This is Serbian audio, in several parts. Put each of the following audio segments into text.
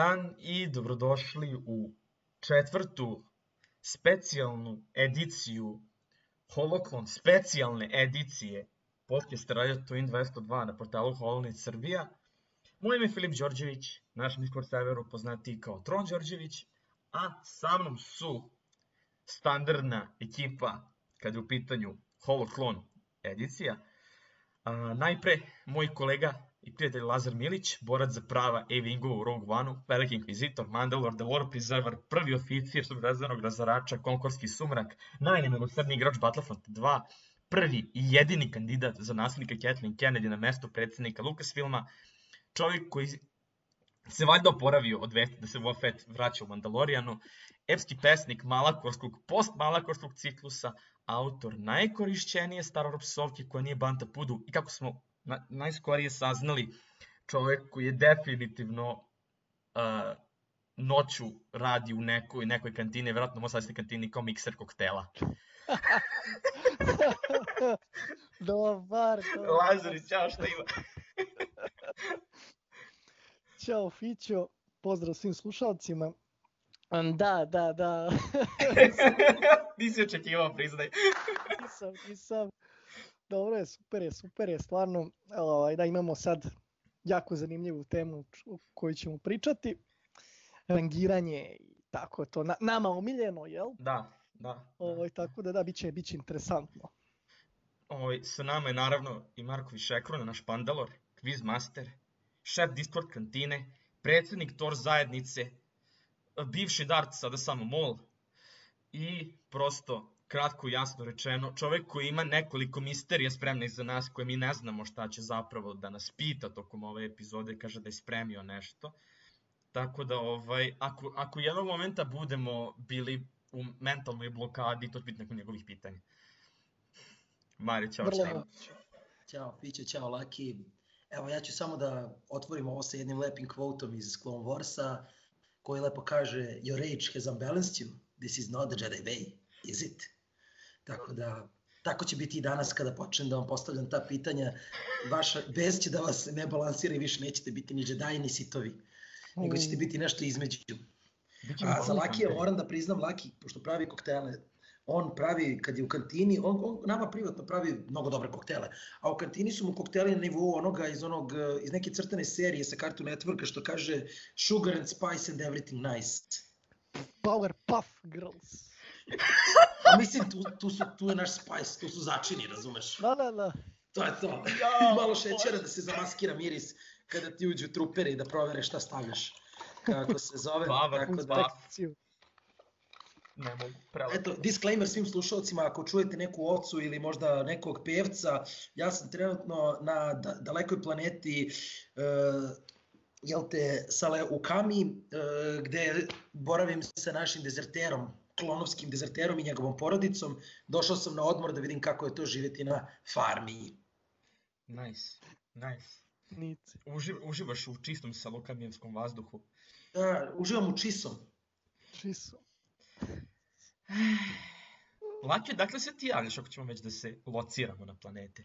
Dan i dobrodošli u četvrtu specijalnu ediciju Holoklon specijalne edicije podcast Radio Twin 202 na portalu Holonet Srbija. Moje ime je Filip Đorđević, naš Discord serveru poznati kao Tron Đorđević, a sa mnom su standardna ekipa kada je u pitanju Holoklon edicija. A, najpre, moj kolega i prijatelj Lazar Milić, borac za prava A-Wingu u Rogue One-u, veliki inkvizitor, Mandalor, The Lord Preserver, prvi oficir subrazvanog razarača, konkorski sumrak, najnemilosrdniji igrač Battlefront 2, prvi i jedini kandidat za naslednika Kathleen Kennedy na mesto predsednika Lucasfilma, čovjek koji se valjda oporavio od vesti da se Wofet vraća u Mandalorijanu, epski pesnik Malakorskog, post-Malakorskog ciklusa, autor najkorišćenije starorop psovke koja nije Banta Pudu i kako smo na, najskorije saznali čovek koji je definitivno uh, noću radi u nekoj, nekoj kantini, verovatno može saditi kantini kao mikser koktela. dobar, dobar. Lazari, čao, šta ima? Ćao Fićo, pozdrav svim slušalcima. Da, da, da. Nisi očekivao, priznaj. nisam, nisam. Dobro je, super je, super je, stvarno, ovaj, da imamo sad jako zanimljivu temu o kojoj ćemo pričati. Rangiranje i tako to, na, nama omiljeno, jel? Da, da. Ovaj, tako da da, bit će, bit će interesantno. Ovaj, sa nama je naravno i Marko Višekrona, naš pandalor, quiz master, šef Discord kantine, predsednik Tor zajednice, bivši Dart, sada samo Mol, i prosto kratko i jasno rečeno, čovek koji ima nekoliko misterija spremnih za nas koje mi ne znamo šta će zapravo da nas pita tokom ove epizode, kaže da je spremio nešto. Tako da, ovaj, ako, ako jednog momenta budemo bili u mentalnoj blokadi, to će biti neko njegovih pitanja. Mari, čao, čao. Ćao, Piće, čao, Laki. Evo, ja ću samo da otvorim ovo sa jednim lepim kvotom iz Clone Warsa, koji lepo kaže Your age has unbalanced you. This is not the Jedi way, is it? Tako da, tako će biti i danas kada počnem da vam postavljam ta pitanja. Vaša bez će da vas ne balansira i više nećete biti ni džedaji ni sitovi, nego ćete biti nešto između. A za Lakija moram da priznam, Laki, pošto pravi koktele, on pravi, kad je u kantini, on, on nama privatno pravi mnogo dobre koktele, a u kantini su mu kokteli na nivou onoga iz, onog, iz neke crtane serije sa Cartoon Networka što kaže Sugar and Spice and Everything Nice. Powerpuff Girls. A mislim, tu, tu, su, tu je naš spice, tu su začini, razumeš? Da, da, da. To je to. Ja, Malo šećera da se zamaskira miris kada ti uđu trupere i da provere šta stavljaš. Kako se zove. Bava, tako da... Ne mogu, pravo. Eto, disclaimer svim slušalcima, ako čujete neku ocu ili možda nekog pevca, ja sam trenutno na da, dalekoj planeti uh, jel te, Sale u Kami, uh, gde boravim sa našim dezerterom klonovskim dezerterom i njegovom porodicom. Došao sam na odmor da vidim kako je to živjeti na farmi. Nice, nice. Nice. Uživ, uživaš u čistom salokamijevskom vazduhu. Da, uživam u čisom. Čisom. Laki, dakle se ti javljaš ako ćemo već da se lociramo na planete?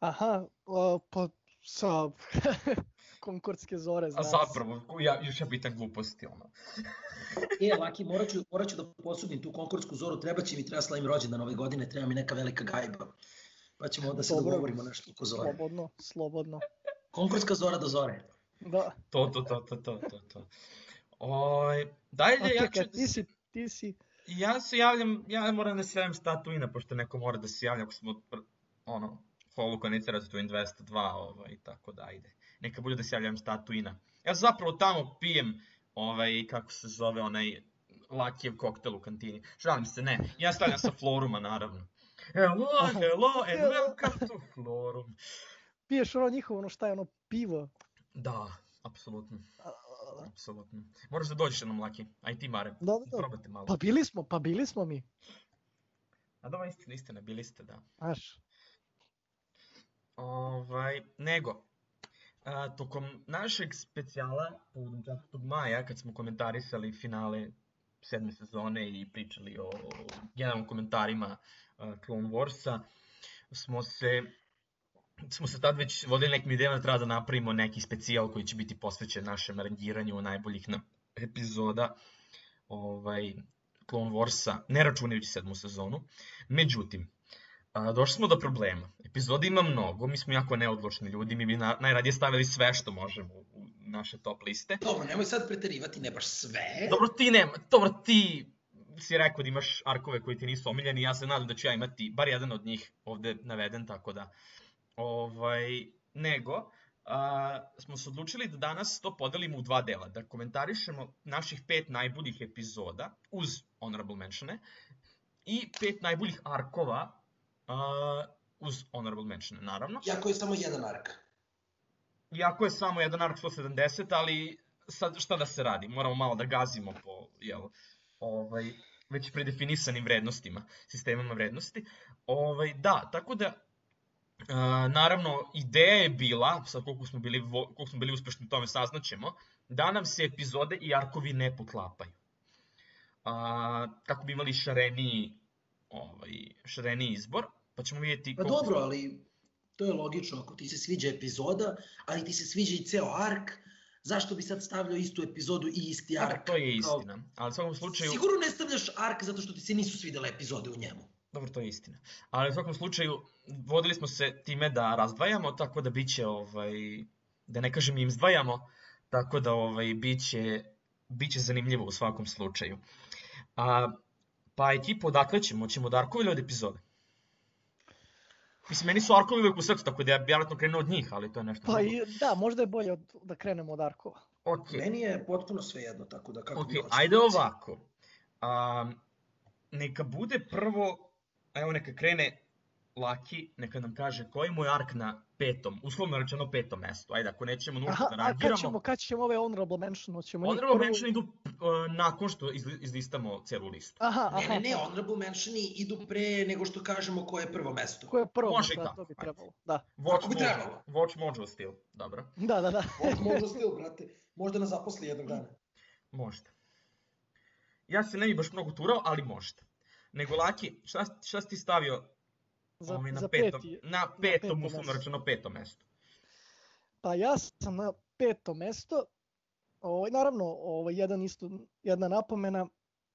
Aha, o, pa sa konkordske zore. Znaš. A zapravo, ja, još ja pitan gluposti, ono. e, Laki, morat ću, morat ću da posudim tu konkordsku zoru, treba će mi, treba slavim rođendan ove godine, treba mi neka velika gajba. Pa ćemo da se Dobro. dogovorimo nešto oko zore. Slobodno, slobodno. Konkordska zora do zore. Da. To, to, to, to, to, to. to. Oj, dalje, ja ću... Ti si, ti si... Ja se javljam, ja moram da se javljam s Tatooina, pošto neko mora da se javlja, ako smo, ono, Holu Konicera Tatooine 202, ovaj, tako da, ajde. Neka bude da se javljam s Tatooina. Ja zapravo tamo pijem, ovaj, kako se zove, onaj Lakijev koktel u kantini. Žalim se, ne. Ja stavljam sa Floruma, naravno. Hello, hello, and welcome to Florum. Piješ ono njihovo, ono šta je ono, pivo? Da, apsolutno. Apsolutno. Moraš da dođeš jednom Laki, aj ti Mare, da, da, da. probate malo. Pa bili smo, pa bili smo mi. A da, istina, istina, bili ste, da. Aš. Ovaj, nego, a, tokom našeg specijala, povodom 4. maja, kad smo komentarisali finale sedme sezone i pričali o, generalnom komentarima uh, Clone Warsa, smo se smo se tad već vodili nekim idejama da treba da napravimo neki specijal koji će biti posvećen našem rangiranju najboljih na epizoda ovaj, Clone Warsa, ne računajući sedmu sezonu. Međutim, a, došli smo do problema. Epizoda ima mnogo, mi smo jako neodločni ljudi, mi bi na, najradije stavili sve što možemo u naše top liste. Dobro, nemoj sad preterivati, ne baš sve. Dobro, ti nema, dobro, ti si rekao da imaš arkove koji ti nisu omiljeni, ja se nadam da ću ja imati bar jedan od njih ovde naveden, tako da, ovaj, nego, a, smo se odlučili da danas to podelimo u dva dela, da komentarišemo naših pet najboljih epizoda uz honorable mentione i pet najboljih arkova uz honorable mentione, naravno. Jako je samo jedan ark. Iako je samo jedan ark 170, ali sad šta da se radi, moramo malo da gazimo po, jel, ovaj, već predefinisanim vrednostima, sistemama vrednosti. Ovaj, da, tako da, Uh, naravno, ideja je bila, sad koliko smo bili, koliko smo bili uspešni u tome saznaćemo, da nam se epizode i arkovi ne poklapaju. Uh, kako bi imali šareniji, ovaj, šareniji izbor, pa ćemo vidjeti... Pa dobro, ali to je logično, ako ti se sviđa epizoda, ali ti se sviđa i ceo ark, zašto bi sad stavljao istu epizodu i isti ark? Da, to je istina, ali u svakom slučaju... Sigurno ne stavljaš ark zato što ti se nisu svidele epizode u njemu. Dobro, to je istina. Ali u svakom slučaju, vodili smo se time da razdvajamo, tako da biće, ovaj, da ne kažem im izdvajamo, tako da ovaj, biće, biće zanimljivo u svakom slučaju. A, pa ekipa, odakle ćemo? Ćemo od Arkovi ili od epizode? Mislim, meni su Arkovi uvek u srcu, tako da ja vjerojatno krenuo od njih, ali to je nešto... Pa i, da, možda je bolje od, da krenemo od Arkova. Okay. Meni je potpuno sve jedno, tako da kako okay, bi ajde ovako. A, neka bude prvo evo neka krene Laki, neka nam kaže koji mu je ark na petom, uslovno rečeno petom mestu. Ajde, ako nećemo nužno da rangiramo. A kad ćemo, kad ćemo ove honorable mention? Hoćemo honorable prvo... mention idu uh, nakon što iz, izlistamo celu listu. Aha, aha. Ne, ne, ne, honorable mentioni idu pre nego što kažemo koje je prvo mesto. Koje je prvo Može mesto, da, to bi trebalo. Da. Watch, bi trebalo. Watch Mojo Steel, dobro. Da, da, da. Watch Mojo Steel, brate. Možda nas zaposli jednog dana. Možda. Ja se ne bi baš mnogo turao, ali možda. Nego Laki, šta, šta si ti stavio za, ovaj, na, za petom, peti, na petom, uslovno rečeno petom mesto? Pa ja sam na petom mesto. Ovaj, naravno, ovaj, jedan isto, jedna napomena,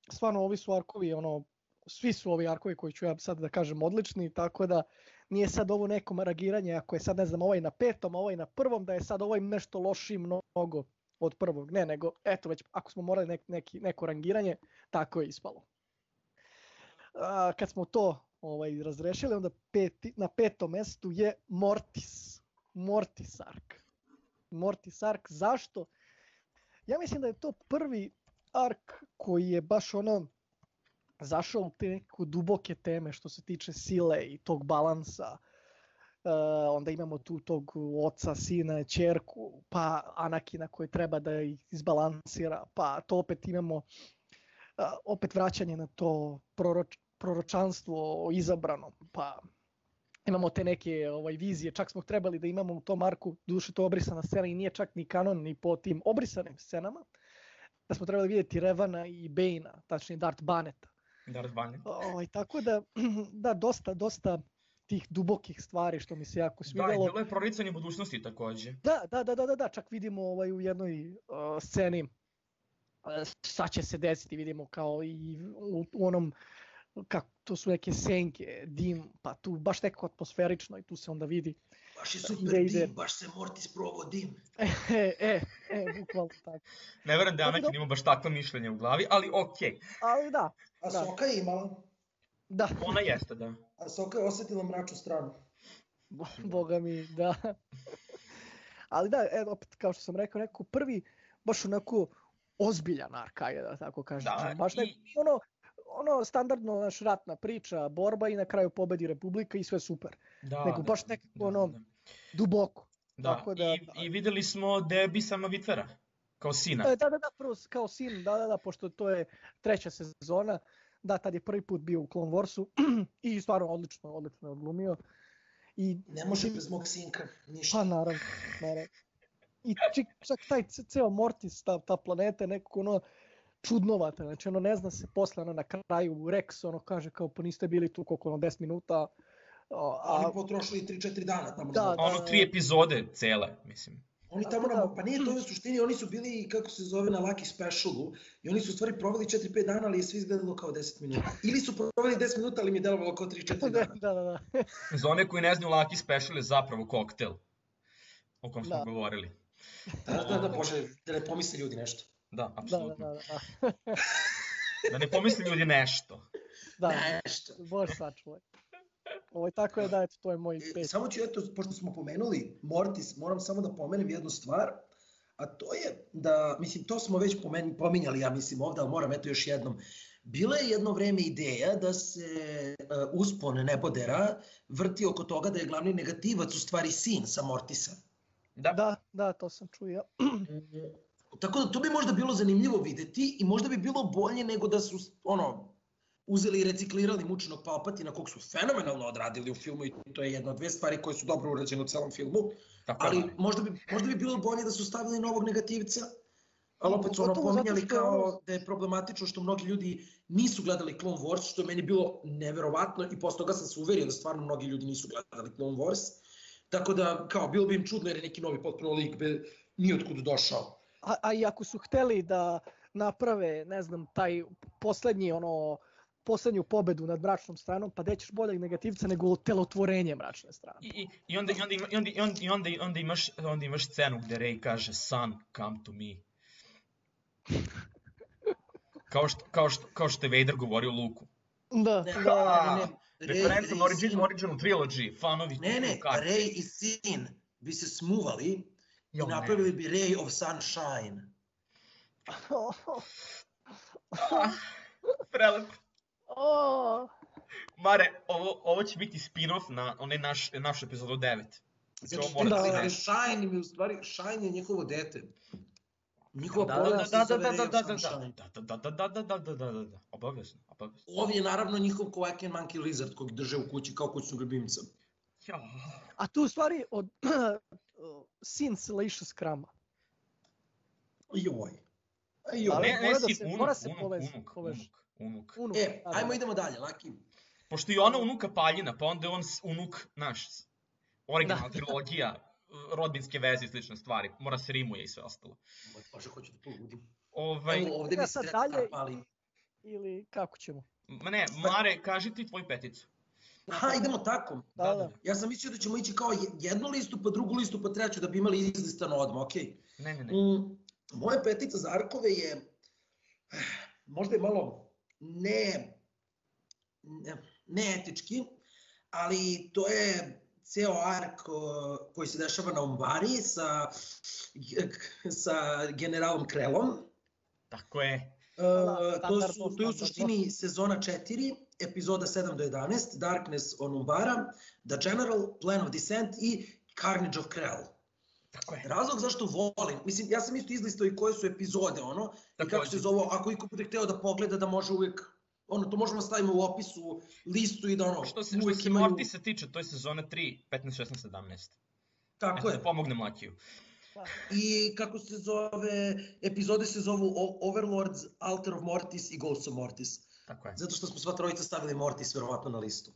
stvarno ovi su arkovi, ono, svi su ovi arkovi koji ću ja sad da kažem odlični, tako da nije sad ovo neko maragiranje, ako je sad ne znam ovaj na petom, ovaj na prvom, da je sad ovaj nešto loši mnogo od prvog. Ne, nego eto već ako smo morali nek, neki, neko rangiranje, tako je ispalo a, kad smo to ovaj razrešili, onda peti, na petom mestu je Mortis. Mortis Ark. Mortis Ark, zašto? Ja mislim da je to prvi ark koji je baš ono zašao u te neko duboke teme što se tiče sile i tog balansa. Uh, onda imamo tu tog oca, sina, čerku, pa Anakina koji treba da ih izbalansira, pa to opet imamo uh, opet vraćanje na to proroč, proročanstvo o izabranom, pa imamo te neke ovaj vizije, čak smo trebali da imamo u tom arku, duše to obrisana scena i nije čak ni kanon ni po tim obrisanim scenama, da smo trebali vidjeti Revana i Bane-a, tačnije Darth Baneta. Darth Banet. Ovaj, tako da, da, dosta, dosta tih dubokih stvari što mi se jako svidelo. Da, i bilo je proricanje budućnosti takođe. Da, da, da, da, da, da, čak vidimo ovaj, u jednoj uh, sceni uh, šta će se desiti, vidimo kao i u, u onom kako to su neke senke, dim, pa tu baš neko atmosferično i tu se onda vidi. Baš je super ide, ide. dim, baš se Mortis probao dim. E, e, e, bukvalno tako. Ne verujem da Anakin ima baš takvo mišljenje u glavi, ali okej. Okay. Ali da. A da. Soka je imala. Da. Ona jeste, da. A Soka je osetila mračnu stranu. Boga mi, da. Ali da, evo, opet, kao što sam rekao, neko prvi, baš onako ozbiljan arkaj, da tako kažem. Da, baš neko, i... ono, ono standardno naš ratna priča, borba i na kraju pobedi Republika i sve super. Da, Nego baš nekako da, ono da. duboko. Da, Tako da, i, i videli smo debi sama Vitvera, kao sina. Da, da, da, prvo kao sin, da, da, da, pošto to je treća sezona, da, tad je prvi put bio u Clone Warsu i stvarno odlično, odlično je odglumio. I, ne može bez mog sinka, ništa. Pa naravno, naravno. I čak taj ceo Mortis, ta, ta planeta je nekako ono, čudnovata, znači ono ne zna se posle ono na kraju Rex ono kaže kao pa niste bili tu koliko ono 10 minuta O, A oni potrošili 3-4 dana tamo. Da, da. Ono tri epizode cele, mislim. Oni tamo, da. na, pa nije to u suštini, oni su bili, kako se zove, na Lucky Specialu i oni su u stvari proveli 4-5 dana, ali je sve izgledalo kao 10 minuta. Ili su proveli 10 minuta, ali mi je delovalo kao 3-4 da, dana. da, da, da. Za one koji ne znaju, Lucky Special je zapravo koktel. O kom smo Da. govorili. Da, da, da, bože, da ne pomisle ljudi nešto. Da, Da, da, apsolutno. da, da. Da ne pomisli ljudi nešto. da. Nešto. Bož sačuvaj. Ovo tako je da, eto, to je moj E, pet. samo ću, eto, pošto smo pomenuli Mortis, moram samo da pomenem jednu stvar, a to je da, mislim, to smo već pomen, pominjali, ja mislim, ovde, ali moram eto još jednom. Bila je jedno vreme ideja da se uh, uspon Nebodera vrti oko toga da je glavni negativac u stvari sin sa Mortisa. Da, Da, da, to sam čuo. Tako da to bi možda bilo zanimljivo videti i možda bi bilo bolje nego da su ono uzeli i reciklirali mučenog Palpatina kog su fenomenalno odradili u filmu i to je jedna od dve stvari koje su dobro urađene u celom filmu. tako Ali je. možda bi, možda bi bilo bolje da su stavili novog negativca, ali opet su ono pominjali kao da je problematično što mnogi ljudi nisu gledali Clone Wars, što je meni bilo neverovatno i posle toga sam se uverio da stvarno mnogi ljudi nisu gledali Clone Wars. Tako da, kao, bilo bi im čudno jer je neki novi potpuno lik be, nijotkud došao. A, a i ako su hteli da naprave, ne znam, taj poslednji, ono, poslednju pobedu nad mračnom stranom, pa gde ćeš boljeg negativca nego telotvorenje mračne strane. I, i, i, onda, i, onda, ima- i, onda, i, onda, i, onda, i onda, imaš, onda imaš scenu gde Rey kaže Son, come to me. Kao što, kao što, kao što je Vader govorio Luku. Da, Ne, da, ne, ne, ne. Referenca Rey na i original, trilogy, fanovi Ne, ne. Ray i sin bi se smuvali i Jo, ne. napravili bi Ray of Sunshine. Ah, Prelepo. O, Mare, ovo, ovo će biti spin-off na onaj naš, našu epizodu 9. Zato To što mora da da, se da, desi. Shine je u stvari, Shine je njihovo dete. Njihova Da, da, da, porodica da, se da, zove da, da, da, da, da, da, da, da, da, da, da, da, da, da, obavezno, obavezno. Ovdje je naravno njihov and Monkey Lizard kojeg drže u kući kao kućnog ljubimca. Ja. a tu u stvari od sin Salacious Krama. Joj. Ali Joj. Ne, ne, da se- unuk, mora se unuk, povezi- unuk, unuk, unuk. Unuk, E, da, da. ajmo idemo dalje, Laki. Pošto je ona unuka Paljina, pa onda je on unuk naš, originalna Da. trilogija, rodbinske veze i slične stvari, mora se rimuje i sve ostalo. Bože, hoću da poludim. Ovaj, Evo, ovde mi sad se dalje. Ili kako ćemo? ma ne, Mare, kaži ti tvoju peticu. Aha, idemo tako. Da, da. Ja sam mislio da ćemo ići kao je- jednu listu, pa drugu listu, pa treću, da bi imali izlistano odmah, okej. Ne, ne, ne. Mm, moja petica za arkove je eh, možda je malo ne, ne, neetički, ali to je ceo ark koji se dešava na Umbari sa, sa generalom Krelom. Tako je. Uh, to, su, to je u suštini sezona 4, epizoda 7 do 11, Darkness on Umbara, The General, Plan of Descent i Carnage of Krell. Tako je. Razlog zašto volim, mislim, ja sam isto izlistao i koje su epizode, ono, i kako Takođe. se zove, ako iko bude hteo da pogleda, da može uvek, ono, to možemo da stavimo u opisu, listu i da ono, Što se, što se imaju, Mortisa tiče, to je sezona 3, 15, 16, 17. tako Eto, je. da pomognem Lakiju. I kako se zove, epizode se zovu Overlords, Alter of Mortis i Ghosts of Mortis. Tako je. Zato što smo sva trojica stavili Mortis verovatno na listu.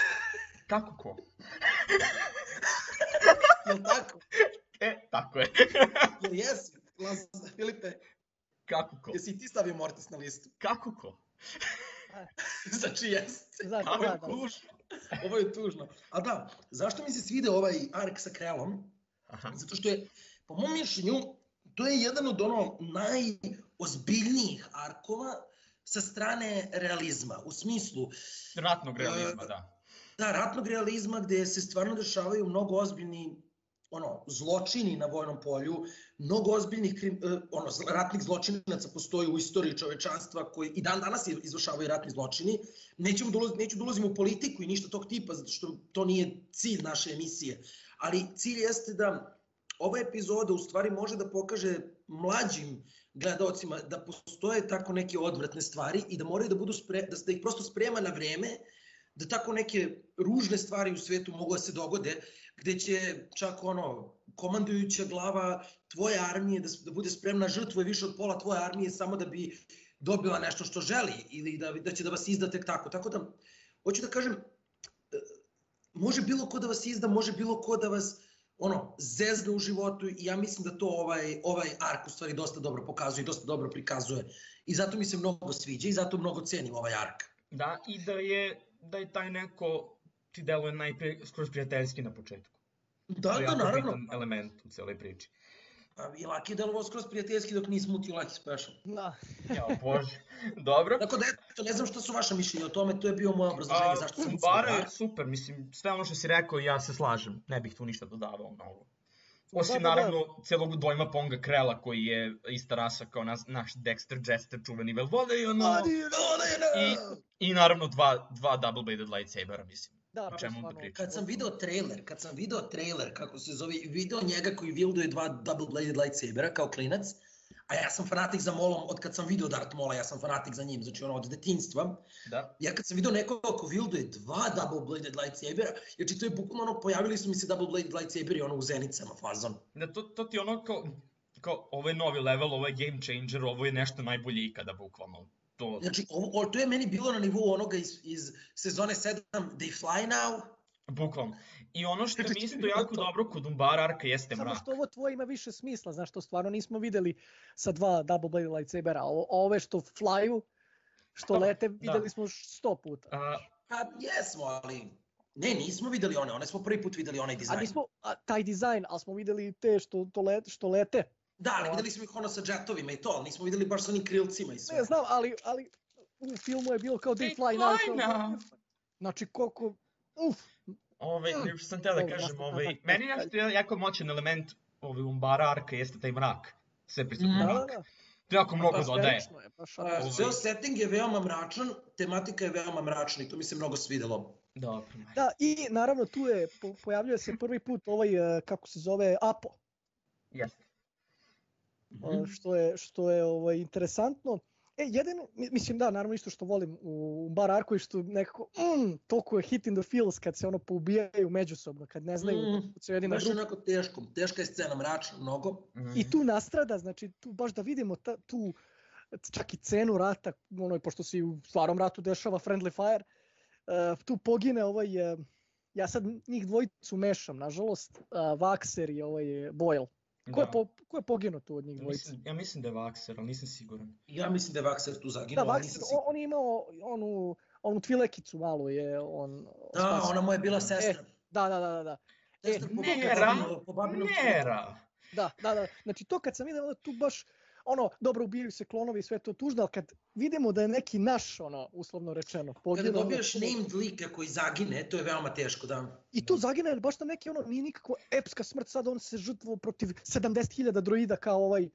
Kako ko? Jel tako? E, tako je. Jel jesi? Lazar, Filipe, Kako ko? jesi i ti stavio Mortis na listu? Kako ko? znači jeste. Znači, da, je da. tužno? Ovo je tužno. A da, zašto mi se svide ovaj ark sa Krelom? Aha. Zato što je, po mom mišljenju, to je jedan od ono najozbiljnijih arkova sa strane realizma. U smislu, Ratnog realizma, da. da, ratnog realizma gde se stvarno dešavaju mnogo ozbiljni ono, zločini na vojnom polju, mnogo ozbiljnih krim, eh, ono, ratnih zločinaca postoji u istoriji čovečanstva koji i dan danas izvršavaju ratni zločini. Nećemo da ulaz, neću da ulazim u politiku i ništa tog tipa, zato što to nije cilj naše emisije. Ali cilj jeste da ova epizoda u stvari može da pokaže mlađim gledalcima da postoje tako neke odvratne stvari i da moraju da budu spre, da, da ih prosto sprema na vreme da tako neke ružne stvari u svetu mogu da se dogode, gde će čak ono, komandujuća glava tvoje armije da, da bude spremna žrtvuje više od pola tvoje armije samo da bi dobila nešto što želi ili da, da će da vas izda tek tako. Tako da, hoću da kažem, e, može bilo ko da vas izda, može bilo ko da vas ono, zezga u životu i ja mislim da to ovaj, ovaj ark u stvari dosta dobro pokazuje i dosta dobro prikazuje. I zato mi se mnogo sviđa i zato mnogo cenim ovaj ark. Da, i da je, da je taj neko ti deluje najprije skroz prijateljski na početku. Da, to je da, jako naravno. bitan element u celoj priči. A I Laki je delovao skroz prijateljski dok nismo ti Laki Special. Da. Ja, bože. Dobro. Tako da, eto, ne znam što su vaše mišljenja o tome, to je bio moje obrazloženje A, zašto sam Umbara ucao je super, mislim, sve ono što si rekao ja se slažem, ne bih tu ništa dodavao mnogo. Osim Da, da, da. naravno celog dojma Ponga Krela koji je ista rasa kao nas, naš Dexter Jester, čuveni Velvode i ono... I, I naravno dva, dva double bladed lightsabera, mislim. Da, to čemu da stvarno- pričamo? Kad sam video trailer, kad sam video trailer, kako se zove, video njega koji wielduje dva double bladed lightsabera kao klinac, a ja sam fanatik za Molom od kad sam video Darth Mola, ja sam fanatik za njim, znači ono od detinjstva. Da. Ja kad sam video nekoga ko wielduje dva double bladed lightsabera, znači to je bukvalno ono, pojavili su mi se double bladed lightsaberi ono u zenicama fazon. Da, to, to ti ono kao, kao, ovo je novi level, ovo je game changer, ovo je nešto najbolje ikada, bukvalno. To, Znači, ovo, ovo, to je meni bilo na nivou onoga iz, iz sezone 7, They Fly Now, bukvalno. I ono što mi Znači, isto jako to- dobro kod Umbara Arka jeste Samo mrak. što ovo tvoje ima više smisla, znaš, to stvarno nismo videli sa dva double blade lightsabera, a o- ove što flyu, što Da, lete, da. videli smo sto puta. A, pa jesmo, ali... Ne, nismo videli one, one smo prvi put videli onaj A dizajn. nismo, a, taj dizajn, ali smo videli te što, to let, što lete. Da, ali videli smo ih ono sa džetovima i to, ali nismo videli baš sa onim krilcima i sve. Ne znam, ali, ali u filmu je bilo kao They fly now. kao-. Znači koliko, uf, Mm. još sam teo da kažem, jasno, ovaj, da, da, meni da. je jako moćan element ovaj, Umbara Arka jeste taj mrak. Sve prisutno Mm. da, da, mrak. da. To jako mnogo baš dodaje. Je, baš A, ono- Ceo setting je veoma mračan, tematika je veoma mračna i to mi se mnogo svidelo. Dobro. Da, i naravno tu je, po, pojavljuje se prvi put ovaj, eh, kako se zove, Apo, Jeste. Mm. što je, što je ovaj, interesantno. E, jedino, mi- mislim da, naravno isto što volim u Bar Arku i što nekako, mm, toliko je hit in the feels kad se ono poubijaju međusobno, kad ne znaju, Mm, mm, jedni na Baš drugi. onako teško, teška je scena, mračna mnogo. Mhm. I tu nastrada, znači tu baš da vidimo ta, tu čak i cenu rata, ono, pošto se u stvarnom ratu dešava friendly fire, uh, tu pogine ovaj, uh, ja sad njih dvojicu mešam, nažalost, uh, Vaxer i ovaj Boyle. Ko, je, Da. po, ko je poginuo tu od njih Ja dvojice? mislim, ja mislim da je Vaxer, ali nisam siguran. Ja mislim da je Vaxer tu Da, zaginuo, ali Vaxer, nisam on, siguran. on je imao onu, onu tvilekicu malu je on Da, spasio. ona mu je bila sestra. Da, da, da, da, da. Sestra po, Nera, po babinom Nera! Da, da, da. Znači to kad sam vidio onda tu baš ono, dobro ubijaju se klonovi i sve to tužno, ali kad vidimo da je neki naš, ono, uslovno rečeno, Kada poginuo, onda dobiješ to- named lika koji zagine, to je veoma teško, da. I tu zagine, jer baš na neki ono, nije nikako epska smrt, sad on se žrtvo protiv 70.000 droida kao ovaj uh,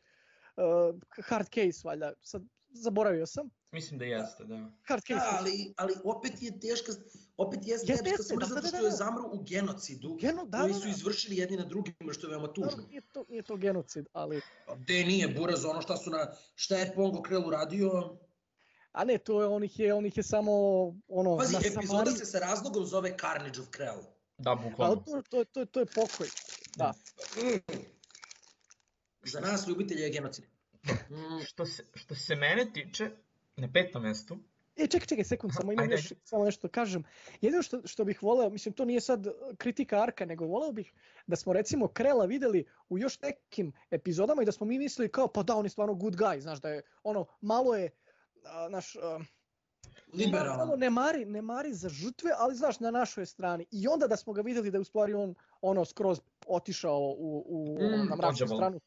hard case, valjda, sad zaboravio sam. Mislim da jeste, da. Hard case. Da, ali, ali opet je teška, opet jeste Jeste, jeste, smrt da, zato da, što da, je da. zamro u genocidu, Geno, da, koji da, su da. izvršili jedni na drugima, što je veoma Dobro, tužno. nije, to, nije to genocid, ali... Pa Gde nije buraz ono šta su na, šta je Pongo Krell uradio. A ne, to je, on ih je, on ih je samo, ono, Pazi, na epizoda Samari. se sa razlogom zove Carnage of Krell. Da, bukvalno. to, to, to, to je pokoj. Da. Za nas ljubitelje je genocid. Mm, Što se, što se mene tiče, na petom mestu, E, čekaj, čekaj, sekund, samo imam još samo nešto da kažem. Jedino što, što bih voleo, mislim, to nije sad kritika Arka, nego voleo bih da smo recimo Krela videli u još nekim epizodama i da smo mi mislili kao, pa da, on je stvarno good guy, znaš, da je, ono, malo je, a, naš, a, malo ne mari, ne mari za žrtve, ali znaš, na našoj strani. I onda da smo ga videli da je u stvari on, ono, skroz otišao u, u, Mm, na mračnu stranu.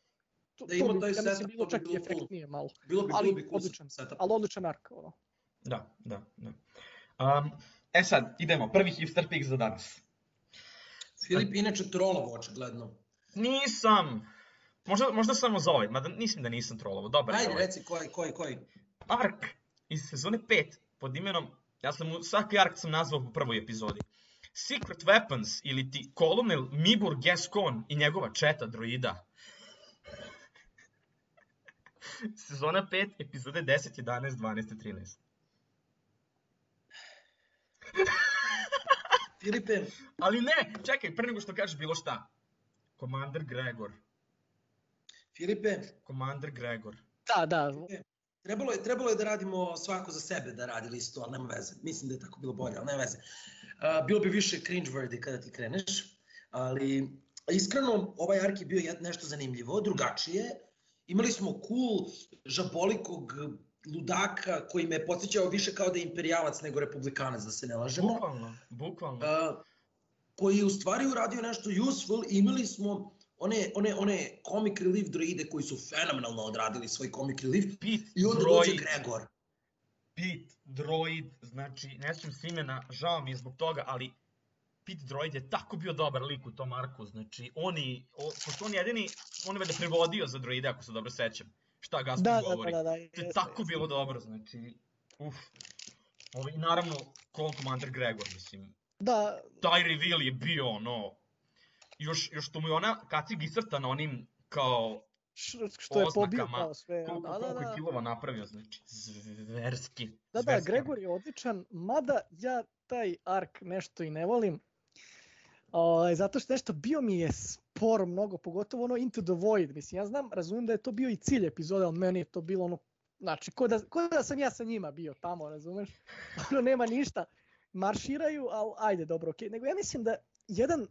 To, Da ima bi, taj ja mislim, setup, bilo to bi čak i efektnije malo. Bilo bi, ali bilo bi cool odličan, setup. Ali odličan ark, ono. da, da, da. Um, e sad, idemo, prvi hipster pick za danas. Filip inače trolovo, očigledno. Nisam! Možda, možda samo za ovaj, mada mislim da nisam trolovo, dobar je Ajde, ovaj. reci koji, koji, koji. Ark iz sezone 5 pod imenom, ja sam mu, svaki ark sam nazvao u prvoj epizodi. Secret Weapons ili ti kolonel Mibur Gascon i njegova četa droida. Sezona 5, epizode 10, 11, 12 i 13. Filipe, Ali ne, čekaj, pre nego što kažeš bilo šta. Commander Gregor. Filipe, Commander Gregor. Da, da, trebalo je, trebalo je da radimo svako za sebe da radi listu, ali nema veze. Mislim da je tako bilo bolje, ali nema veze. A, bilo bi više cringe-worthy kada ti kreneš, ali iskreno ovaj ark je bio nešto zanimljivo, drugačije. Imali smo cool, žabolikog ludaka koji me podsjećao više kao da je imperijalac nego republikanac, da se ne lažemo. Bukvalno, bukvalno. Uh, koji je u stvari uradio nešto useful i imali smo one, one, one comic relief droide koji su fenomenalno odradili svoj comic relief Pete i onda dođe Droid, Gregor. Pete Droid, znači, ne sjećam se imena, žao mi je zbog toga, ali Pete Droid je tako bio dobar lik u tom arku, znači, oni, o, pošto on jedini, on je valjda prevodio za droide, ako se dobro sećam, šta Gaspar Da, da, govori. da, da, da. To je tako bilo dobro, znači, uf. Ovo, I naravno, Clone Commander Gregor, mislim, Da, taj reveal je bio ono, još, još što mu je ona kacig iscrtana onim kao što je pobio kao sve. koliko, Da, da, koliko je da. kilova napravio, znači, zverski. Da, da, zverski. Gregor je odličan, mada ja taj ark nešto i ne volim. O, zato što nešto bio mi je spor mnogo, pogotovo ono Into the Void. Mislim, ja znam, razumijem da je to bio i cilj epizode, ali meni je to bilo ono, znači, ko da, ko da sam ja sa njima bio tamo, razumeš? Ono, nema ništa. Marširaju, ali ajde, dobro, okej. Nego ja mislim da jedan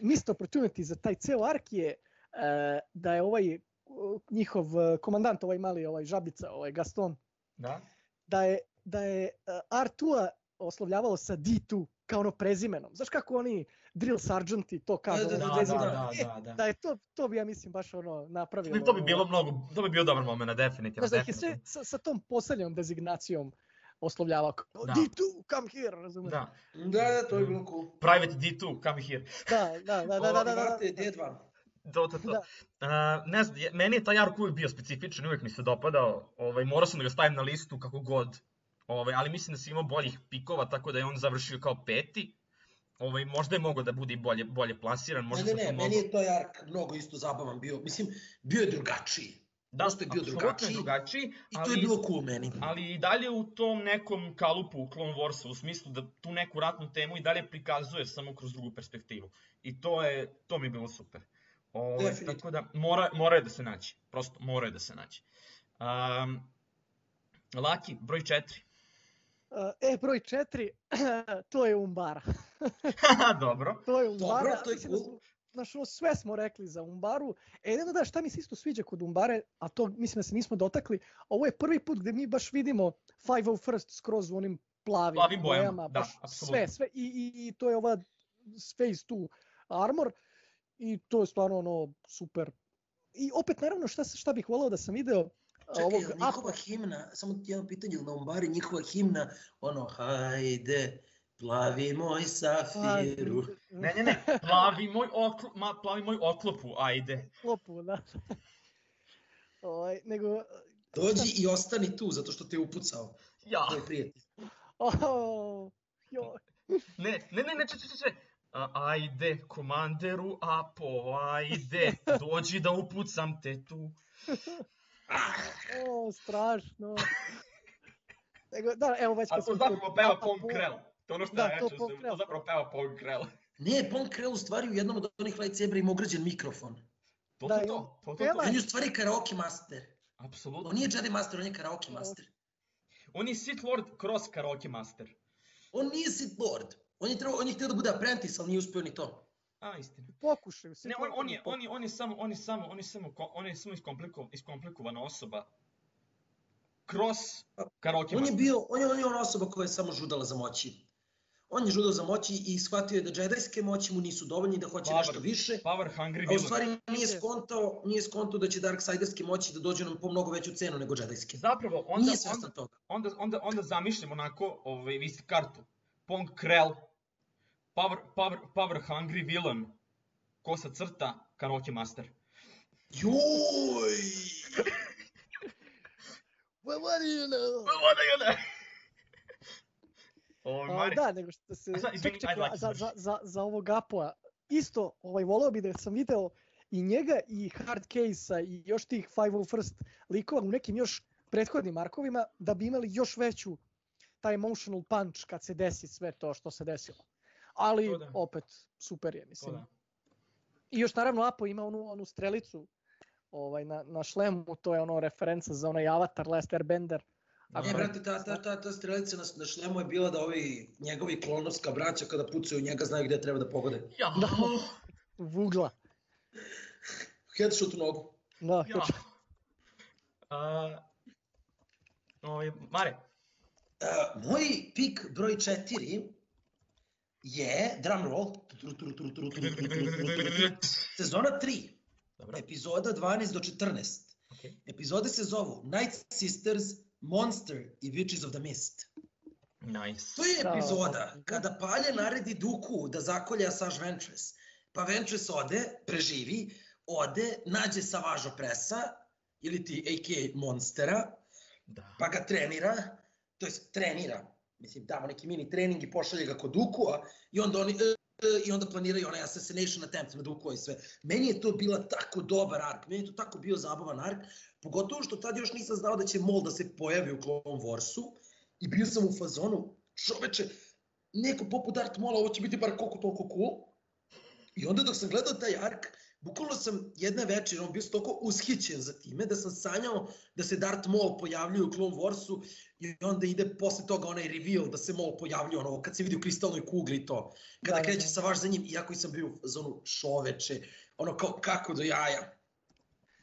missed opportunity za taj ceo ark je e, da je ovaj njihov uh, komandant, ovaj mali, ovaj žabica, ovaj Gaston, Da? da je, da je uh, R2-a oslovljavalo sa D2 kao ono prezimenom. Znaš kako oni drill sergeanti to kažu? Da, da, ono, Da, da, prezime? da, E, da, da. da je to, to bi ja mislim baš ono napravilo. To bi bilo mnogo, to bi bio dobar moment, definitivno. Znaš da ih je sve sa, sa tom poslednjom dezignacijom oslovljavao. kao, Da. D2, come here, razumeš? Da. Da, da, to je bilo cool. Private D2, come here. Da, da, da, da, da, da, da, Brate, da. D2. To, to, to. Da. Uh, ne znam, meni je taj ark uvijek bio specifičan, uvijek mi se dopadao. Ovaj, morao sam da ga stavim na listu kako god. Ovaj, ali mislim da si imao boljih pikova, tako da je on završio kao peti. Ovaj, možda je mogao da bude i bolje, bolje plasiran, Ne, možda ne, sam ne, to meni je taj ark mnogo isto zabavan bio. Mislim, bio je drugačiji. Da, prosto je bio drugačiji je drugačiji, I to ali, je bilo cool meni. ali i dalje u tom nekom kalupu u Clone Warsa, u smislu da tu neku ratnu temu i dalje prikazuje samo kroz drugu perspektivu. I to je, to mi je bilo super. Ovaj, Definitivno. tako da, mora, mora je da se naći. Prosto, mora je da se naći. Um, Laki, broj 4. E, broj četiri, to je Umbara. Dobro. To je Umbara. Dobro, to je mislim da cool. smo- Znaš, ono, sve smo rekli za Umbaru. E, jedino da, šta mi se isto sviđa kod Umbare, a to mislim da se nismo dotakli, ovo je prvi put gde mi baš vidimo 501st skroz u onim plavim, Plavim bojama, da, baš apsolutno. sve, sve. I, i, I to je ova Phase 2 armor i to je stvarno ono super. I opet naravno šta, šta bih volao da sam video Čekaj, ovog njihova Apa, himna, samo ti jedno pitanje, na Umbari njihova himna, ono, hajde, plavi moj safiru. Ne, ne, ne, plavi moj, oklo, ma, plavi moj oklopu, ajde. Klopu, da. Ovaj, nego, Dođi i ostani tu, zato što te je upucao, Ja. tvoj prijatelj. oh, joj. Ne, ne, ne, ne, če, če, če, če. A, ajde, komanderu Apo, ajde, dođi da upucam te tu. O, strašno. Nego, da, evo već A to zapravo peva Pong Krell. To je ono što Da, ja to Pong sam, Krell. to zapravo peva Pong Krell. Ne, Pon Krell u stvari u jednom od onih lightsabera ima ugrađen mikrofon. To Da, to to, on to to to. On je u stvari karaoke master. Apsolutno. On nije Jedi master, on je karaoke master. On je Sith Lord cross karaoke master. On nije Sith Lord. On je, trebao, on je htio da bude apprentice, ali nije uspio ni to. A, istina. Pokušaju se. Ne, on, on, je, on, je, on je samo, on je samo, on je samo, on je samo iskomplikovan, iskomplikovana osoba. Cross karaoke On je bio, on je, on je ona osoba koja je samo žudala za moći. On je žudao za moći i shvatio je da džedajske moći mu nisu dovoljni, da hoće Power. nešto više. Power hungry A u stvari nije skontao, nije skontao da će Darksiderske moći da dođu nam po mnogo veću cenu nego džedajske. Zapravo, onda, Nije onda, toga. onda, onda, onda zamišljam onako, ovaj, vi ste kartu. Pong Krell, Power, power, power Hungry Villain, kosa crta, karaoke master. Joj! Well, what do you know? Voda je ne! Ovo, A, Mari, da, nego što se... Ček, ček, ajde, Laki, za, za, za, za ovog Apoa. Isto, ovaj, voleo bi da sam video i njega i Hard Case-a i još tih 501st likova u nekim još prethodnim arkovima da bi imali još veću taj emotional punch kad se desi sve to što se desilo. Ali da. opet super je, to mislim. da. I još naravno Apo ima onu, onu strelicu ovaj, na, na šlemu, to je ono referenca za onaj Avatar Last Airbender, Ako E, je- brate, ta, ta, ta, ta strelica na, na šlemu je bila da ovi njegovi klonovska braća kada pucaju njega znaju gde treba da pogode. Ja, Da. Vugla. Headshot u nogu. Da, ja. A, ovaj, Mare, Uh, moj pik broj četiri je, drum roll, sezona 3, dobro, epizoda 12 do 14. okej. Epizode se zovu Night Sisters, Monster i Witches of the Mist. Nice. To je Da, epizoda da. kada Palja naredi Duku da zakolja Saž Ventress. Pa Ventress ode, preživi, ode, nađe Savažo Presa, ili ti a.k.a. Monstera, Da. pa ga trenira, to jest trenira, mislim tamo neki mini trening i pošalje ga kod Dukua i onda oni e, e, i onda planiraju onaj assassination attempt na Dukua i sve. Meni je to bila tako dobar ark, meni je to tako bio zabavan ark, pogotovo što tad još nisam znao da će Mol da se pojavi u Clone Warsu i bio sam u fazonu, čoveče, neko poput Darth Mola, ovo će biti bar koliko toliko cool. I onda dok sam gledao taj ark, bukvalno sam jedne večer, on bio sam toliko ushićen za time, da sam sanjao da se Darth Maul pojavljuje u Clone Warsu i onda ide posle toga onaj reveal da se Maul pojavljuje, ono, kad se vidi u kristalnoj kugli i to. Kada Da, da, kreće da. sa vaš za njim, iako sam bio u zonu šoveče, ono kao kako do jaja.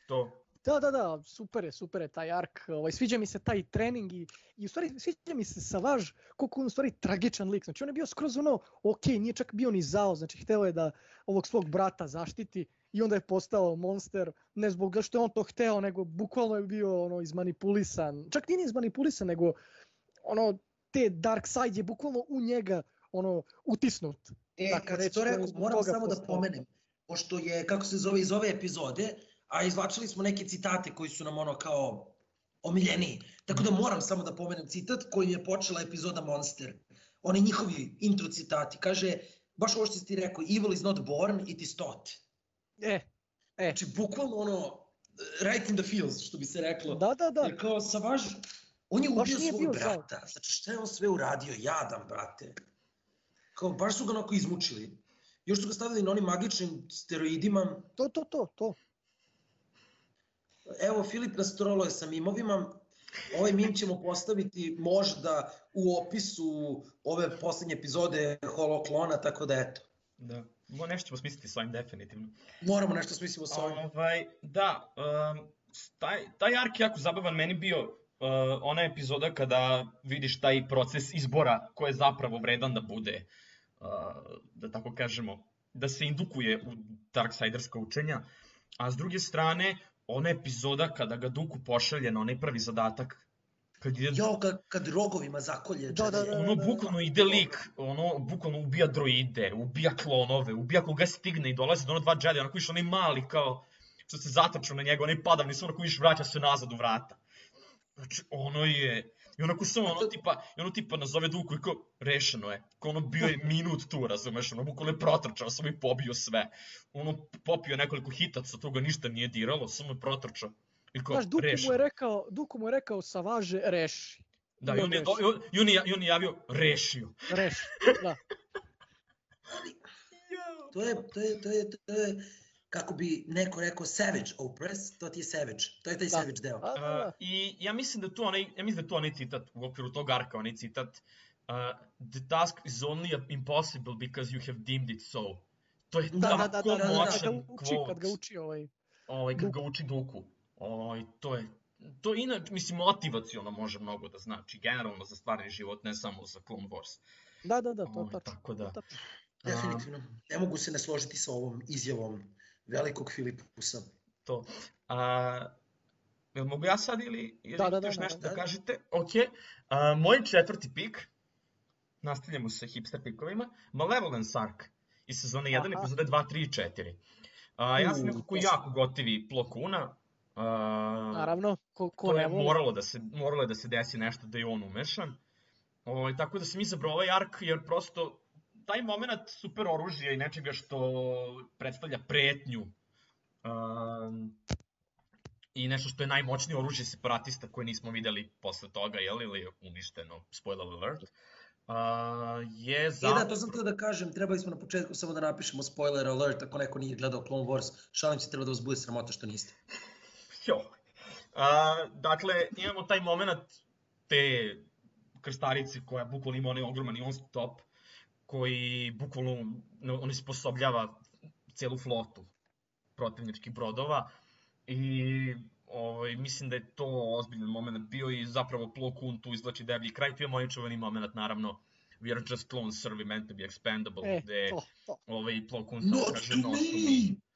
To. Da, da, da, super je, super je taj ark. Ovaj, sviđa mi se taj trening i, i u stvari sviđa mi se Savaž koliko on u stvari tragičan lik. Znači on je bio skroz ono, ok, nije čak bio ni zao, znači hteo je da ovog svog brata zaštiti i onda je postao monster, ne zbog što je on to hteo, nego bukvalno je bio ono izmanipulisan. Čak nije ni izmanipulisan, nego ono, te dark side je bukvalno u njega ono utisnut. E, Tako kad reći, to rekao, moram samo da postao. pomenem, pošto je, kako se zove, iz ove epizode, a izvlačili smo neke citate koji su nam ono kao omiljeniji. Tako da moram samo da pomenem citat kojim je počela epizoda Monster. Oni njihovi intro citati. Kaže, baš ovo što si ti rekao, evil is not born, it is taught. E, e, Znači, bukvalno ono, right in the feels, što bi se reklo. da, da, da. Jer kao Savaž, on je Baš ubio svog bio zao. brata. Znači, šta je on sve uradio? Jadan, brate. Kao, baš su ga onako izmučili. Još su ga stavili na onim magičnim steroidima. To, to, to, to. Evo, Filip nas troluje sa mimovima. Ovaj mim ćemo postaviti možda u opisu ove poslednje epizode Holoklona, tako da eto. Da. Mo nešto ćemo smisliti s ovim definitivno. Moramo nešto smislimo sa ovim. Ovaj, da, um, taj, taj ark jako zabavan meni bio uh, ona epizoda kada vidiš taj proces izbora ko je zapravo vredan da bude, uh, da tako kažemo, da se indukuje u Darksiderska učenja, a s druge strane, ona epizoda kada ga Duku pošalje na onaj prvi zadatak, kad je Jo, kad, kad rogovima zakolje Da, da, Jedi. da. ono bukvalno ide lik, ono bukvalno ubija droide, ubija klonove, ubija koga stigne i dolazi do ono dva Jedi, onako viš onaj mali kao što se zatrčao na njega, onaj padavni se onako viš vraća se nazad u vrata. Znači ono je, i onako samo ono tipa, i ono tipa nazove Duku i kao rešeno je, kao ono bio je minut tu, razumeš, ono bukvalno je protrčao, samo je pobio sve. Ono popio nekoliko hitaca, toga ništa nije diralo, samo je protrčao. I kao, Znaš, Duku mu rešeno. je rekao, Duku mu je rekao Savaže, reši. Da, i on je, reši. i on, i on je, javio, rešio. Reši, da. To je, to je, to je, to je, kako bi neko rekao Savage Opress, to ti je Savage. To je taj Da. Savage deo. A, da, da. Uh, I ja mislim da to onaj, ja mislim da to onaj citat u okviru tog arka, onaj citat uh, The task is only impossible because you have deemed it so. To je Da, Da, da, tako da, da, da, da, moćan ga uči, kad ga quote, uči ovaj. ovaj, kad ga Duku. uči Duku. Ovaj, to je, to inače, mislim, motivacijono može mnogo da znači, generalno za stvarni život, ne samo za Clone Wars. Da, da, da, to Ovaj, tačno. tako da. tačno. Definitivno. Ne mogu se ne složiti sa ovom izjavom velikog Filipusa. to. A, jel mogu ja sad ili, ili Da, da, da, još da, nešto da, da. kažete? Ok. A, moj četvrti pik, nastavljamo sa hipster pikovima, Malevolence Arc iz sezone 1, Aha. epizode 2, 3 i 4. A, ja sam nekako jako gotivi Plokuna. A, Naravno, ko, ko to ne je voli. moralo da se moralo je da se desi nešto da je on umešan. Ovaj tako da sam izabrao ovaj ark jer prosto taj momenat super oružja i nečega što predstavlja pretnju um, i nešto što je najmoćnije oružje separatista koje nismo videli posle toga, jel, ili je uništeno, spoiler alert, uh, je E zapravo... da, to sam teo da kažem, trebali smo na početku samo da napišemo spoiler alert ako neko nije gledao Clone Wars. Šalim se, treba da vas bude sramota što niste. Jo. A, dakle, imamo taj moment te krstarice koja bukvalno ima onaj ogroman ion stop koji bukvalno on isposobljava celu flotu protivničkih brodova i ovaj, mislim da je to ozbiljan moment bio i zapravo Plo Koon tu izvlači deblji kraj, tu je moj čuveni moment naravno We are just clones serve meant to be expendable, e, gde to, to. ovaj Plo Koon samo kaže not to me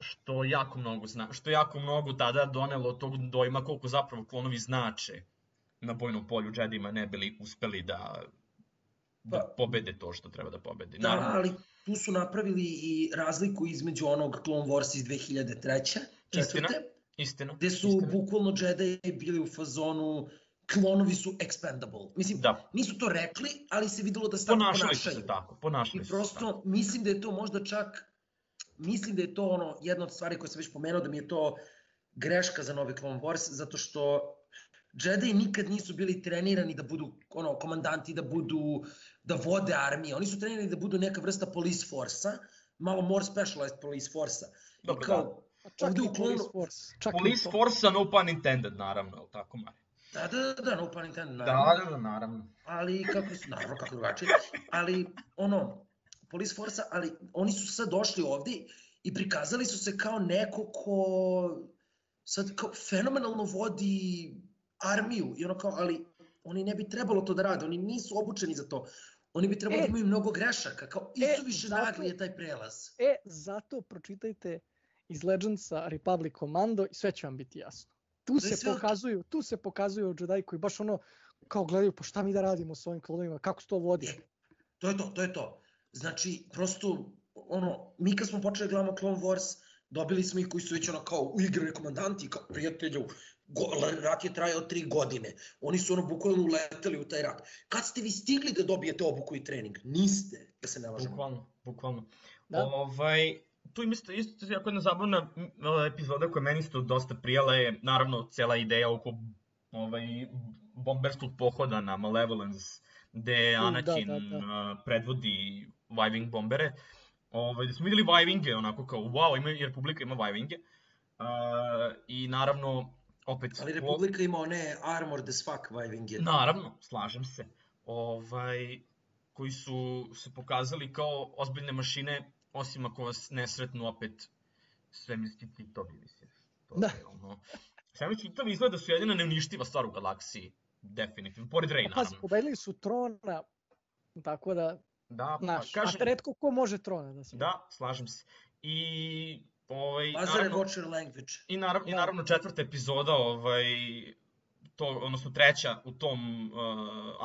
što jako mnogo zna, što jako mnogo tada donelo tog dojma koliko zapravo klonovi znače na bojnom polju Jedima ne bili uspeli da da pa, pobede to što treba da pobede. Da, Naravno. ali tu su napravili i razliku između onog Clone Wars iz 2003. Istina, istina. Gde su istina. bukvalno Jedi bili u fazonu klonovi su expendable. Mislim, da. nisu to rekli, ali se videlo da se tako ponašaju. Ponašali se tako, ponašali I prosto, tako. mislim da je to možda čak, mislim da je to ono, jedna od stvari koje sam već pomenuo, da mi je to greška za novi Clone Wars, zato što Jedi nikad nisu bili trenirani da budu ono komandanti, da budu da vode armije. Oni su trenirani da budu neka vrsta police force-a, malo more specialized police force-a. Dobro, kao, da. Čak i police force. Čak police force-a, no pun intended, naravno, je tako, Mari? Da, da, da, no pun intended, naravno. Da, da, da, naravno. Ali, kako su, naravno, kako drugačije. Ali, ono, police force ali oni su sad došli ovde i prikazali su se kao neko ko sad kao fenomenalno vodi armiju i ono kao, ali oni ne bi trebalo to da rade, oni nisu obučeni za to. Oni bi trebalo e, da imaju mnogo grešaka, kao e, više nagli je taj prelaz. E, zato pročitajte iz Legendsa Republic Commando i sve će vam biti jasno. Tu da se sve... pokazuju, tu se pokazuju Jedi koji baš ono kao gledaju pa šta mi da radimo s ovim klonovima, kako se to vodi. E, to je to, to je to. Znači, prosto, ono, mi kad smo počeli da gledamo Clone Wars, dobili smo ih koji su već ono kao uigrani komandanti, kao prijatelju, Go, rat je trajao tri godine. Oni su ono bukvalno uleteli u taj rat. Kad ste vi stigli da dobijete obuku i trening? Niste, da se ne lažemo. Bukvalno, bukvalno. Da? Ovaj, tu im isto, isto jako jedna zabavna epizoda koja meni isto dosta prijala je naravno cela ideja oko ovaj, bomberskog pohoda na Malevolence, gde da, Anakin da, da, da. predvodi Y-Wing bombere. Ovaj, da smo videli Y-Winge, onako kao, wow, ima, Republika ima Y-Winge. Uh, I naravno, opet... Ali Republika ima one armored as fuck Vivinge. Naravno, slažem se. Ovaj, koji su se pokazali kao ozbiljne mašine, osim ako vas nesretnu opet svemirski titovi, mislim. To da. Je, ono, svemirski titovi izgleda da su jedina neuništiva stvar u galaksiji. Definitivno, pored Rey, naravno. Pazi, pobedili su Trona, tako da, da pa, kažem, a redko ko može Trona da se... Da, slažem se. I Ovaj, Lazare Watcher Language. I, naravno, I naravno četvrta epizoda, ovaj, to, odnosno treća u tom uh,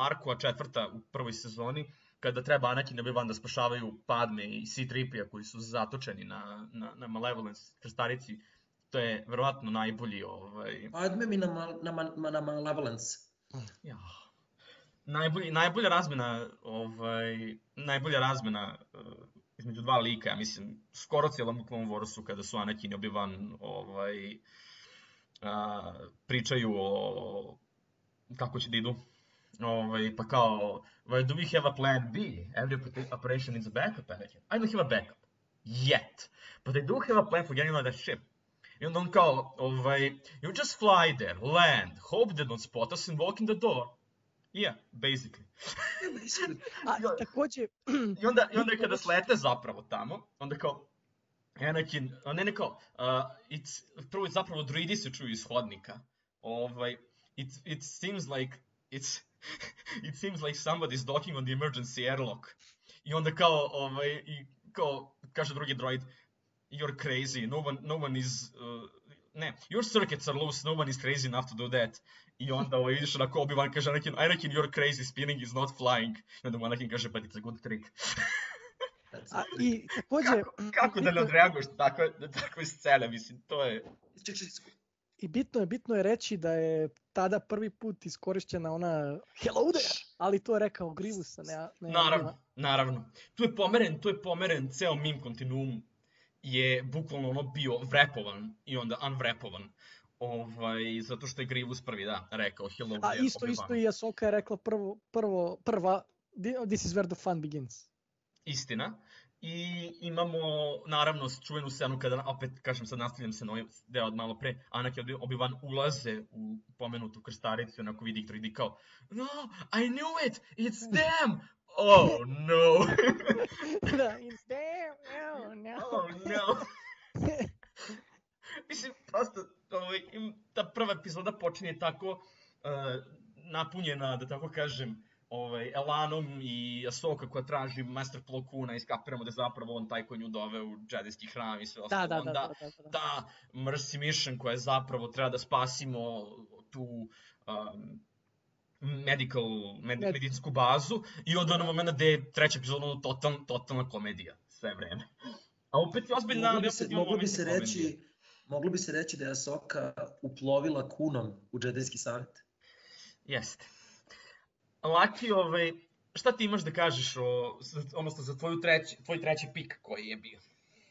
arku, a četvrta u prvoj sezoni, kada treba Anakin i Obi-Wan da spašavaju Padme i C-3PA koji su zatočeni na, na, na Malevolence krstarici, to je verovatno najbolji... Ovaj... Padme mi na, na, na, na Malevolence. Ja. Najbolji, najbolja razmena, ovaj, najbolja razmena uh, između dva lika, ja mislim, skoro cijelom Clone Warsu kada su Anakin i Obi-Wan ovaj, a, pričaju o kako će da idu. Ovaj, pa kao, well, do we have a plan B? Every operation needs a backup, Anakin. I don't have a backup. Yet. But I do have a plan for getting on that ship. I onda on kao, ovaj, you just fly there, land, hope they don't spot us and walk in the door. Yeah, basically. A, takođe... I onda, I onda kada slete zapravo tamo, onda kao, Anakin, ne ne kao, uh, it's, prvo zapravo druidi se čuju iz hodnika. Ovaj, it, it seems like, it's, it seems like somebody's docking on the emergency airlock. I onda kao, ovaj, i kao, kaže drugi droid, you're crazy, no one, no one is, uh, ne, your circuits are loose, no one is crazy enough to do that. I onda ovaj, vidiš onako Obi-Wan kaže Anakin, Anakin, you're crazy, spinning is not flying. I onda mu Anakin kaže, but it's a good trick. A, I takođe... Kako, kako da ne odreaguješ tako, da takve scene, mislim, to je... I bitno je, bitno je reći da je tada prvi put iskorišćena ona hello there, ali to je rekao Grievous, ne, ne Naravno, naravno. Tu je pomeren, tu je pomeren ceo meme kontinuum je bukvalno ono bio vrepovan i onda unvrepovan. Ovaj, zato što je Grievous prvi, da, rekao hello A isto, isto i Asoka je rekla prvo, prvo, prva, this is where the fun begins. Istina. I imamo, naravno, čuvenu scenu kada, opet, kažem, sad nastavljam se na ovaj deo od malo pre, Anakin i Obi-Wan ulaze u pomenutu krstaricu, onako vidi ih i kao, no, I knew it, it's them! Oh, no! da, it's them! No, no! Oh, no! Mislim, prosto, ovaj, ta prva epizoda počinje tako uh, napunjena, da tako kažem, ovaj, Elanom i Asoka koja traži Master Plo Kuna i skapiramo da je zapravo on taj koji nju dove u džedijski hram i sve Da, ostalo. da, da, Onda, da, da, da. ta Mercy Mission koja je zapravo treba da spasimo tu um, medical, med, Med- medicinsku bazu i od onog momenta gde je treća epizoda ono total, totalna komedija sve vreme. A opet je ozbiljna, Moglo bi se, moglo bi se reći, moglo bi se reći da je Asoka uplovila kunom u džedejski savjet. Jeste. Laki, ovaj, šta ti imaš da kažeš o, odnosno za tvoju treći, tvoj treći pik koji je bio?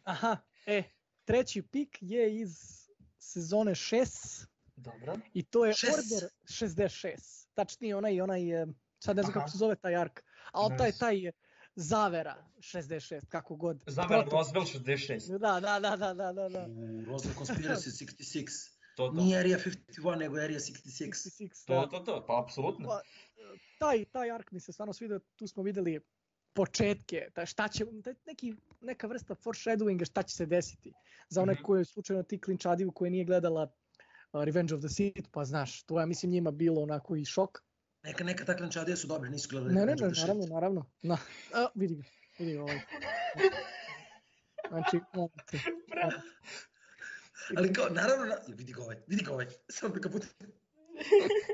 Aha, e, treći pik je iz sezone 6 Dobro. i to je Šest? Order 66. Tačnije onaj, onaj, e, sad ne znam Aha. kako se zove taj ark, ali taj, taj Zavera 66, kako god. Zavera Protiv- Roswell 66. Da, da, da, da, da, da, da. U Roswell Conspiracy 66. To, to. Nije Area 51, nego Area 66. 66, To, da. to, to, pa apsolutno. Pa, taj, taj ark mi se stvarno svidio, tu smo videli početke, taj šta će, taj neki, neka vrsta foreshadowinga šta će se desiti. Za one Mhm. koje slučajno ti klinčadiju koje nije gledala Revenge of the Sith, pa znaš, to je mislim njima bilo onako i šok. Neka, neka ta klančadija su dobre, nisu gledali Ne, ne, Revenge ne, of the naravno, naravno. Na, a, vidi ga, vidi ga ovaj. Znači, molim te. Ali kao, naravno, na... vidi ga ovaj, vidi ga ovaj, samo ga puti.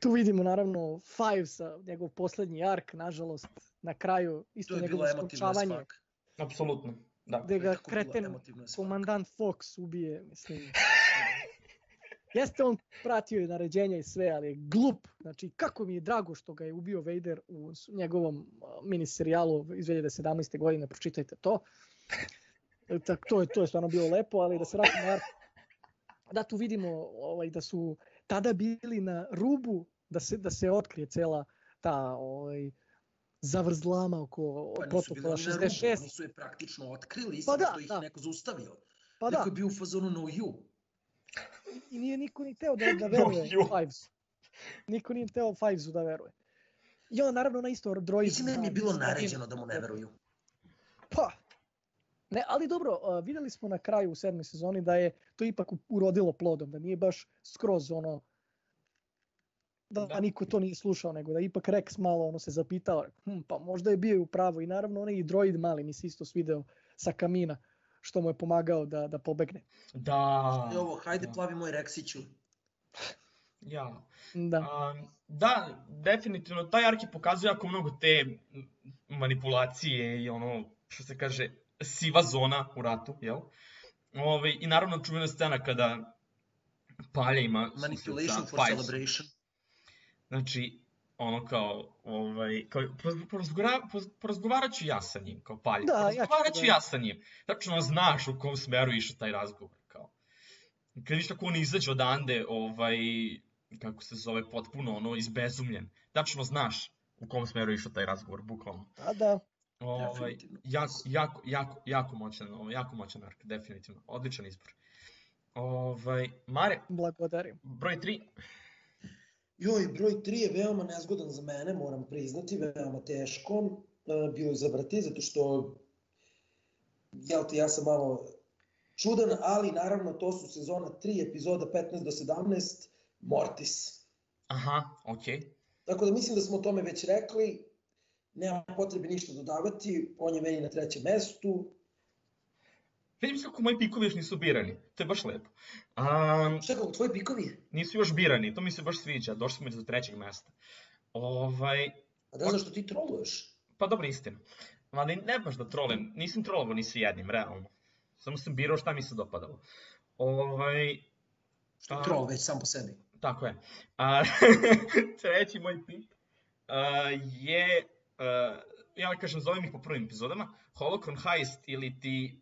Tu vidimo naravno Five sa njegov poslednji ark, nažalost, na kraju isto To je njegovo bilo emotivno as skočavanje. Apsolutno. Da. gde ga kreten komandant Fox ubije, mislim. Jeste on pratio i naređenja i sve, ali je glup. Znači, kako mi je drago što ga je ubio Vader u njegovom a, mini serijalu iz 2017. godine, pročitajte to. E, Tak, to, je, to je stvarno bilo lepo, ali da se vratimo na. Da, tu vidimo ovaj, da su tada bili na rubu da se, da se otkrije cela ta ovaj, zavrzlama oko Pa protokola oni na rubu, 66. Oni su je praktično otkrili, Pa da, što ih da. neko zaustavio. Pa Neko da, je bio u fazonu no you. I nije niko ni teo da, da veruje ju. Fivesu. Niko nije teo Fivesu da veruje. I on naravno na isto droid. Mislim da im je bilo naređeno da mu ne veruju. Pa, ne, ali dobro, uh, videli smo na kraju u sedmoj sezoni da je to ipak urodilo plodom, da nije baš skroz ono, da, Da. niko to nije slušao, nego da ipak Rex malo ono se zapitao, hm, pa možda je bio i u pravu i naravno onaj droid mali mi se isto svideo sa kamina, što mu je pomagao da, da pobegne. Da. I ovo, hajde da. plavi moj Reksiću. Ja. Da, Um, da, definitivno, taj arki pokazuje jako mnogo te manipulacije i ono, što se kaže, siva zona u ratu, jel? Ove, I naravno čuvena scena kada Palja ima Manipulation for celebration. Znači, ono kao, ovaj, kao poraz- porazgovara, poraz- porazgovarat ću ja sa njim, kao Palja. Da, ja porazgovarat ću da- ja sa njim. Tačno znaš u kom smeru išao taj razgovor, kao. Kad vidiš kako on izađe odande, ovaj, kako se zove, potpuno ono, izbezumljen. Tačno znaš u kom smeru išao taj razgovor, bukvalno. da, da. Ovaj, jako, jako, jako, jako moćan, ovaj, jako moćan ark, definitivno. Odličan izbor. Ovaj, Mare, Blagodarim. broj 3. Joj, broj 3 je veoma nezgodan za mene, moram priznati, veoma teško e, bio izabrati, zato što jel te, ja sam malo čudan, ali naravno to su sezona 3, epizoda 15 do 17, Mortis. Aha, okej. Tako da mislim da smo o tome već rekli, nema potrebe ništa dodavati, on je meni na trećem mestu. Vidim kako moji pikovi još nisu birani. To je baš lepo. Um, Šta kako, tvoji pikovi? nisu još birani, to mi se baš sviđa. Došli smo do trećeg mesta. Ovaj, A da znaš što ti troluješ? pa dobro, istina. Ali ne baš da trolem. Nisam trolovao ni sa jednim, realno. Samo sam birao šta mi se dopadalo. Ovaj, Što je A. troll već sam po sebi. Tako je. A, treći moj pik a, je, a, ja kažem, zovem ih po prvim epizodama, Holocron Heist ili ti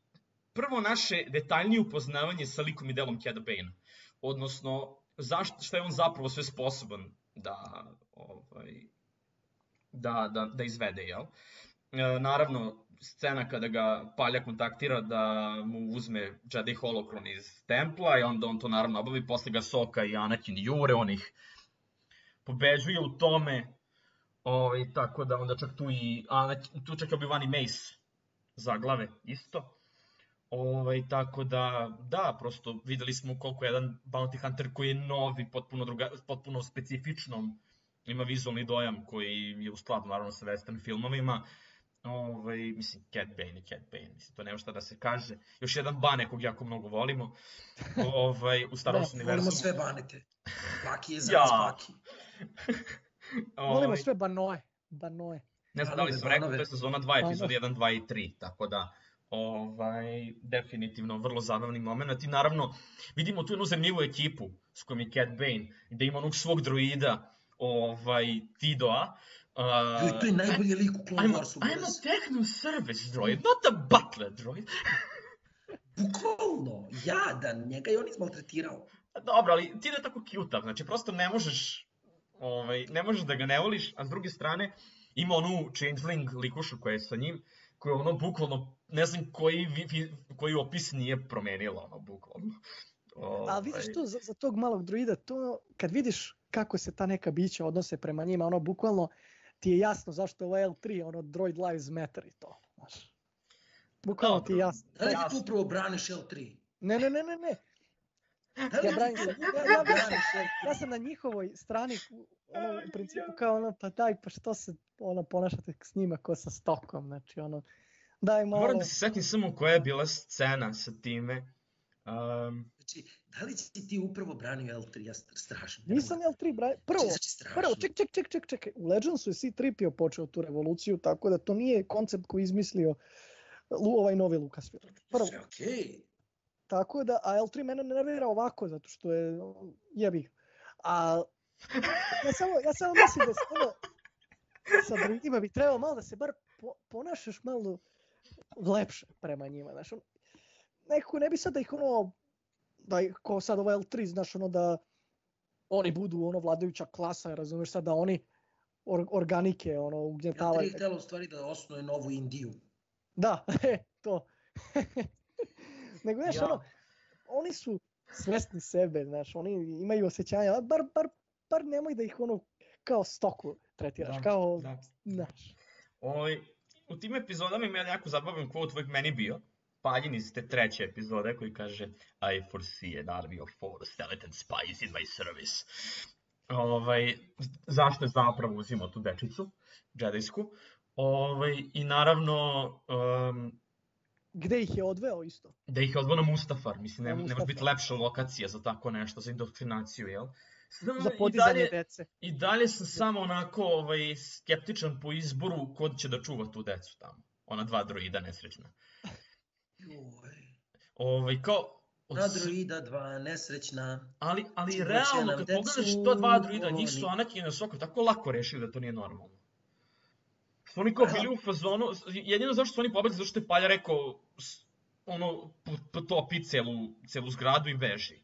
prvo naše detaljnije upoznavanje sa likom i delom Cada Bane. Odnosno, zašto, šta je on zapravo sve sposoban da, ovaj, da, da, da izvede, jel? E, naravno, scena kada ga Palja kontaktira da mu uzme Jedi holokron iz templa i onda on to naravno obavi, posle ga Soka i Anakin jure, on ih pobeđuje u tome, ovaj, tako da onda čak tu i Anakin, tu čak i Obi-Wan i Mace isto. Ovaj, tako da, da, prosto videli smo koliko je jedan Bounty Hunter koji je novi, potpuno, druga, potpuno specifičnom, ima vizualni dojam koji je u skladu naravno sa western filmovima. Ovaj, mislim, Cat Bane i Cat Bane, mislim, to nema šta da se kaže. Još jedan bane kog jako mnogo volimo ovaj, u Star Wars da, univerzumu. Volimo sve banete. Baki je za Ja. nas Baki. Volimo Ovaj, sve banoje. Banoje. Ne znam da li sam rekao, to je sezona 2, Pa, epizod 1, 2 i 3, tako da ovaj, definitivno vrlo zabavni moment. I naravno, vidimo tu jednu zanimljivu ekipu s kojom je Cat Bane, gde ima onog svog droida, ovaj, Tidoa. Uh, Joj, to je najbolji lik u Clone I'm, Warsu. I'm a techno service droid, not a butler droid. Bukvalno, jadan, njega je on izmaltretirao. Dobro, ali ti je tako cute znači prosto ne možeš, ovaj, ne možeš da ga ne voliš, a s druge strane ima onu changeling likušu koja je sa njim, koja ono bukvalno, ne znam koji, koji opis nije promenila, ono, bukvalno. Ali vidiš to za, za tog malog druida, to kad vidiš kako se ta neka bića odnose prema njima, ono bukvalno ti je jasno zašto je ovo L3, ono droid lives matter i to. Znaš. Bukvalno ti je Dobro. jasno. Da li ti tu upravo braniš L3? Ne, ne, ne, ne, ne. Da Ja, branim, tu ja, ja, ja, L3? ja sam na njihovoj strani, ono, u principu kao ono, pa daj, pa što se ono, ponašate s njima ko sa stokom, znači ono, daj malo... Moram da se setim samo koja je bila scena sa time. Um, Znači, da li si ti upravo branio L3? Ja st- strašno. Nisam mogu. L3, bra... prvo, Znači, strašno. prvo, ček, ček, ček, ček, ček, u Legendsu je C-3PO počeo tu revoluciju, tako da to nije koncept koji je izmislio Lu, ovaj novi Lucasfilm. Prvo, Sve okej. tako da, a L3 mene ne nervira ovako, zato što je, jebi. A ja samo, ja samo mislim da se ono, sa drugima bi trebalo malo da se bar po, ponašaš malo lepše prema njima, znaš, on, nekako ne bi sad da ih ono, da ih, ko sad ovo L3, znaš, ono da oni budu ono vladajuća klasa, razumeš sad da oni or, organike, ono, ugnjetavaju. L3 je htjela u stvari da osnuje novu Indiju. Da, e, to. Nego, znaš, Ja. ono, oni su svesni sebe, znaš, oni imaju osjećanja, bar, bar, bar nemoj da ih ono kao stoku tretiraš, Da, kao, da. znaš. Ovaj, u tim epizodama ima jedan jako zabavan quote uvek meni bio. Paljin iz te treće epizode koji kaže I foresee an army of four skeleton spies in my service. Ovaj, zašto je zapravo uzimao tu dečicu, džedijsku. Ovaj, I naravno, um, Gde ih je odveo isto? da ih je odveo na Mustafar. Mislim, ne, Na ne može biti lepša lokacija za tako nešto, za indoktrinaciju, jel? Samo Za i podizanje dalje- dece. I dalje sam samo onako ovaj, skeptičan po izboru ko će da čuva tu decu tamo. Ona dva droida nesrećna. Ovaj, kao, od Na s- droida dva, nesrećna. ali, ali će realno, kad decu, pogledaš to dva droida, njih su. Anakin i Ahsoka tako lako rešili da to nije normalno. Što oni kao Da. bili u fazonu, jedino zašto su oni pobegli, zašto je Palja rekao, ono, po- potopi celu, celu zgradu i beži.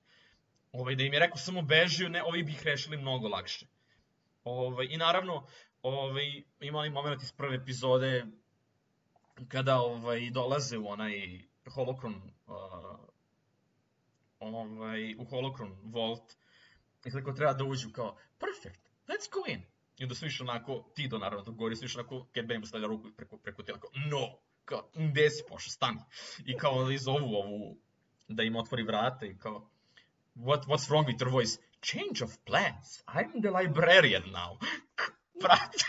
Ovaj, da im je rekao samo beži, ne, ovi bi ih rešili mnogo lakše. Ovaj, I naravno, ovaj, ima onaj moment iz prve epizode kada ovaj, dolaze u onaj holokron uh, ovaj, u holokron Vault i sad kao treba da uđu kao perfect, let's go in. I onda su više onako, Tido naravno to govori, su više onako, Cat Bane mu stavlja ruku preko, preko tijela, kao no, kao, gde si pošao, stani. I kao onda ovu, da im otvori vrata i kao, what, what's wrong with your voice? Change of plans, I'm the librarian now. Brate.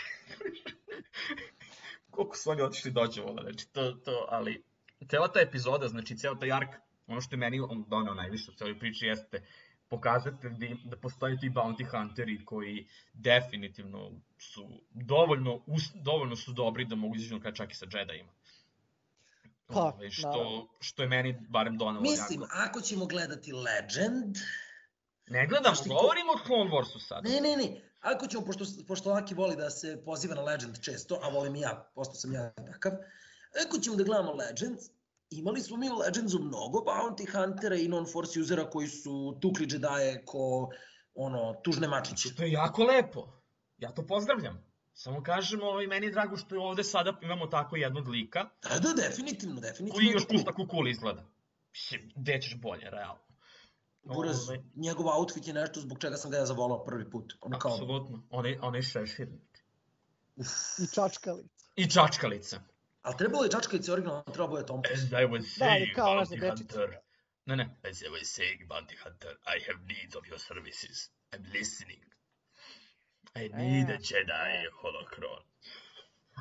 Koliko su oni otišli dođevola, znači to, to, ali cela ta epizoda, znači ceo taj ark, ono što je meni on donao najviše u celoj priči jeste pokazatelj da, da postoje ti bounty hunteri koji definitivno su dovoljno, us, dovoljno su dobri da mogu izaći na kraj čak i sa Jediima. Pa, Ovaj, što, naravno. što je meni barem donalo Mislim, jako. ako ćemo gledati Legend, Ne gledamo, ko- govorimo o Clone Warsu sad. ne, ne, ne, ako ćemo, pošto, pošto Laki voli da se poziva na Legend često, a volim i ja, postao sam ja takav, ako ćemo da gledamo Legend, imali smo mi u Legendsu mnogo bounty huntera i non-force usera koji su tukli Jedi ko ono, tužne mačiće. To je jako lepo. Ja to pozdravljam. Samo kažem, ovaj, meni je drago što je ovde sada imamo tako jednog lika, Da, da, definitivno, definitivno. koji još je cool. kusta kukul izgleda. Mislim, gde ćeš bolje, realno. Buraz, Ovaj, njegov outfit je nešto zbog čega sam ga ja zavolao prvi put. Ono kao, Apsolutno, onaj, onaj šeširnik. uf. I čačkalica. I čačkalica. Ali trebalo je čačkalice originalno, trebalo boje Tom Cruise. As I was Da, ali saying, kao naš bounty hunter. Ne, ne, as I was saying, bounty hunter, I have needs of your services. I'm listening. Need a E, Jedi holocron.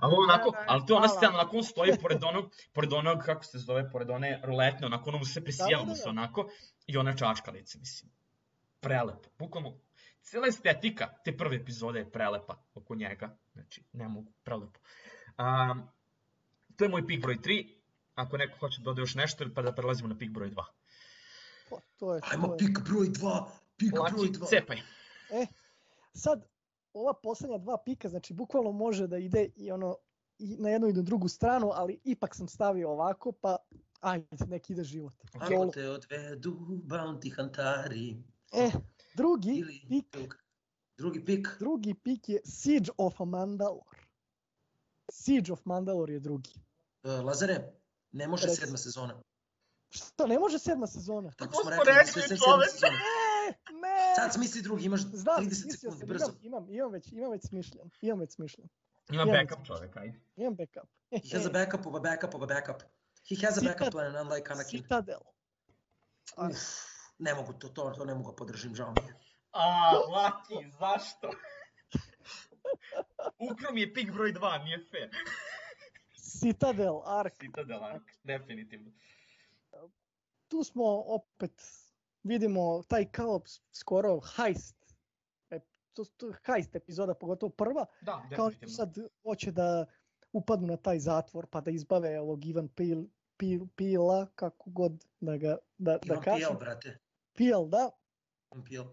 Ali onako, Da, da, ali to je ona scena, onako on stoji pored onog, pored onog, kako se zove, pored one ruletne, onako ono mu se presijava da, mu da. se onako, i ona čačkalica, mislim. Prelepo, bukvalno, cijela estetika te prve epizode je prelepa oko njega, znači, ne mogu, prelepo. Um, to je moj pik broj 3, ako neko hoće da dode još nešto, pa da prelazimo na pik broj 2. Pa, to je, to Ajmo je. pik broj 2, pik broj Laki, 2. cepaj. E, sad, ova poslednja dva pika, znači bukvalno može da ide i ono i na jednu i na drugu stranu, ali ipak sam stavio ovako, pa ajde, nek ide život. Ako te odvedu bounty huntari. E, drugi Ili, pik, drugi pik. drugi pik je Siege of Mandalore. Siege of Mandalore je drugi. Uh, Lazare, ne može Reci. sedma sezona. Što, ne može sedma sezona? Tako smo rekli, rekli, sve sedma čoveče. Sad smisli drugi, imaš Znam, 30 mislio sekundi, brzo. imam, imam, imam već, imam već smišljen, imam već smišljen. Ima Ja backup čovek, ajde. Imam backup. He has a backup of a backup of a backup. He has a Citad- backup plan, unlike Anakin. Citadel. Uf, ne mogu to, to, to ne mogu da podržim, žao mi je. A, Laki, zašto? Ukro mi je pik broj 2, nije fair. Citadel, Ark. Citadel Ark, definitivno. Tu smo opet, vidimo taj kao skoro heist. E, to, to heist epizoda, pogotovo prva. Da, Kao sad hoće da upadnu na taj zatvor pa da izbave ovog Ivan Pil, Pil, Pila, kako god da ga da, da Imam kažem. pijel, brate. Pil, da. Imam pijel.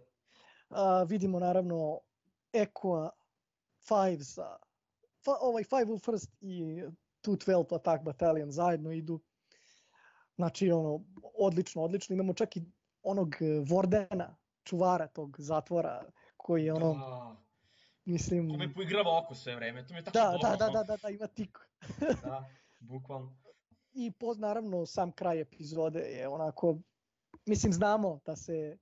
A, vidimo naravno Equa 5 sa fa, ovaj 5 First i 212 Attack Battalion zajedno idu. Znači ono odlično, odlično. Imamo čak i onog eh, Vordena, čuvara tog zatvora koji je ono, Da, mislim, ko me poigrava oko sve vreme, to mi je tačno da, dobro. da, da, da, da, da, ima tik. da, bukvalno. I poz, naravno sam kraj epizode je onako, mislim znamo da se,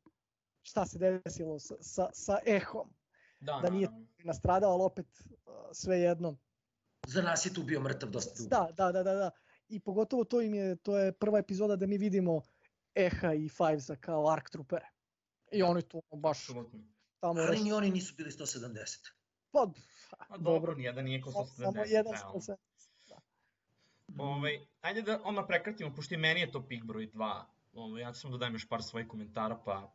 šta se desilo sa, sa, sa ehom, Da, Da nije- nastradao, ali opet uh, sve jedno. Za nas je tu bio mrtav dosta dugo. Da, da, da, da, da. I pogotovo to im je, to je prva epizoda da mi vidimo Eha i Fivesa kao Ark Troopere. I oni tu baš tamo Ali ni oni nisu bili 170. Pa, A dobro, nijedan nije ko Samo 170, jedan realno. se Ovaj, ajde da odmah prekratimo, pošto i meni je to pik broj 2. Ovaj, ja ću samo da dajem još par svojih komentara, pa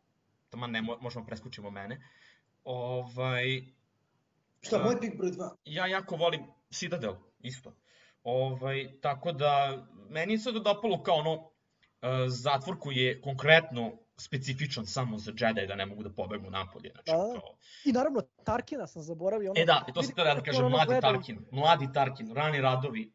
tamo ne, mo- možemo preskućimo mene. Ovaj, Šta, Da. moj pik broj 2? ja jako volim Citadel, isto. Ovaj, tako da, meni se to dopalo kao ono, e, zatvor koji je konkretno specifičan samo za Jedi da ne mogu da pobegnu napolje. Znači, Da, da. kao, I naravno Tarkina sam zaboravio. Ono, E da, to sam tada da kažem, mladi Tarkin, mladi Tarkin, rani radovi,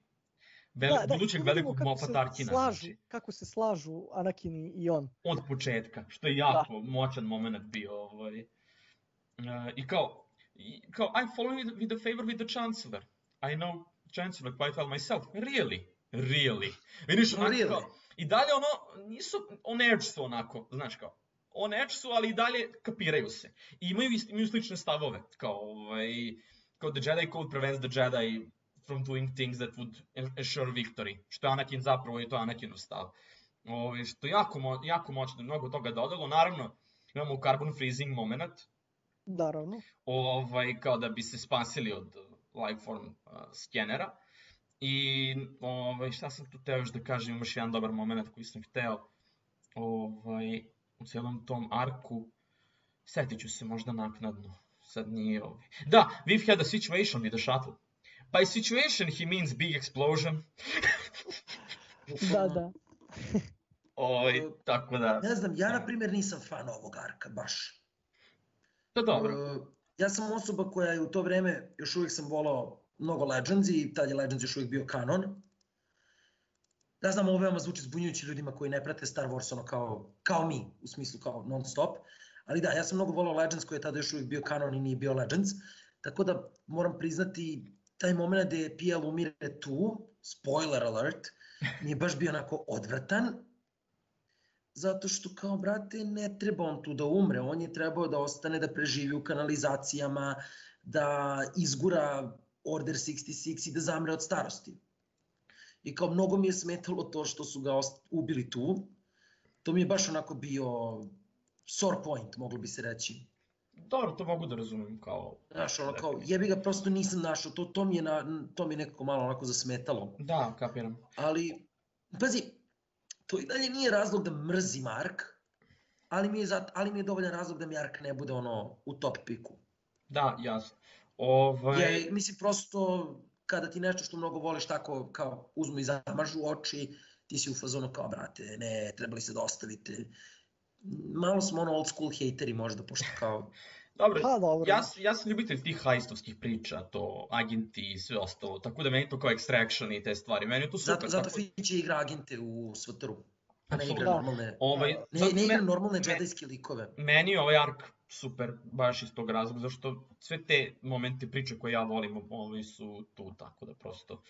vel, Da, da, budućeg velikog kako mofa se Tarkina, Slažu, znači, kako se slažu Anakin i- on. od početka, što je jako moćan moment bio. Ovaj. Uh, I kao, i, kao, I'm following with the favor with the Chancellor. I know Chancellor quite well myself. Really? Really? Vidiš, No, onako really? kao, i dalje ono, nisu, on edge su onako, znaš kao, on edge su, ali i dalje kapiraju se. I imaju, imaju slične stavove, kao, ovaj, kao the Jedi Code prevents the Jedi from doing things that would assure victory, što je Anakin zapravo i to je Anakinov stav. Ovaj, što je jako, mo jako moćno, mnogo toga dodalo. Naravno, imamo carbon freezing moment, Naravno. ovaj, kao da bi se spasili od lifeform uh, skenera. I ovaj, šta sam tu teo još da kažem, imaš jedan dobar moment koji sam hteo ovaj, u cijelom tom arku. Setit ću se možda naknadno, sad nije ovaj. Da, we've had a situation with the shuttle. By situation he means big explosion. Da, da. Ovaj, tako da, Ne znam, ja na primjer nisam fan ovog arka, baš. to dobro. Uh, ja sam osoba koja je u to vreme, još uvijek sam volao mnogo Legends i tad je Legends još uvijek bio kanon. Ja znam, ovo veoma zvuči zbunjujući ljudima koji ne prate Star Wars ono kao, kao mi, u smislu kao non stop. Ali da, ja sam mnogo volao Legends koji je tada još uvijek bio kanon i nije bio Legends. Tako da moram priznati, taj moment gde PL umire tu, spoiler alert, mi je baš bio onako odvratan, zato što kao, brate, ne treba on tu da umre, on je trebao da ostane da preživi u kanalizacijama, da izgura Order 66 i da zamre od starosti. I kao mnogo mi je smetalo to što su ga ubili tu. To mi je baš onako bio sore point, moglo bi se reći. Dobro, to mogu da razumem kao... Znaš, ono kao, jebi ga, prosto nisam našao, to, to, mi je na, to mi je nekako malo onako zasmetalo. Da, kapiram. Ali, pazi, to i dalje nije razlog da mrzi Mark, ali mi je, zat, ali mi je dovoljan razlog da Mark ne bude ono u top piku. Da, jasno. Ovaj... Je, mislim, prosto, kada ti nešto što mnogo voliš tako kao uzmu i zamažu oči, ti si u fazonu kao, brate, ne, trebali se da ostavite. Malo smo ono old school hejteri možda, pošto kao... Dobro, pa, dobro. Ja, ja sam ljubitelj tih hajstovskih priča, to agenti i sve ostalo, tako da meni to kao extraction i te stvari, meni je to super. Zato, zato tako... Fiće igra agente u Svataru, a ne igra da. normalne, ovaj, ne, ne igra normalne džedajske likove. Meni je ovaj ark super, baš iz tog razloga, zašto sve te momente priče koje ja volim ovaj, su tu, tako da prosto...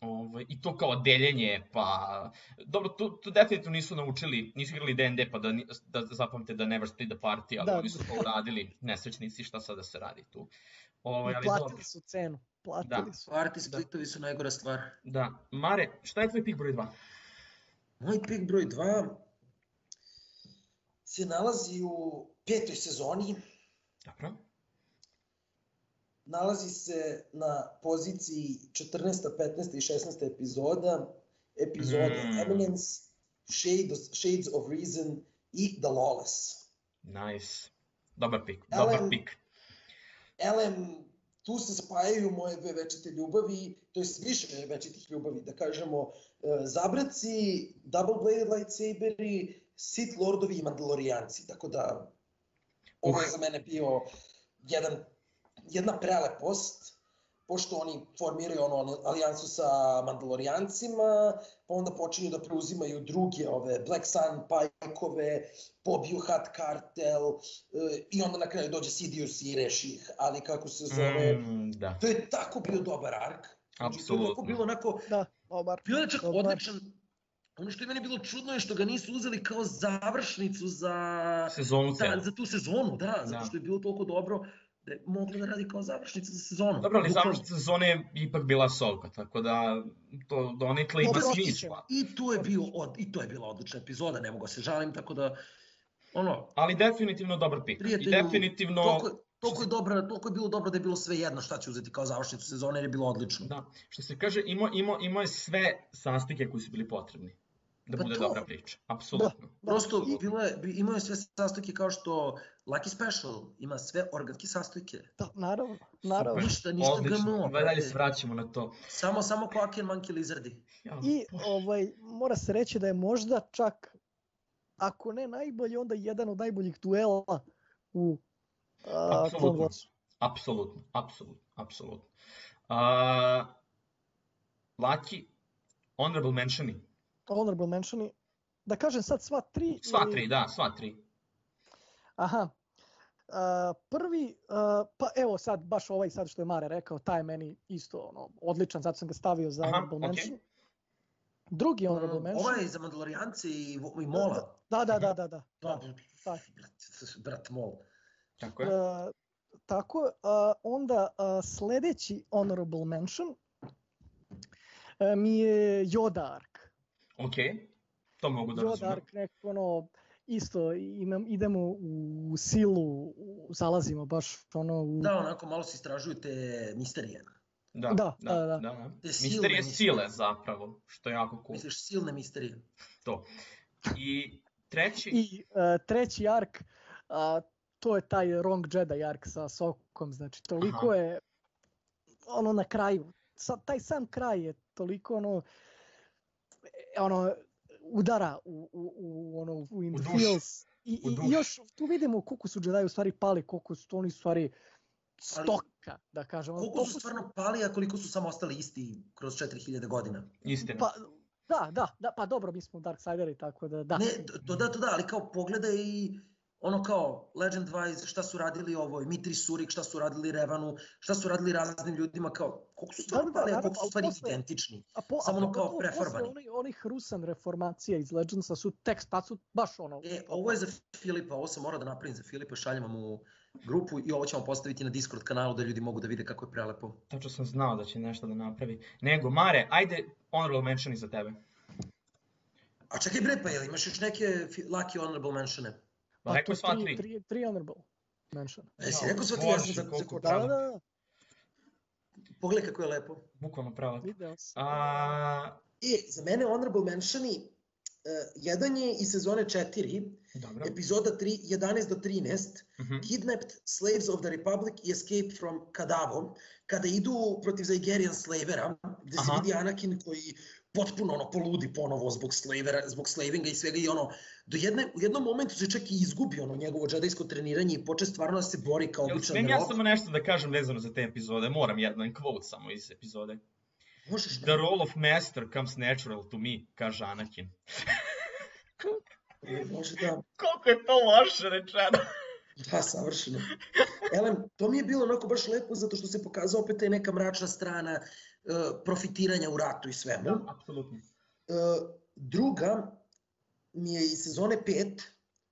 Ovaj, I to kao deljenje, pa... Dobro, tu, tu definitivno nisu naučili, nisu igrali D&D pa da, da zapamte da never split the party, ali da. oni su to uradili, nesrećnici, šta sada se radi tu. Ovaj, ali platili dobro. su cenu, platili da. su. Party splitovi da. su najgora stvar. Da. Mare, šta je tvoj pik broj 2? Moj pik broj 2 se nalazi u petoj sezoni. Dobro. Nalazi se na poziciji 14., 15. i 16. epizoda. Epizode mm. Eminence, Shades, Shades of Reason i The Lawless. Nice. Dobar pik, dobar pik. Elem, tu se spajaju moje dve večite ljubavi, to je više večitih ljubavi, da kažemo, e, zabraci, double bladed lightsaberi, Sith Lordovi i Mandalorijanci, tako da ovo je za mene bio jedan, jedna prelepost, pošto oni formiraju ono alijansu sa Mandalorijancima, pa onda počinju da preuzimaju druge ove Black Sun, Pajkove, pobiju Hat Cartel e, i onda na kraju dođe Sidious i reši ih, ali kako se zove, mm, da. to je tako bio dobar ark. Apsolutno. Znači, to je bilo onako, da, dobar. Bio je čak dobar. odličan, ono što je meni bilo čudno je što ga nisu uzeli kao završnicu za, sezonu za, za tu sezonu, da, da, zato što je bilo toliko dobro da je moglo da radi kao završnica za sezonu. Dobro, ali završnica sezone je ipak bila solka, tako da to donekle ima smisla. I to je bio od, i to je bila odlična epizoda, ne mogu da se žalim, tako da ono. Ali definitivno dobar pik. I definitivno toliko, toliko je dobro, toliko je bilo dobro da je bilo sve jedno šta će uzeti kao završnicu sezone jer je bilo odlično. Da, što se kaže, imao ima, ima sve sastike koji su bili potrebni da pa bude to, dobra priča. Apsolutno. Da, prosto Apsolutno. bilo je, imao je sve sastojke kao što Lucky Special ima sve organske sastojke. Da, naravno, naravno. Super. Ništa, ništa Odlično. GMO. Dalje se vraćamo na to. Samo, samo Quack and Monkey Lizardi. I ovaj, mora se reći da je možda čak, ako ne najbolji, onda jedan od najboljih duela u uh, Apsolutno. Apsolutno, apsolutno, apsolutno. Uh, Lucky, honorable mentioning honorable mentioni, da kažem sad sva tri? Sva tri, da, sva tri. Aha. Uh, prvi, uh, pa evo sad, baš ovaj sad što je Mare rekao, taj je meni isto ono, odličan, zato sam ga stavio za Aha, honorable okay. mention. Drugi honorable uh, mention. Ovaj za Mandalorijanci i, i Mola. Da, da, da, da. da. da. Brat, brat Mol. Tako je. Uh, tako, uh, onda uh, sledeći honorable mention uh, mi je Yoda arc. Ok, to mogu da razumem. Dark, neko ono, isto imam, idemo u silu, u, zalazimo baš ono u... Da, onako malo se istražuju te misterije. Da, da, da. da, da. da. Misterije sile zapravo, što je jako cool. Misliš silne misterije. To. I treći... I uh, treći ark, uh, to je taj Wrong Jedi ark sa Sokom, znači toliko Aha. je ono na kraju, sa, taj sam kraj je toliko ono ono udara u, u, u ono u in the feels i, i, i još tu vidimo koliko su Jedi u stvari pali, koliko su oni u stvari stoka, da kažemo. Koliko su stvarno pali, a koliko su samo ostali isti kroz 4000 godina? Istina. Pa, da, da, da, pa dobro, mi smo Darksideri, tako da, da. Ne, to da, to da, ali kao pogledaj i ono kao Legend Wise, šta su radili ovo, Mitri Surik, šta su radili Revanu, šta su radili raznim ljudima, kao, koliko su stvari, Da, da, da, koliko su stvari posle- identični. A po, Samo a ono kao pogotovo posle. Onih, onih Rusan reformacija iz Legendsa su tekst, pa su baš ono... E, ovo je za Filipa, ovo sam morao da napravim za Filipa, šaljemo mu grupu i ovo ćemo postaviti na Discord kanalu da ljudi mogu da vide kako je prelepo. Tačno sam znao da će nešto da napravi. Nego, Mare, ajde honorable mention i za tebe. A čekaj bre, pa jel imaš još neke lucky honorable mentione? Pa rekao sva tri, tri. tri, honorable mention. E, si Ja, rekao sva tri, ja sam za, za koliko Da, da, da, Pogledaj kako je lepo. Bukvalno pravo. video sam. A, E, za mene honorable mentioni, uh, jedan je iz sezone 4, dobro. epizoda 3, 11 do 13, Mhm. Kidnapped Slaves of the Republic i Escape from Kadavo, kada idu protiv Zaigerian slavera, gde se vidi Anakin koji potpuno ono poludi ponovo zbog slavera, zbog slavinga i svega i ono, do jedne, u jednom momentu se čak i izgubi ono njegovo džedajsko treniranje i poče stvarno da se bori kao Jel običan smijem ja samo nešto da kažem vezano za te epizode? Moram jedan quote samo iz epizode. Možeš The role of master comes natural to me, kaže Anakin. Može da, Koliko je to loše rečeno. da, savršeno. Elem, to mi je bilo onako baš lepo zato što se pokazao opet ta neka mračna strana profitiranja u ratu i svemu. Da, apsolutno. Uh, druga mi je iz sezone 5,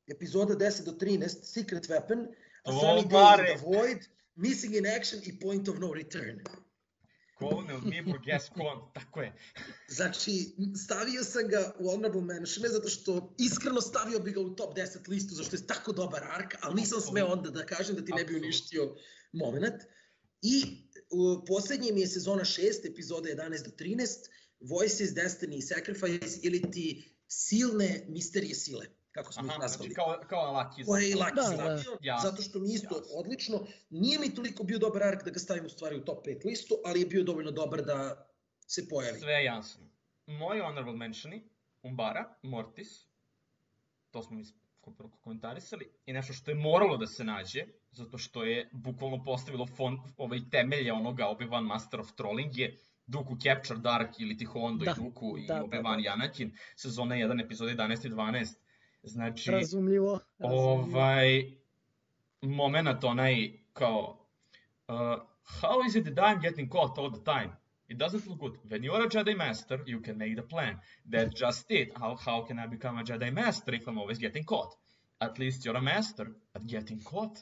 epizoda 10 do 13, Secret Weapon, A Sunny Day in the Void, Missing in Action i Point of No Return. Colonel Mibur Gascon, tako je. Znači, stavio sam ga u honorable mention, zato što iskreno stavio bi ga u top 10 listu, zašto je tako dobar ark, ali nisam smeo onda da kažem da ti ne bi uništio moment. I u, poslednji mi je sezona 6, epizoda 11 do 13, Voices, Destiny i Sacrifice ili ti silne misterije sile, kako smo ih Aha, nazvali. znači kao, kao Alaki. koje je i Laki Da, Jasno, zato što mi je isto jasno. odlično. Nije mi toliko bio dobar ark da ga stavim u stvari u top 5 listu, ali je bio dovoljno dobar da se pojavi. Sve je jasno. Moji honorable mentioni, Umbara, Mortis, to smo ko- komentarisali, i nešto što je moralo da se nađe, zato što je bukvalno postavilo fond, ovaj temelje onoga Obi-Wan Master of Trolling je Dooku Capture Dark ili ti Hondo Da, i Dooku i da, da, Obi-Wan da. i Anakin, sezona 1, epizode 11 i 12. Znači, Razumljivo. razumljivo. ovaj moment onaj kao uh, how is it that I'm getting caught all the time? It doesn't look good. When you're a Jedi Master, you can make the plan. That's just it. How, how can I become a Jedi Master if I'm always getting caught? At least you're a master at getting caught.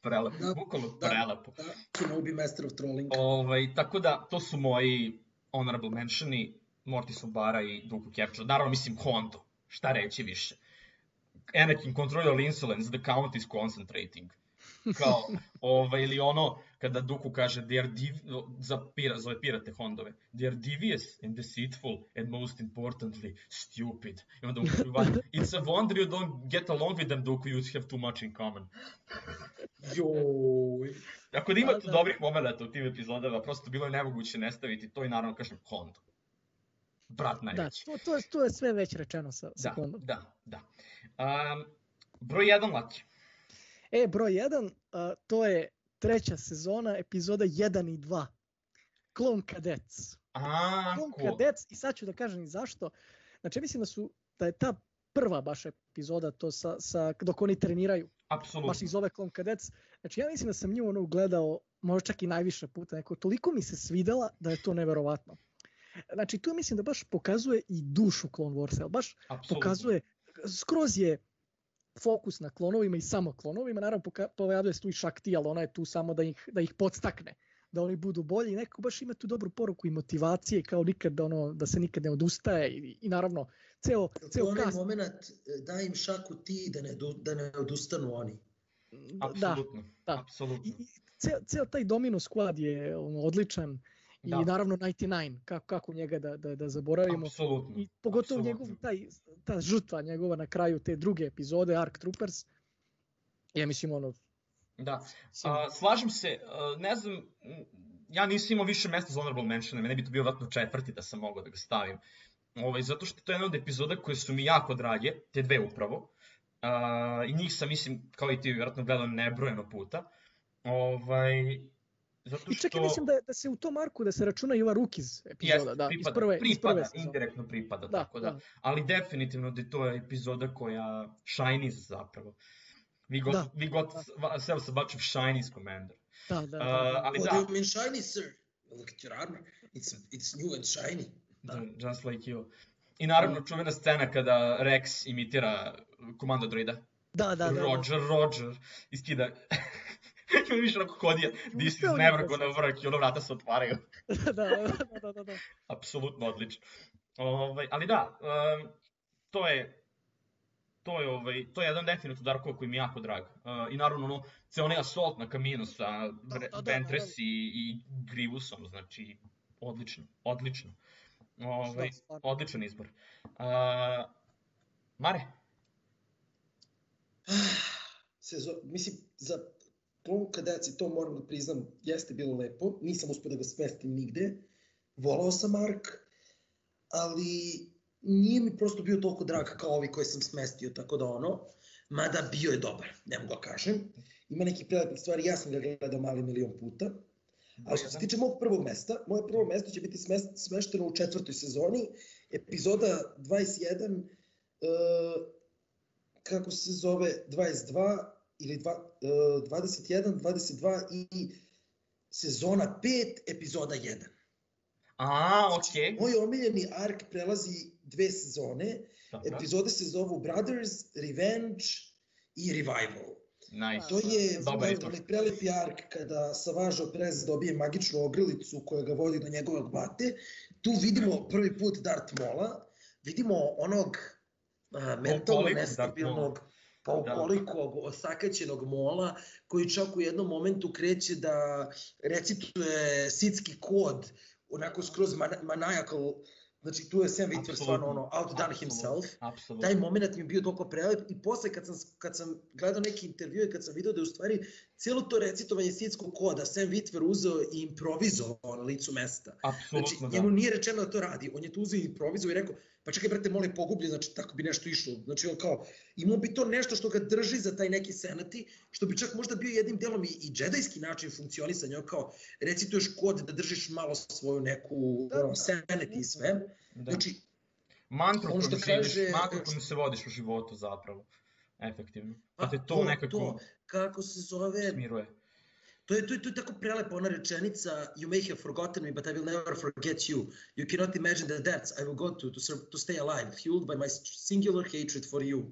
prelepo, Da, bukvalno da. prelepo. Da, Kenobi Master of Trolling. Ovaj, tako da, to su moji honorable mentioni, Mortis Umbara i Dooku Capture. Naravno, mislim Hondo. Šta reći više? Anakin control your insolence, the count is concentrating. Kao, ovaj, ili ono, kada Dooku kaže, they are div... za, pira, zove pirate Hondove, they are devious and deceitful and most importantly, stupid. I onda mu kaže, it's a wonder you don't get along with them, Dooku, you have too much in common. Joj. Ako da imate Da, da. dobrih momenta u tim epizodama, prosto bilo je nemoguće ne staviti to i naravno kažem Hondo. Brat Da, najveći. to, to, je, to je sve već rečeno sa Da, sekundom. da, da. Um, broj 1 Laki. E, broj 1, to je treća sezona, epizoda 1 i 2. Clone Cadets. A, Clone cool. Cadets, i sad ću da kažem i zašto. Znači, mislim da su da je ta prva baš epizoda to sa, sa dok oni treniraju, Apsolutno. baš ih zove Clone Cadets. Znači, ja mislim da sam nju ono gledao možda čak i najviše puta, neko, toliko mi se svidela da je to neverovatno. Znači, tu mislim da baš pokazuje i dušu Clone Warsa, baš Apsolutno. pokazuje, skroz je fokus na klonovima i samo klonovima, naravno pojavljuje se tu i Shakti, ali ona je tu samo da ih, da ih podstakne, da oni budu bolji i nekako baš ima tu dobru poruku i motivacije kao nikad da, ono, da se nikad ne odustaje i, i naravno ceo, To je ceo onaj kast. moment, daj im šaku ti da ne, da ne odustanu oni. Da, Apsolutno. da. Apsolutno. i, i ceo, ceo taj Domino squad je ono, odličan i Da. naravno 99, kako, kako njega da, da, da zaboravimo. Apsolutno. I pogotovo njegov, taj, ta žrtva njegova na kraju te druge epizode, Ark Troopers, ja mislim ono, Da. A, slažem se, a, ne znam, ja nisam imao više mesta za honorable mention, mene bi to bio vratno četvrti da sam mogao da ga stavim. Ovaj, zato što to je jedna od epizoda koje su mi jako drage, te dve upravo. A, I njih sam, mislim, kao i ti, vjerojatno gledao nebrojeno puta. Ovaj, Zato I čekaj, mislim da, da se u tom arku da se računa i ova Rookies epizoda, Jeste, da, pripada, iz prve, iz prve pripada sezone. indirektno pripada, Da, tako da. da. Ali definitivno da je to epizoda koja shinies zapravo. We got, Da, we got da. ourselves a bunch of shinies, commander. Da, da, da. Uh, da. ali What da, do you mean shiny, sir? Look at your armor. It's, it's new and shiny. Da. just like you. I naravno čuvena scena kada Rex imitira komando droida. Da, da, da, da. Roger, Roger, iskida. Ima više onako kodija, this is never da gonna work, i ono vrata se otvaraju. da, da, da, da, da. Apsolutno odlično. Ovaj, ali da, um, to je to je ovaj to je jedan definitivno Darkova koji mi je jako drag. Uh, I naravno ono ceo onaj assault na kaminu sa Bre- da, da, Ventress naravno. i, i Grievousом, znači odlično, odlično. Ovaj, Da, odličan izbor. Uh, Mare, Sezo, mislim, za Clone Cadets i to moram da priznam, jeste bilo lepo. Nisam uspio da ga smestim nigde. Volao sam Mark, ali nije mi prosto bio toliko drag kao ovi koje sam smestio, tako da ono, mada bio je dobar, ne mogu da kažem. Ima nekih prelepih stvari, ja sam ga gledao mali milion puta. Ali što se tiče mog prvog mesta, moje prvo mesto će biti smešteno u četvrtoj sezoni, epizoda 21, uh, kako se zove, 22 ili dva, uh, 21, 22 i sezona 5, epizoda 1. a, okej, Moj omiljeni ark prelazi dve sezone, dobro, epizode se zovu Brothers, Revenge i Revival. nice. To je Dobar izbor. onaj prelepi ark kada Savažo Prez dobije magičnu ogrlicu koja ga vodi do njegovog bate. Tu vidimo prvi put Darth Mola, vidimo onog a, mentalno nestabilnog, Da. paukolikog, osakaćenog mola, koji čak u jednom momentu kreće da recituje sitski kod, onako skroz man maniacal, znači tu je Sam Witwer stvarno ono outdone himself. Apsolutno. Taj moment mi je bio toliko prelep i posle kad sam, kad sam gledao neki intervju i kad sam video da je u stvari cijelo to recitovanje sitskog koda Sam Witwer uzeo i improvizovao na licu mesta. Znači, Apsolutno, da. njemu nije rečeno da to radi, on je to uzeo i improvizovao i rekao, pa čekaj brate, moli pogubljen, znači tako bi nešto išlo. Znači on kao, imao bi to nešto što ga drži za taj neki sanity, što bi čak možda bio jednim delom i, i džedajski način funkcionisanja, on kao, recituješ kod da držiš malo svoju neku Da, ono, da. sanity i sve. da. Znači, Mantru kojom se ideš, kaže- mantru kojom se vodiš u životu zapravo. Efektivno. a, Da te to nekako kako se zove, smiruje. To je, to, je, to je tako prelepa ona rečenica You may have forgotten me, but I will never forget you. You cannot imagine the depths I will go to to, serve, to stay alive, fueled by my singular hatred for you.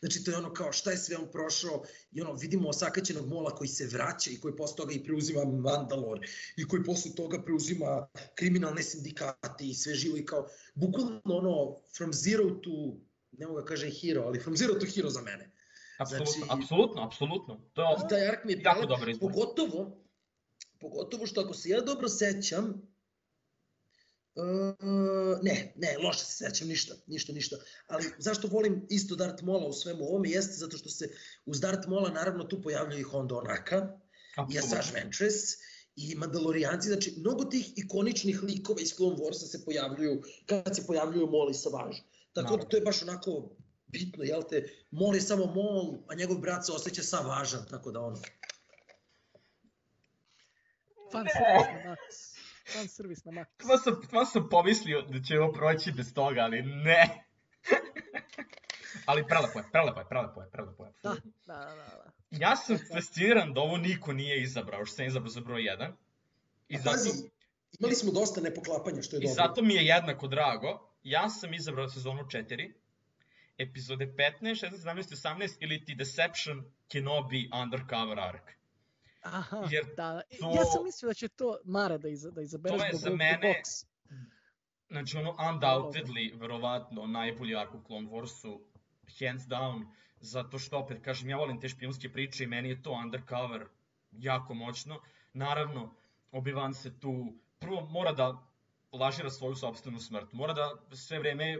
Znači, to je ono kao šta je sve on prošao i ono, vidimo osakaćenog mola koji se vraća i koji posle toga i preuzima Mandalor i koji posle toga preuzima kriminalne sindikate i sve živo i kao, bukvalno ono, from zero to, ne mogu da kažem hero, ali from zero to hero za mene. Apsolutno, Znači- apsolutno, apsolutno. To je I taj ark mi je jako dobar izbor. Pogotovo, pogotovo što ako se ja dobro sećam, Uh, ne, ne, loše se sećam, ništa, ništa, ništa. Ali zašto volim isto Darth Mola u svemu ovome jeste zato što se uz Darth Mola naravno tu pojavljaju i Hondo Onaka, i Asajj. Ventress, i Mandalorijanci, znači mnogo tih ikoničnih likova iz Clone Warsa se pojavljuju kad se pojavljuju Mol i Savage. Tako da to je baš onako bitno, jel te, Mol je samo Mol, a njegov brat se osjeća sav važan, tako da ono. Fan servis na max. Fan servis na max. Tva sam, tva sam pomislio da će ovo proći bez toga, ali ne. ali prelepo je, prelepo je, prelepo je, prelepo je. Da, da, da, da. Ja sam fasciniran da ovo niko nije izabrao, što sam izabrao za broj 1. I A zato, pazi, imali smo dosta nepoklapanja, što je I dobro. zato mi je jednako drago. Ja sam izabrao sezonu 4, epizode 15, 16, 17, 18 ili ti Deception Kenobi Undercover Arc. Aha, Jer da. to- Ja sam mislio da će to Mara da, iza, da izabere To je za mene- box. Znači, ono, undoubtedly, verovatno, najbolji ark u Clone Warsu, hands down, zato što, opet, kažem, ja volim te špijunske priče i meni je to undercover jako moćno. Naravno, Obi-Wan se tu, prvo mora da lažira svoju sobstvenu smrt, mora da sve vreme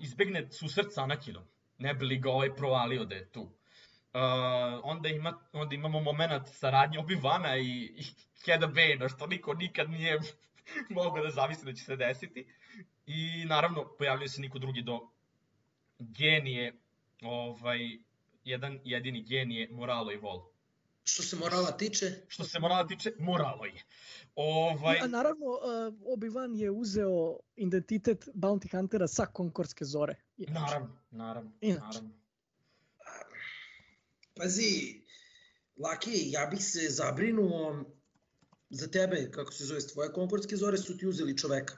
izbegne susret sa Anakinom, ne bi li ga ovaj provalio da je tu. Uh, onda, ima, onda imamo moment saradnje Obi-Wana i, i Heda Bane, što niko nikad nije mogao da zamisli da će se desiti. I naravno, pojavljuje se niko drugi do genije, ovaj, jedan jedini genije Moralo i Vol. Što se morala tiče, Što se morala tiče, moralo je. Ovaj, A naravno, uh, Obi-Wan je uzeo identitet Bounty Huntera sa Konkorske zore. Inače. naravno, naravno, Inače. naravno. pazi, Laki, ja bih se zabrinuo za tebe, kako se zove, s tvoje konkorske zore su ti uzeli čoveka.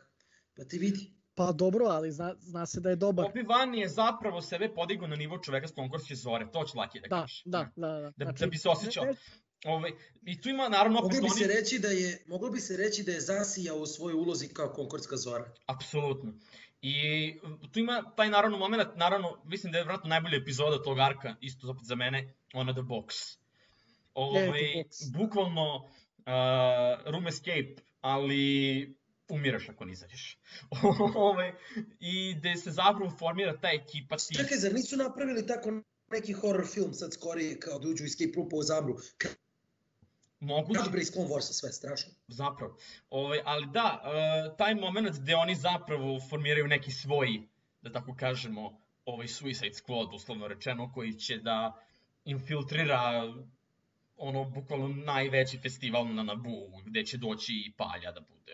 Pa ti vidi. Pa dobro, ali zna, zna se da je dobar. Obi-Wan je zapravo sebe podigao na nivo čoveka s konkurske zore, to će laki da Da, kažeš. da, da. da. Da, da bi se osjećao. ne- ne- Ovaj, I tu ima naravno opet Moglo bi se oni... reći da je, moglo bi se reći da je zasijao u svojoj ulozi kao konkorska zora. Apsolutno. I tu ima taj naravno moment, naravno, mislim da je vratno najbolja epizoda tog arka, isto opet za mene, ona The Box. Ovaj, The Box. bukvalno uh, room escape, ali umiraš ako ne izađeš. ovaj, I gde se zapravo formira ta ekipa ti... Čekaj, zar nisu napravili tako neki horror film sad skorije kao da uđu u escape room po zamru? Moguće, Kako bre iz Clone Warsa sve, strašno. zapravo. Ovaj, ali da, uh, taj moment gde oni zapravo formiraju neki svoj, da tako kažemo, ovaj Suicide Squad, uslovno rečeno, koji će da infiltrira ono, bukvalno najveći festival na Nabu, gde će doći i Palja da bude.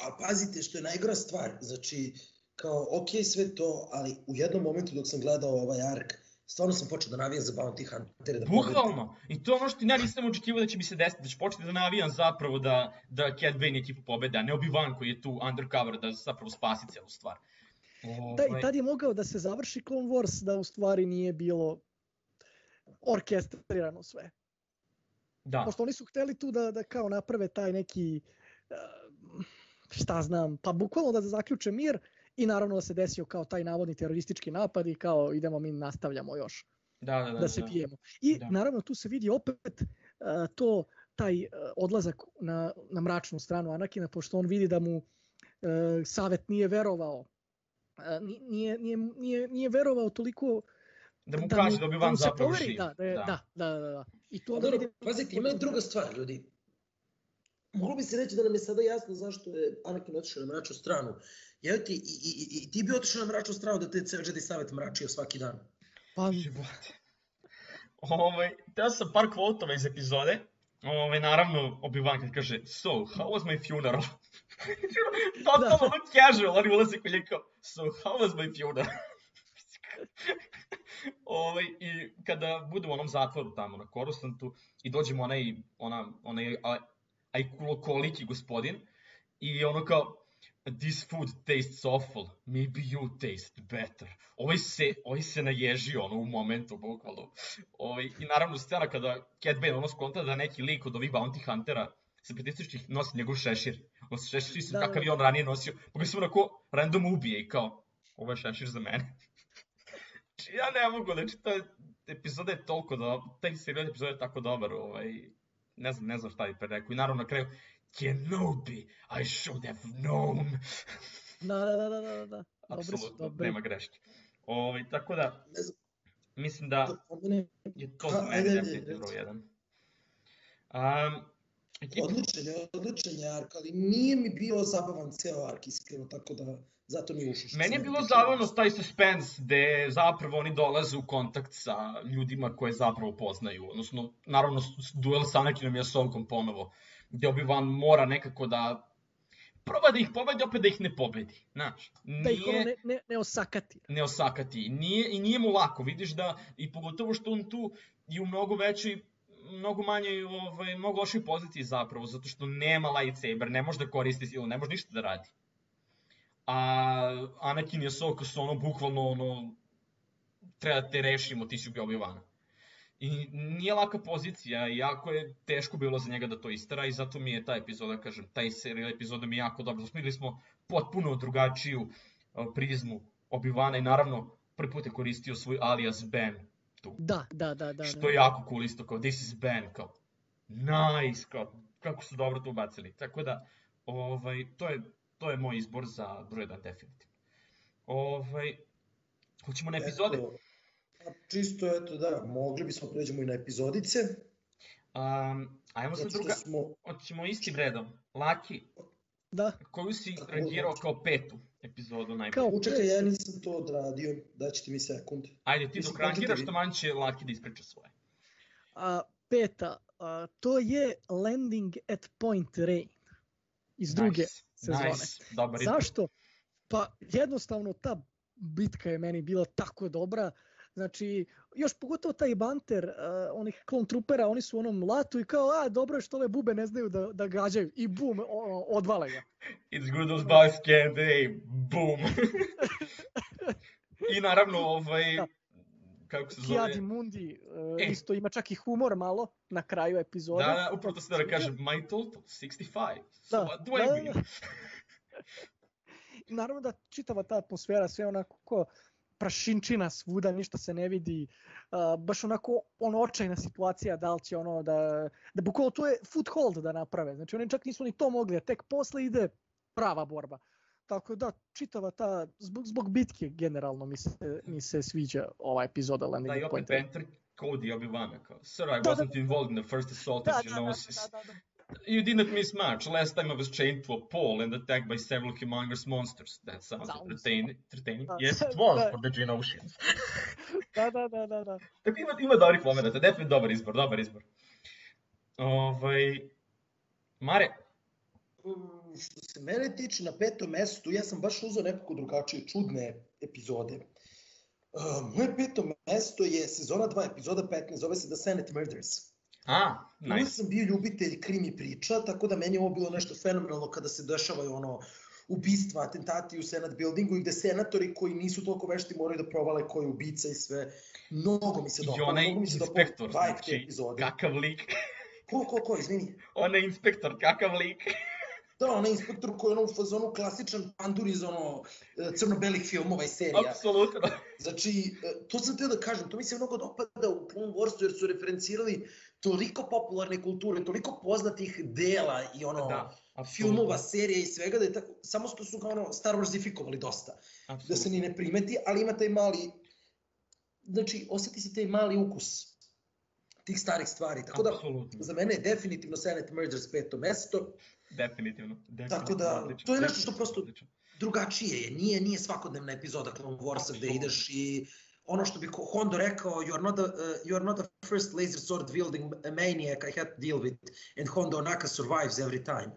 Ovaj. A pazite što je najgora stvar, znači, kao, ok, sve to, ali u jednom momentu dok sam gledao ovaj ark, stvarno sam počeo da navijam za Bounty Hunter. Da. Bukvalno. I to je ono što ja nisam očekivao da će mi se desiti, da će početi da navijam zapravo da, da Cat Bane ekipu pobede, a ne Obi-Wan koji je tu undercover da zapravo spasi celu stvar. Da, Ovaj, i tad je mogao da se završi Clone Wars, da u stvari nije bilo orkestrirano sve. da. Pošto oni su hteli tu da, da kao naprave taj neki, uh, šta znam, pa bukvalno da zaključe mir i naravno da se desio kao taj navodni teroristički napad i kao idemo mi nastavljamo još Da, da, da. da se da. bijemo. I Da. naravno tu se vidi opet uh, to taj uh, odlazak na, na mračnu stranu Anakina, pošto on vidi da mu uh, savet nije verovao. Uh, ni- nije, nije, nije, nije verovao toliko Da mu da kaže mu- da bi da van mu se zapravo poveri. Da, da, je- da, da, da, da. I to Pa dobro, vidi... pazite, ima druga stvar, ljudi. Moglo bi se reći da nam je sada jasno zašto je Anakin otišao na mračnu stranu. Evo ti, i, i, i, i ti bi otišao na mračnu stranu da te ceo Jedi Savet mračio svaki dan. Pa, Živote. Ovaj, teo sam par kvotova iz epizode. Ovaj, naravno, Obi-Wan kad kaže, so, how was my funeral? Totalno Da. casual, oni ulaze kod njega kao, so, how was my funeral? ovaj, I kada bude u onom zatvoru tamo na Korusantu i dođemo onaj, ona, onaj a- ajkulokoliki gospodin i ono kao, this food tastes awful, maybe you taste better. Ovaj se, ovaj se naježio ono u momentu, bukvalno. Ovaj, I naravno scena kada Cat Bane ono skonta da neki lik od ovih bounty huntera separatističkih nosi njegov šešir. Nosi šešir isto Da, kakav da. je on ranije nosio, pa ga se onako random ubije i kao, ovo je šešir za mene. Znači, ja ne mogu, znači, ta epizoda je toliko da, taj serial epizoda je tako dobar, ovaj, ne znam, ne znam šta bi pre rekao. I naravno na kraju, Kenobi, I should have known. da, da, da, da, da, da. Su, Apsolutno, dobri. nema greške. Ovaj, tako da, Ne znam, mislim da je to A, za mene definitivno jedan. Um, odličan je, odličan je ark, ali nije mi bio zabavan ceo ark, iskreno, tako da zato mi ušao. što meni je bilo zabavno taj suspense gde zapravo oni dolaze u kontakt sa ljudima koje zapravo poznaju. Odnosno, naravno, duel sa Anakinom i Ahsokom ponovo. Gde Obi-Wan mora nekako da proba da ih pobedi, opet da ih ne pobedi. Znaš, Da ih nije, ne, ne, ne osakati. ne osakati. Nije, I nije mu lako, vidiš da, i pogotovo što on tu i u mnogo većoj mnogo manje, ovaj, mnogo lošoj poziciji zapravo, zato što nema lightsaber, ne može da koristi silu, ne može ništa da radi. A Anakin i Ahsoka su ono, bukvalno ono, treba da te rešimo, ti si ubio Obi-Wana. I nije laka pozicija, jako je teško bilo za njega da to istara i zato mi je ta epizoda, kažem, taj serijal epizoda mi je jako dobro. Zasmili smo potpuno drugačiju prizmu Obi-Wana i naravno prvi put je koristio svoj alias Ben tu. Da, da, da, da. što da. je jako cool isto, kao this is Ben, kao nice, kao kako su dobro to ubacili. Tako da, ovaj, to je, to je moj izbor za broj 1 definitivno. Ovaj, hoćemo na epizode? Eto, a čisto eto da, mogli bismo pređemo i na epizodice. Um, ajmo sa druga, smo, hoćemo istim redom. Laki, Da, koju si rangirao može. kao petu epizodu najbolje? Kao- učekaj, ja nisam to odradio, daćete mi sekund. Ajde, ti Mislim, dok rangiraš, početi vi. taman će Laki da ispriča svoje. a, peta a, to je Landing at Point Rain iz druge Nice, sezone. Nice, dobar. Zašto? Pa jednostavno ta bitka je meni bila tako dobra. Znači, još pogotovo taj banter uh, onih klon trupera, oni su u onom latu i kao, a dobro je što ove bube ne znaju da, da gađaju. I bum, odvale ga. It's good those boys can they, boom. I naravno, ovaj, Da. kako se zove? Kiadi Mundi uh, E. isto ima čak i humor malo na kraju epizode. Da, da, upravo to se da kažem, my total, 65. So Da, what do I da, da. I naravno da čitava ta atmosfera, sve onako ko prašinčina svuda, ništa se ne vidi, uh, baš onako ono očajna situacija, da li će ono da, da bukvalo to je foothold da naprave, znači oni čak nisu ni to mogli, a tek posle ide prava borba. Tako da, čitava ta, zbog, zbog bitke generalno mi se, mi se sviđa ova epizoda Landing Da, i at opet Point. Panther Cody Obi-Wana kao, Sir, I Da, da. wasn't involved in the first assault Da, as da, you da, know. da, da, da. You didn't miss much. Last time I was chained to a pole and attacked by several humongous monsters. That sounds Sounds- entertaining. entertaining. Da. Yes, it was Da. for the Genosians. Da, da, da, da, da. Tako ima, ima dobrih momenta, definitivno dobar izbor, dobar izbor. Ovaj, Mare, Mm, Što se mene tiče na petom mestu, ja sam baš uzeo nekako drugačije, čudne epizode. Uh, moje peto mesto je sezona 2, epizoda 15, zove se The Senate Murders. A, Uvijek nice. sam bio ljubitelj krimi priča, tako da meni je ovo bilo nešto fenomenalno kada se dešavaju ono ubistva, atentati u Senate buildingu i gde senatori koji nisu toliko vešti moraju da provale ko je ubica i sve. Mnogo mi se I dopalo, onaj mi se inspektor, znači, kakav lik. Ko, ko, ko, izvini. Onaj inspektor, kakav lik. Da, onaj inspektor koji je ono u fazonu klasičan pandur iz ono crno-belih filmova i serija. Apsolutno. Znači, e, to sam teo da kažem, to mi se mnogo dopada u Clone Warsu jer su referencirali toliko popularne kulture, toliko poznatih dela i ono Da, filmova, serija i svega da je tako, samo što su ga ono Star Warsifikovali dosta, da se ni ne primeti, ali ima taj mali, znači osjeti se taj mali ukus tih starih stvari, tako da Apsolutno. za mene je definitivno Senate Murders peto mesto, Definitivno. definitivno. Tako da, odlično, to je nešto što prosto- odlično. drugačije je, nije, nije svakodnevna epizoda Clone Warsa gde ideš i ono što bi Ho- Hondo rekao, you are not a, uh, you are not a first laser sword wielding maniac I had to deal with, and Hondo Onaka survives every time.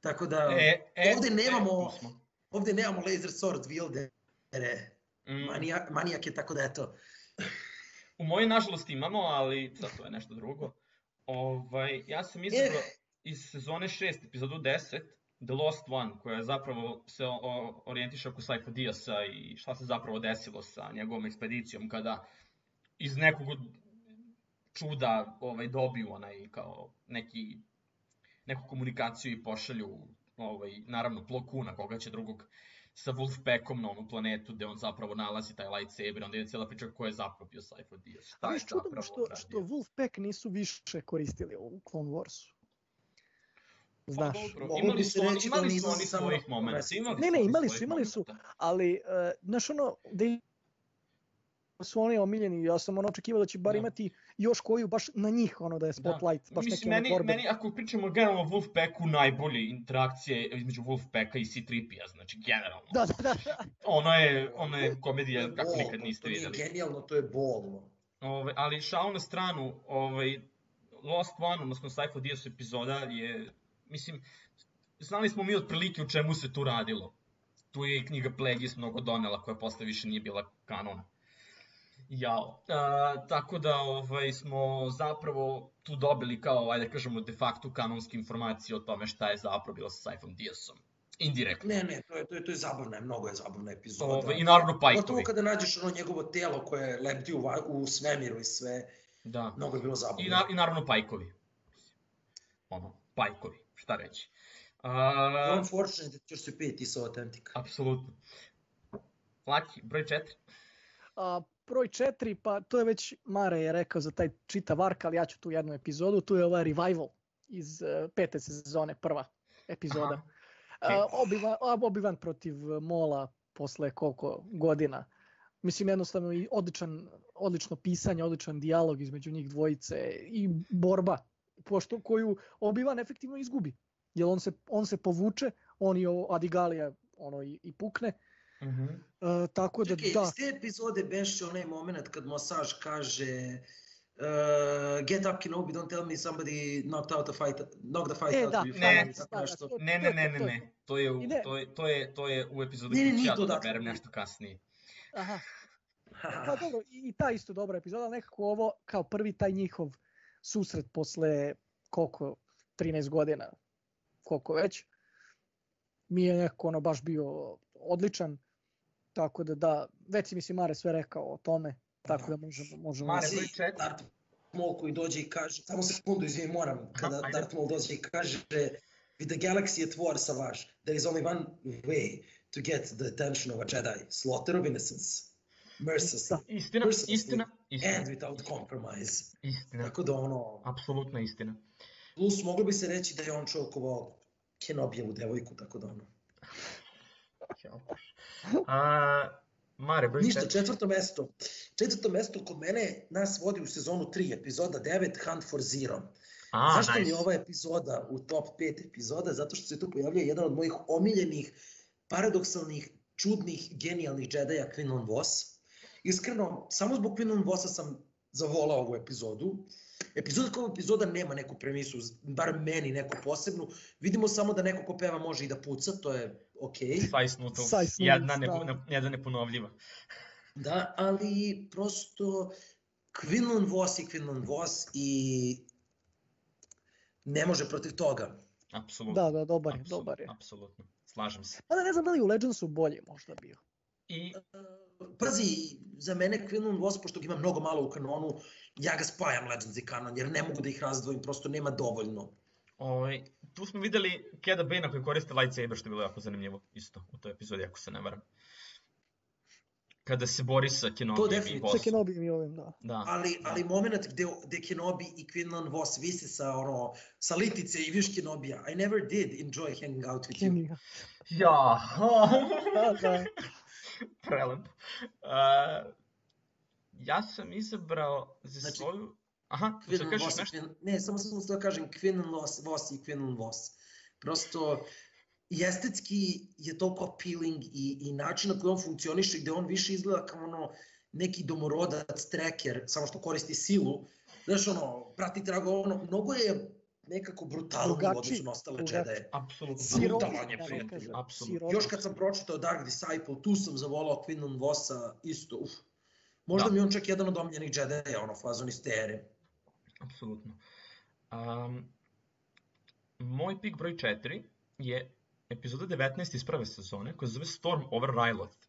Tako da, E, e, ovde nemamo- e, tu smo. ovde nemamo laser sword wieldere, Mm, manijak, manijak je tako da eto. U mojoj, nažalost, imamo, ali sad to je nešto drugo. Ovaj, ja sam izabrao Eh. iz sezone 6, epizodu 10, The Lost One, koja zapravo se orijentiše oko Saifa Diasa i šta se zapravo desilo sa njegovom ekspedicijom kada iz nekog čuda ovaj, dobiju onaj kao neki neku komunikaciju i pošalju ovaj, naravno Plo Koona, koga će drugog sa Wolfpackom na onu planetu gde on zapravo nalazi taj lightsaber, onda je cijela priča ko je zapravo bio Saifa Dias. Šta je zapravo što, što? Wolfpack nisu više koristili u Clone Warsu. Pa Znaš, dobro, moglo imali su reći da imali oni su oni svojih momenta. Imali Ne, ne, imali su, imali su. momenata. ali, uh, znaš ono, da su oni omiljeni, ja sam ono očekivao da će bar Da. imati još koju baš na njih, ono da je spotlight, baš Mislim, ono meni, borbe. meni, ako pričamo generalno o Wolfpacku, najbolje interakcije između Wolfpacka i C-3PA, znači generalno. Da, da, da. Ono je, ono je komedija je kako bolno, nikad niste to nije genijalno, to je bolno. Ove, ali šal na stranu, ovaj, Lost One, odnosno Dias epizoda je, mislim, znali smo mi otprilike u čemu se tu radilo. Tu je i knjiga Plagueis mnogo donela, koja posle više nije bila kanona. Jao. A, tako da ovaj, smo zapravo tu dobili kao, ajde da kažemo, de facto kanonske informacije o tome šta je zapravo bilo sa Saifom Diasom. Indirektno. Ne, ne, to je, to je, to je zabavna, mnogo je zabavna epizoda. Ove, I naravno Gotovo Pajkovi. kada nađeš ono njegovo telo koje lebdi u, u svemiru i sve, Da. mnogo je bilo zabavno. I, na, I naravno Pajkovi. Ono, Pajkovi, šta reći. A, Unfortunate that your stupidity is so authentic. apsolutno. Laki, broj četiri. A, broj četiri, pa to je već Mare je rekao za taj čitav ark, ali ja ću tu jednu epizodu, tu je ovaj revival iz uh, pete sezone, prva epizoda. Aha. Uh, Obi-Wan, a, Obi-Wan protiv Mola posle koliko godina. Mislim jednostavno i odličan, odlično pisanje, odličan dijalog između njih dvojice i borba pošto koju Obi-Wan efektivno izgubi. Jer on se, on se povuče, on i ovo Adigalija ono i, i pukne. Uh -huh. Uh, tako da Čekaj, da. iz te epizode beše onaj moment kad Mosaž kaže uh, get up Kenobi, don't tell me somebody knocked out the fight, knocked the fight E, out da, of you. Ne. da, nešto. to- Ne, ne, ne, to, ne, to je ne. To je, u, ne- to je, to je, to je u epizodi Ne, ne, nije ja to da berem nešto kasnije. Aha. Pa dobro, i, i ta isto dobra epizoda, ali nekako ovo kao prvi taj njihov susret posle koliko, 13 godina, koliko već, mi je nekako ono baš bio odličan, tako da da, već si mi si Mare sve rekao o tome, tako da možemo, možemo Mare, da- broj četiri. Darth Maul koji dođe i kaže, samo sekundu, izvini, moram, kada ajde. Darth Maul dođe i kaže, with the galaxy at war, Savage, there is only one way to get the attention of a Jedi, slaughter of innocence, mercilessly, Istina, Mercilessly istina, and istina, without compromise. istina. Tako da ono, Apsolutna istina. plus moglo bi se reći da je on čovjekovao Kenobijevu devojku, tako da ono. A, Mare, broj Ništa, četvrto mesto. Četvrto mesto kod mene nas vodi u sezonu 3, epizoda 9, Hunt for Zero. A, Zašto mi nice. je ova epizoda u top 5 epizoda? Zato što se tu pojavljuje jedan od mojih omiljenih, paradoksalnih, čudnih, genijalnih Jedija, Quinlan Voss. Iskreno, samo zbog Quinlan Vossa sam zavolao ovu epizodu. Epizoda kao epizoda nema neku premisu, bar meni neku posebnu. Vidimo samo da neko ko peva može i da puca, to je okej. Size Noodles, jedna, ne, da. ne, jedna neponovljiva. Da, ali prosto Quinlan Voss i Quinlan Voss i ne može protiv toga. Apsolutno. Da, da, dobar je, apsolutno, dobar je. Apsolutno. Slažem se. Mada ne znam da li u Legendsu bolje možda bio. I Pazi, za mene Quinlan Voss, pošto ga ima mnogo malo u kanonu, ja ga spajam Legends i kanon, jer ne mogu da ih razdvojim, prosto nema dovoljno. ovaj, tu smo videli Keda Bane koji koriste lightsaber, što je bilo jako zanimljivo isto u toj epizodi, ako se ne varam. Kada se bori sa Kenobijem i definitivno. Sa. Kenobijem i ovim, da. Da. Ali, ali moment gde, gde Kenobi i Quinlan Voss vise sa, ono, sa litice i viš Kenobija, I never did enjoy hanging out with you. Ja, Da, da. prelep. Uh, ja sam izabrao za Znači, svoju... Aha, što Quinlan kažeš Voss nešto? Ne, samo sam da kažem Quinlan Voss, Voss i Quinlan Voss. Prosto, i estetski je toliko appealing i, i način na koji on funkcioniše, gde on više izgleda kao ono neki domorodac, treker, samo što koristi silu. Znaš, ono, prati trago, ono, mnogo je nekako brutalno u odnosu na ostale. Jedi. Apsolutno. Brutalan je da prijatelj, apsolutno. Još kad sam pročitao Dark Disciple, tu sam zavolao Quinlan Vossa isto, uf. Možda Da. mi je on čak jedan od omiljenih Jedi, ono, fazon iz te ere. Apsolutno. Um, moj pik broj 4 je epizoda 19 iz prve sezone koja se zove Storm over Ryloth.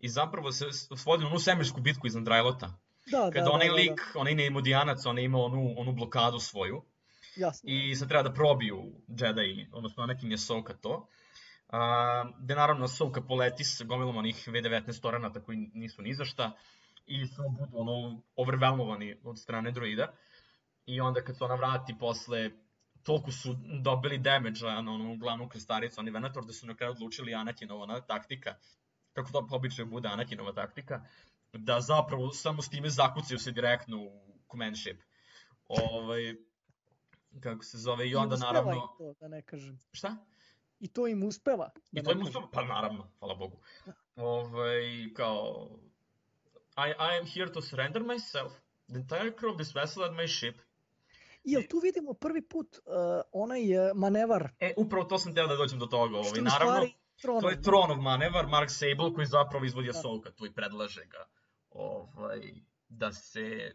I zapravo se svodi na onu svemirsku bitku iznad Rylotha. Da, da, Kada da, onaj da, lik, onaj neimodijanac, on je imao onu, onu blokadu svoju. Jasno. i sad treba da probiju Jedi, odnosno Anakin je Soka to. A, gde naravno Soka poleti sa gomilom onih V19 toranata koji nisu ni za šta i samo budu ono overwhelmovani od strane droida. I onda kad se ona vrati posle toliko su dobili damage-a na onu glavnu krstaricu, oni Venator, da su na kraju odlučili Anakinova taktika, kako to običaju bude Anakinova taktika, da zapravo samo s time zakucaju se direktno u command ship. Ovaj, kako se zove, i onda uspeva naravno... im to, da ne kažem. Šta? I to im uspeva. Da I to im uspeva? Pa naravno, hvala Bogu. Ovaj, kao... I, I am here to surrender myself. The entire crew of this vessel and my ship. Jel tu vidimo prvi put uh, onaj uh, manevar, E, upravo to sam teo da dođem do toga. Ovaj, naravno, stvari tronom. to je Tronov manevar, Mark Sable, koji zapravo izvodi Da. Ahsoka tu i predlaže ga ovaj, da se,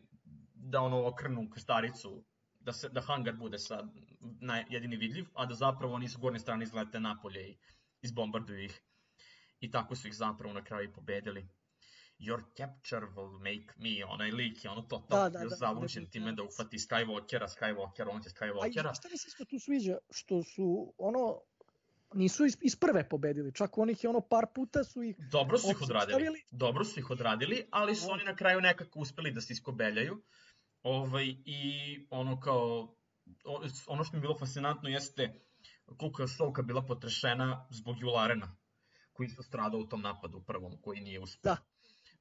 da ono okrnu krstaricu, da, se, da hangar bude sad naj, jedini vidljiv, a da zapravo oni sa gornje strane izlete napolje i izbombarduju ih. I tako su ih zapravo na kraju i pobedili. Your capture will make me, onaj lik je ono totalno Da, da, da, bio da, time da definitivno. uhvati Skywalkera, Skywalkera, on će A Skywalkera. šta mi se isto tu sviđa? Što su ono, nisu iz, iz prve pobedili, čak onih je ono par puta su ih Dobro su ih odradili. stavili. Dobro su ih odradili, ali su Da. oni na kraju nekako uspeli da se iskobeljaju. Ovaj, I ono kao, ono što mi je bilo fascinantno jeste koliko je Soka bila potrešena zbog Jularena, koji isto stradao u tom napadu prvom, koji nije uspeo. Da.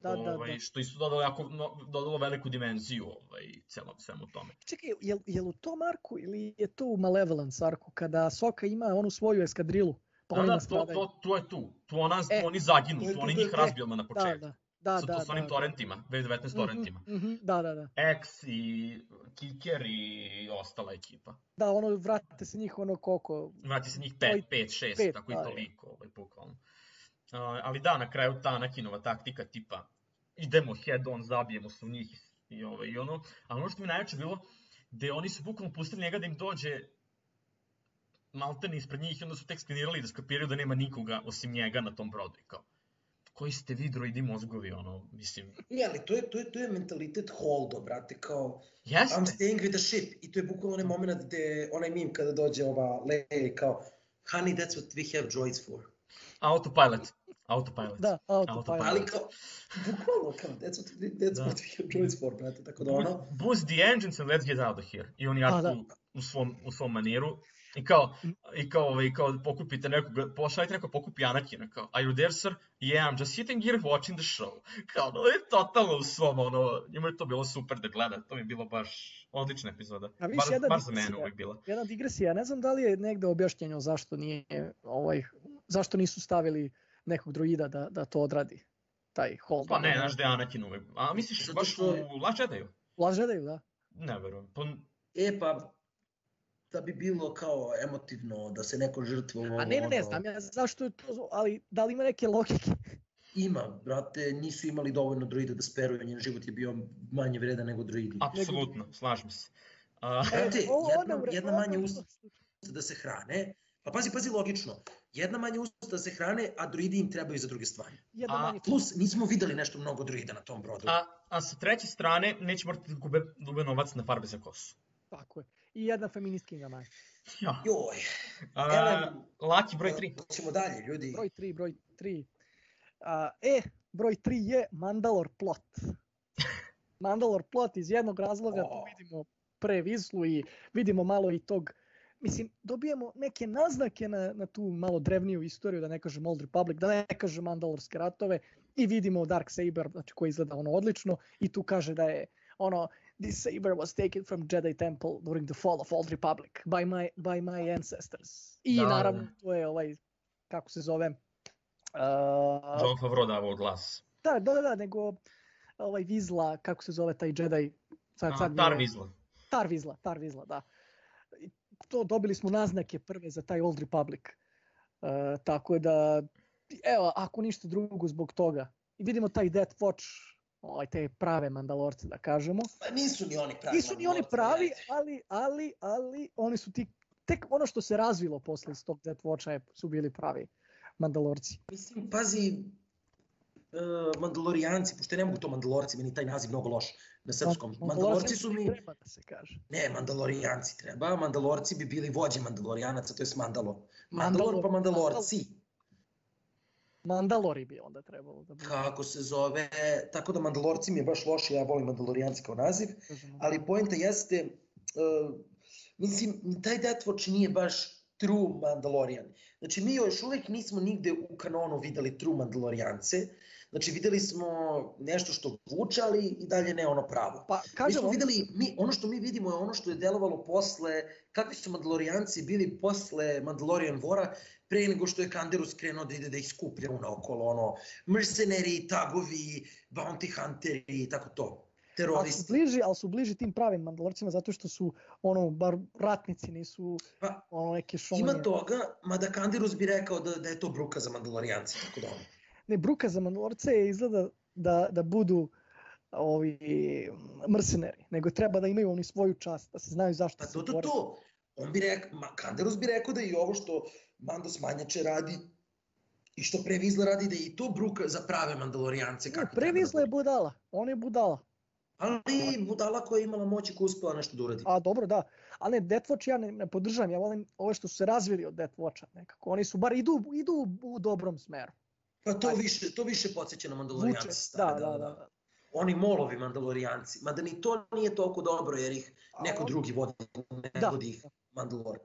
Da, da, ovaj, da. Što isto dodalo, jako, no, dodalo veliku dimenziju ovaj, celom svemu tome. Čekaj, je, je u tom arku ili je to u Malevolence arku, kada Soka ima onu svoju eskadrilu, pa Da, da, to, to, to je tu. Tu ona, E, oni zaginu, to je tu oni gde- njih razbiju odmah na Da, početku. da. Da, Sa, da, to s onim da, da. torrentima, 2019 Mhm, torrentima. mhm, Da, da, da. X i Kicker i ostala ekipa. Da, ono, vratite se njih ono koliko, Vrati se njih Oj, 5, 5, 6, pet, tako i da, toliko, ovaj, bukvalno. Uh, ali da, na kraju ta Anakinova taktika tipa idemo head on, zabijemo se u njih i, ovaj, i ono. Ali ono što mi najjače bilo, gde oni su bukvalno pustili njega da im dođe maltene ispred njih i onda su tek skenirali da skapiraju da nema nikoga osim njega na tom brodu. I kao, koji ste vi droidi mozgovi, ono, mislim, Ne, ali to je, to je, to je mentalitet Holdo, brate, kao I'm jeste, staying with the ship. I to je bukvalno onaj moment gde, onaj meme kada dođe ova Leia i kao Honey, that's what we have droids for. autopilot, autopilot. da, autopilot. Autopilot. Ali kao, bukvalno kao, that's what, that's Da. what we have droids for, brate, tako da ono, Boost the engines and let's get out of here. I oni jako da. u svom, u svom maniru. I kao, i kao, ovaj, kao pokupite nekoga, pošaljite neko pokupi Anakina, kao, are you there, sir? Yeah, I'm just sitting here watching the show. Kao, no, je totalno u svom, ono, njima je to bilo super da gleda, to mi je bilo baš odlična epizoda. A viš, Bar, jedna bar za mene uvek bila. Jedna digresija, ne znam da li je negde objašnjeno zašto nije, ovaj, zašto nisu stavili nekog druida da, da to odradi, taj hold. Pa ne, znaš da je Anakin uvek. A misliš Zato baš što- u Last Jedi-u? Lažedaju, da. Ne verujem. Pa, e pa, da bi bilo kao emotivno, da se neko žrtvovao. A ne, ne, ne, znam ja zašto je to, ali da li ima neke logike? Ima, brate, nisu imali dovoljno droida da speruju, njen život je bio manje vredan nego droidi. apsolutno, slažem se. A, Brate, E, ovo- jedna- jedna manje usta da se hrane, pa pazi, pazi, logično, jedna manje usta da se hrane, a droidi im trebaju za druge stvari. Jedna A, manje Plus, nismo videli nešto mnogo droida na tom brodu. a, a sa treće strane, neće morati da gube, gube novac na farbe za kosu. Tako je. I jedna feministkinja manje. Ja. Joj, A, Laki broj 3. Hoćemo dalje, ljudi. Broj 3, broj 3. A, e, broj 3 je Mandalor plot. Mandalor plot iz jednog razloga, tu O. vidimo pre Vizlu i vidimo malo i tog, mislim, dobijemo neke naznake na, na tu malo drevniju istoriju, da ne kažem Old Republic, da ne kažem Mandalorske ratove i vidimo Dark Saber, znači koji izgleda ono odlično i tu kaže da je ono This saber was taken from Jedi Temple during the fall of Old Republic by my, by my ancestors. I Da, da, naravno da. to je ovaj, kako se zove, uh, John Favreau davao glas. da, da, da, da, nego ovaj Vizla, kako se zove taj Jedi, sad, A, sad Tar Vizla. Tar Vizla, Tar Vizla, da. To dobili smo naznake prve za taj Old Republic. Uh, tako da, evo, ako ništa drugo zbog toga. I vidimo taj Death Watch, ovaj, te prave mandalorce, da kažemo. Pa nisu ni oni pravi. Nisu ni oni pravi, ali, ali, ali, oni su ti, tek ono što se razvilo posle iz tog Death Watcha su bili pravi mandalorci. Mislim, pazi, uh, Mandalorijanci, pošto ne mogu to Mandalorci, meni taj naziv mnogo loš na srpskom. Mandalorci su mi, Treba da se kaže. ne, Mandalorijanci treba, Mandalorci bi bili vođe Mandalorijanaca, to je Mandalo. Mandalor Mandalor- pa Mandalorci, Mandalori bi onda trebalo da bude. kako se zove, tako da Mandalorci mi je baš loše, ja volim Mandalorijanci kao naziv, ali poenta jeste, uh, mislim, ni taj Death Watch nije baš true Mandalorian. Znači, mi još uvek nismo nigde u kanonu videli true Mandalorijance, znači videli smo nešto što vuče, ali i dalje ne ono pravo. Pa Mi kažemo, smo videli, mi, ono što mi vidimo je ono što je delovalo posle, kakvi su Mandalorijanci bili posle Mandalorian Vora, pre nego što je Kanderus krenuo da ide da ih skuplja okolo, ono, mercenari, tagovi, bounty hunteri i tako to, ali su teroristi. bliži, ali su bliži tim pravim mandalorcima zato što su ono bar ratnici nisu Pa, ono neke šonje. Ima toga, mada Kanderus bi rekao da, da je to bruka za Mandalorijanci, tako da ono. Ne, bruka za mandalorce je izgleda da, da budu ovi mercenari, nego treba da imaju oni svoju čast, da se znaju zašto Pa se to, to. On bi rekao, ma, Kanderus bi rekao da i ovo što Mandos Manjače radi i što pre Vizla radi da je i to bruka za prave Mandalorijance. Ne, pre da Vizla je budala, on je budala. Ali budala koja je imala moć i koja je uspela nešto da uradi. A dobro, da. Ali ne, Death Watch ja ne, ne podržavam, ja volim ove što su se razvili od Death Watcha nekako. Oni su bar idu, idu u dobrom smeru. Pa to Ajde. više, to više podsjeća na Vuče, Mandalorijance. da, stare, da, da. da. Oni molovi Mandalorijanci. Mada ni to nije toliko dobro jer ih neko drugi vodi, ne Da. vodi ih Mandalor.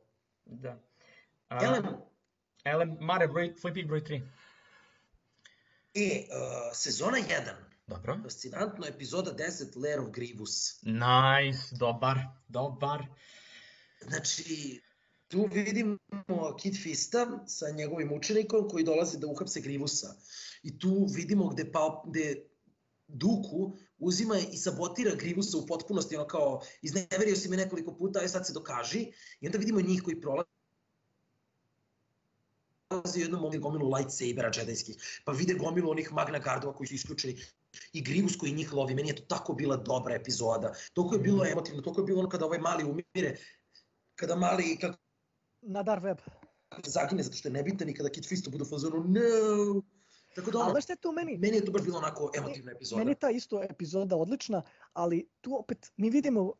Da. A, Elem, Mare, broj, tvoj pik broj 3. e, uh, sezona 1, Dobro. fascinantno, epizoda 10, Lair of Grievous. Nice, dobar, dobar. Znači, tu vidimo Kid Fista sa njegovim učenikom koji dolazi da uhapse Grivusa. I tu vidimo gde, pa, gde Duku uzima i sabotira Grivusa u potpunosti, ono kao, izneverio si me nekoliko puta, aj sad se dokaži. I onda vidimo njih koji prolaze u jednom momentu gomilu lightsabera džedajskih, pa vide gomilu onih Magna Gardova koji su isključeni i Grivus koji njih lovi. Meni je to tako bila dobra epizoda. Toliko je bilo emotivno, toliko je bilo ono kada ovaj mali umire, kada mali kako Na Dark Web. zagine zato što je nebitan i kada Kit Fisto bude u fazonu no. Tako da Ali ono, znaš šta je tu meni? meni je to baš bilo onako emotivna epizoda. Meni je ta isto epizoda odlična, ali tu opet mi vidimo uh,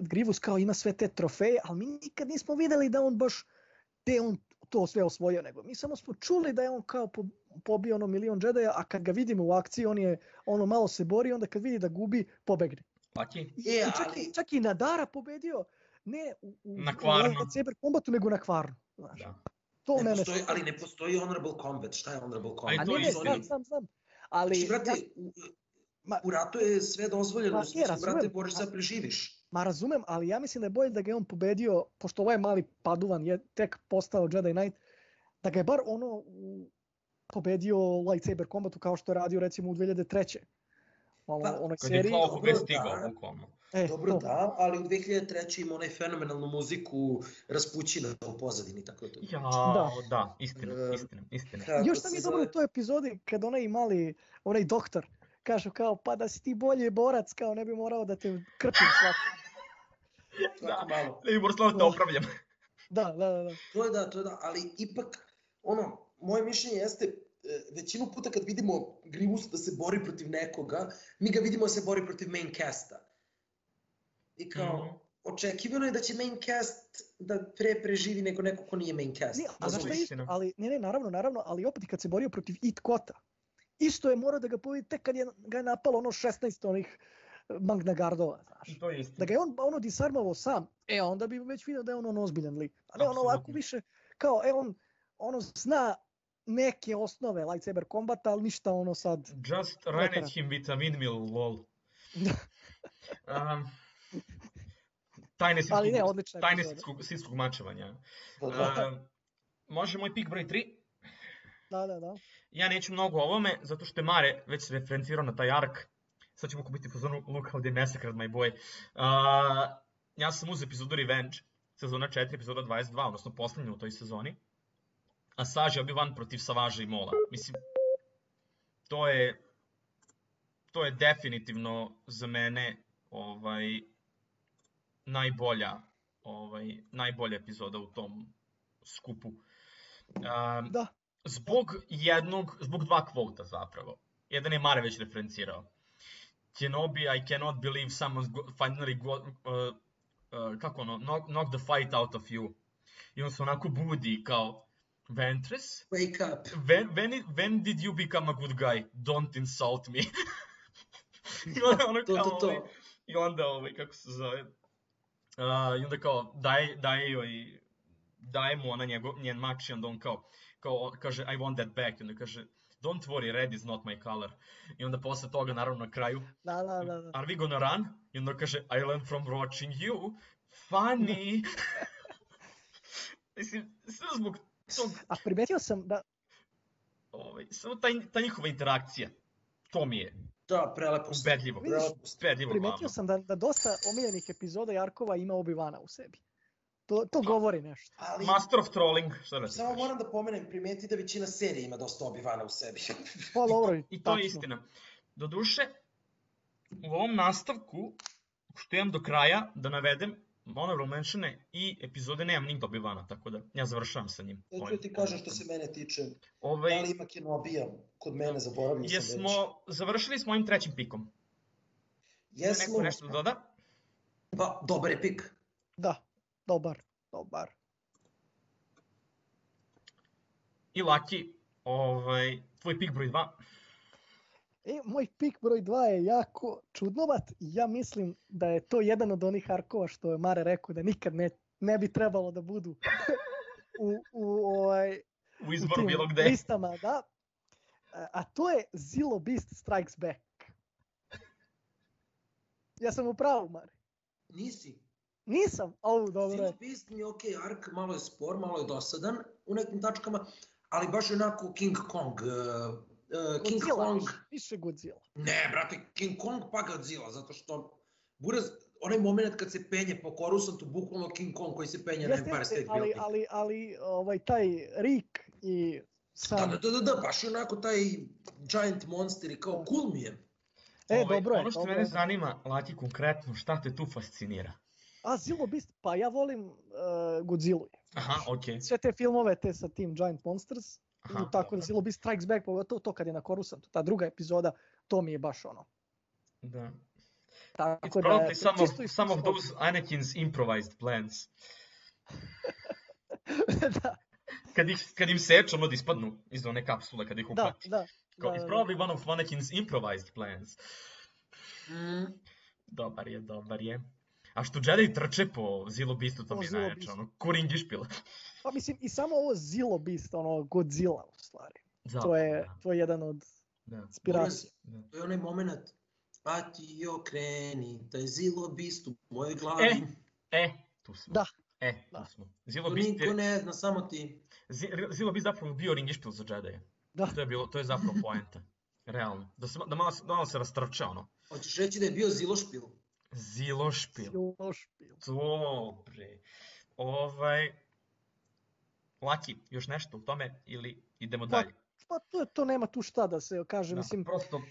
Grivus kao ima sve te trofeje, ali mi nikad nismo videli da on baš te on to sve osvojio, nego mi samo smo čuli da je on kao po, pobio ono milion džedaja, a kad ga vidimo u akciji, on je ono malo se bori, onda kad vidi da gubi, pobegne. I, Je, i čak, ali- i, čak i Nadara pobedio, ne u, u, Na Kvarnu. u Cyber Combatu, nego na Kvarnu. Znaš. Da. To Ne mene... postoji, ali ne postoji honorable combat. Šta je honorable combat? A to ne, ne, znam, znam, znam. Ali, Znači, brate, ja, u, Ma- u ratu je sve dozvoljeno, Ma, u je, smislu, brate, boriš da preživiš. Ma razumem, ali ja mislim da je bolje da ga je on pobedio, pošto ovaj mali paduvan je tek postao Jedi Knight, da ga je bar ono u, pobedio lightsaber kombatu kao što je radio recimo u 2003. Ono, Pa, onoj Kad je seriji. kao dobro, već stigao, da. bukvalno. E, Dobro, to. da, ali u 2003. ima onaj fenomenalnu muziku Raspućina u pozadini, tako da to... Ja, Da. da, istina, E, istina, istina. Kako Još sam se je dobro u toj epizodi kad onaj mali, onaj doktor, kažu kao pa da si ti bolji borac, kao ne bi morao da te krpim svaki. Svako malo. Morao slavno te Da. opravljam. Da, da, da. da. To je da, to je da, ali ipak, ono, moje mišljenje jeste, e, većinu puta kad vidimo Grievous da se bori protiv nekoga, mi ga vidimo da se bori protiv main casta. I kao, Mhm. očekivano je da će main cast da pre preživi nego neko ko nije main cast. Ne, a znaš šta je ali ne, ne, naravno, naravno, ali opet kad se borio protiv It Kota, isto je morao da ga pobedi tek kad je, ga je napalo ono 16 onih eh, Magna Gardova, znaš. To je istina. Da ga je on ono disarmovao sam, e onda bi već vidio da je on on ozbiljan lik. A ne on ovako više, kao, e on, ono zna neke osnove lightsaber kombata, ali ništa ono sad. Just ran at him with a windmill, lol. Um, tajne ali ne, sitskog, odlična tajne sitskog, sitskog mačevanja. Da, da. Um, može moj pik broj 3? Da, da, da. Ja neću mnogo o ovome, zato što je Mare već se referencirao na taj ark. Sad ćemo kupiti fazonu Look how they massacred my boy. Uh, ja sam uz epizodu Revenge, sezona 4, epizoda 22, odnosno poslednja u toj sezoni. A Saž je Obi-Wan protiv Savaža i Mola. Mislim, to je to je definitivno za mene ovaj najbolja ovaj najbolja epizoda u tom skupu. Um, Da. zbog jednog, zbog dva kvota zapravo. Jedan je Mare već referencirao. Kenobi, I cannot believe someone go, finally go, uh, uh, kako ono, knock, knock the fight out of you. I on se onako budi kao, Ventress, Wake up. when, when, it, when did you become a good guy? Don't insult me. I onda ono To, kao, to, ovaj, to. I onda, ovaj, kako se zove, uh, i onda kao, daj, daj joj, daje mu ona njegov, njen mač i onda on kao, kao, kaže, I want that back, i onda kaže, don't worry, red is not my color. I onda posle toga, naravno, na kraju, Da, da, da, da. are we gonna run? I onda kaže, I learned from watching you. Funny. Mislim, sve zbog tog, A primetio sam da, ovaj, samo taj, ta njihova interakcija, to mi je Da, prelepo. ubedljivo, Vidiš, Prelepo. ubedljivo primetio glavno. sam da, da dosta omiljenih epizoda i arkova ima Obi-Wana u sebi. To, to govori nešto. Ali, Master of trolling, šta da se samo moram da pomenem, primeti da većina serije ima dosta Obi-Wana u sebi. Pa dobro, I to je istina. Doduše, u ovom nastavku, što imam do kraja, da navedem, honorable mentione i epizode nemam nigde Obi-Wana, tako da ja završavam sa njim. To ću Ovim- ti kažem što se mene tiče. Ovaj, Da li ima Kenobija kod mene, zaboravio sam već. jesmo, završili smo ovim trećim pikom. Jesmo, neko nešto da doda? pa dobar je pik. Da, dobar, dobar. I Laki, ovaj, tvoj pik broj 2. E, moj pik broj 2 je jako čudnovat ja mislim da je to jedan od onih arkova što je Mare rekao da nikad ne, ne bi trebalo da budu u, u, ovaj, U u izboru tim bilo gde. listama, da. A, a to je Zilo Beast Strikes Back. Ja sam u pravu, Mare. Nisi. Nisam, au, dobro je. Beast mi je ok, ark malo je spor, malo je dosadan u nekim tačkama, ali baš onako King Kong uh, uh, King Godzilla, Kong. više, više Godzilla. Ne, brate, King Kong pa Godzilla, zato što Buraz, onaj moment kad se penje po Korusantu, bukvalno King Kong koji se penje na Jeste, Empire jeste, State ali, Building. ali, ali ovaj, taj Rick i Da, sam... da, da, da, da, baš je onako taj giant monster i kao cool mi je. E, Ovaj, dobro je, Ono što dobro mene zanima, Laki, konkretno, šta te tu fascinira? A Zilo Beast, pa ja volim uh, Godzilla. Aha, okej. Sve te filmove, te sa tim Giant Monsters, Aha, i tako da. Zilo Beast Strikes Back, pogotovo to kad je na Korusantu, ta druga epizoda, to mi je baš ono. Da. It's Tako da, probably some of, čisto some of those Anakin's improvised plans. da, Kad, ih, kad im seče, ono da ispadnu iz one kapsule, kad ih da, uhvati. da. Kao, da, it's da. probably one of Anakin's improvised plans. Mm, Dobar je, dobar je. A što Jedi trče po Zilo Beastu, to Po mi je najjače, ono, kuringišpil. Pa mislim, i samo ovo Zilo Beast, ono, Godzilla u stvari. Da, To je, da, to je jedan od da, inspiracija. da. to je onaj moment, a ti okreni, taj zilo bist u mojoj glavi. E, tu smo. Da. E, tu Da. smo. Zilo To Beast niko je, ne zna, samo ti. Zi- Zilo Beast zapravo bio ringišpil za Jedi. Da. To je bilo, to je zapravo poenta. Realno. Da, se, da malo, da malo se rastrče, ono. Hoćeš reći da je bio zilošpil? Zilo špil. Zilo špil. Dobre. Ovaj... Laki, još nešto u tome ili idemo Pa, dalje? Pa to, to nema tu šta da se kaže, Da, mislim, prosto...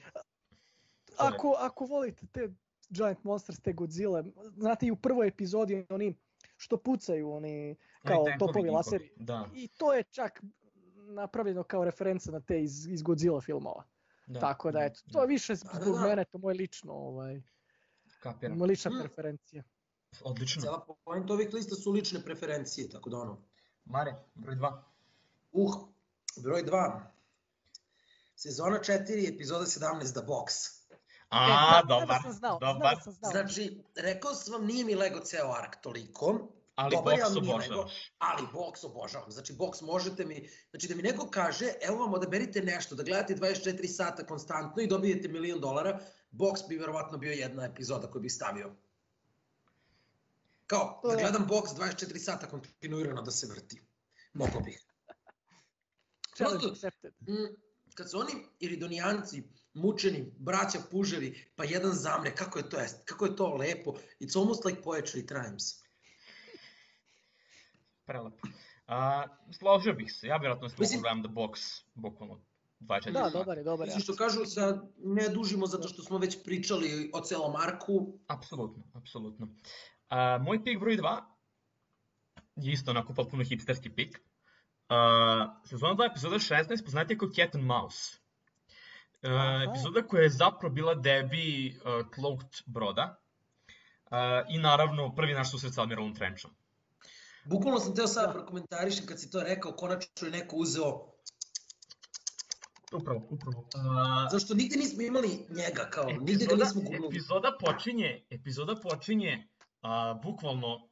ako, ako volite te Giant Monsters, te Godzilla, znate i u prvoj epizodi oni što pucaju, oni kao Oni tenkovi topovi laseri. Da, I to je čak napravljeno kao referenca na te iz, iz Godzilla filmova. da. Tako da eto, to je više Da, da, zbog da. mene, to moje lično, ovaj, Kapiram. moja lična preferencija. Odlično. Cijela point ovih lista su lične preferencije, tako da ono. Mare, broj dva. Uh, broj 2. Sezona 4, epizoda 17, The Box. A, E, da, dobar, sam znao, dobar. sam znao. Znači, rekao sam vam, nije mi lego ceo ark toliko, Ali dobar boks obožavaš. ali boks obožavam. Znači, boks možete mi, znači da mi neko kaže, evo vam odaberite nešto, da gledate 24 sata konstantno i dobijete milion dolara, boks bi verovatno bio jedna epizoda koju bih stavio. Kao, da gledam boks 24 sata kontinuirano da se vrti. Mogo bih. Prosto- accepted. Kad su oni iridonijanci, mučeni, braća puževi, pa jedan zamre, kako je to, jest, kako je to lepo. It's almost like poetry times. Prelepo. A, složio bih se, ja vjerojatno se mogu Mislim- gledam The Box, bukvalno 24 Da, dobar je, dobar je. Mislim što kažu da ne dužimo zato što smo već pričali o celom arku. Apsolutno, apsolutno. A, moj pik broj 2 je isto onako potpuno hipsterski pik. A, sezona 2, epizoda 16, poznate kao Cat and Mouse. A, Aha. epizoda koja je zapravo bila debi uh, Cloaked broda. A, I naravno prvi naš susret sa Admiralom Trenchom. Bukvalno sam teo sad Da. prokomentarišem kad si to rekao, konačno je neko uzeo, Upravo, upravo. A, zašto nigde nismo imali njega, kao, nigde ga epizoda, nismo googlali. epizoda počinje, epizoda počinje a, bukvalno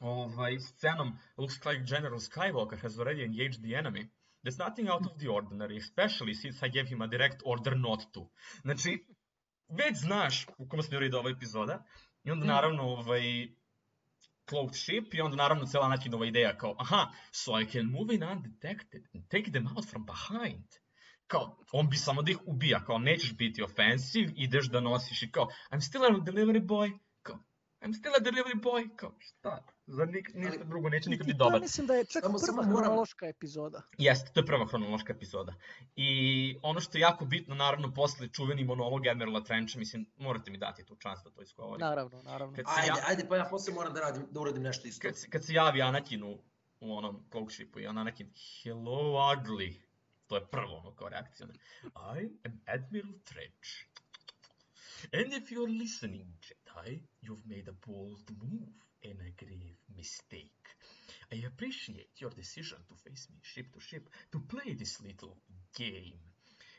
ovaj, scenom looks like General Skywalker has already engaged the enemy. There's nothing out of the ordinary, especially since I gave him a direct order not to. Znači, već znaš u kom smjeru ide ova epizoda i onda Mm. naravno ovaj, cloaked ship i onda naravno cela načinova ideja kao aha, so I can move in undetected and take them out from behind. Kao, on bi samo da ih ubija, kao nećeš biti offensive, ideš da nosiš i kao I'm still a delivery boy, kao I'm still a delivery boy, kao šta, za nik, ništa Ali- drugo, neće nikad biti dobar. mislim da je čak Samo- prva samo moram- hronološka epizoda. Jeste, to je prva hronološka epizoda. I ono što je jako bitno, naravno, posle čuveni monolog Admirala Trencha, mislim, morate mi dati tu čast da to izgovorim. Naravno, naravno. Kad Ajde, ja- ajde, pa ja posle moram da, radim, da uradim nešto isto. kad, se- kad se javi Anakin u, u onom shipu i on Anakin, hello ugly. To je prvo kao reakcija. I am Admiral Trench. And if you're listening, Jedi, you've made a bold move and a grave mistake. I appreciate your decision to face me ship to ship to play this little game.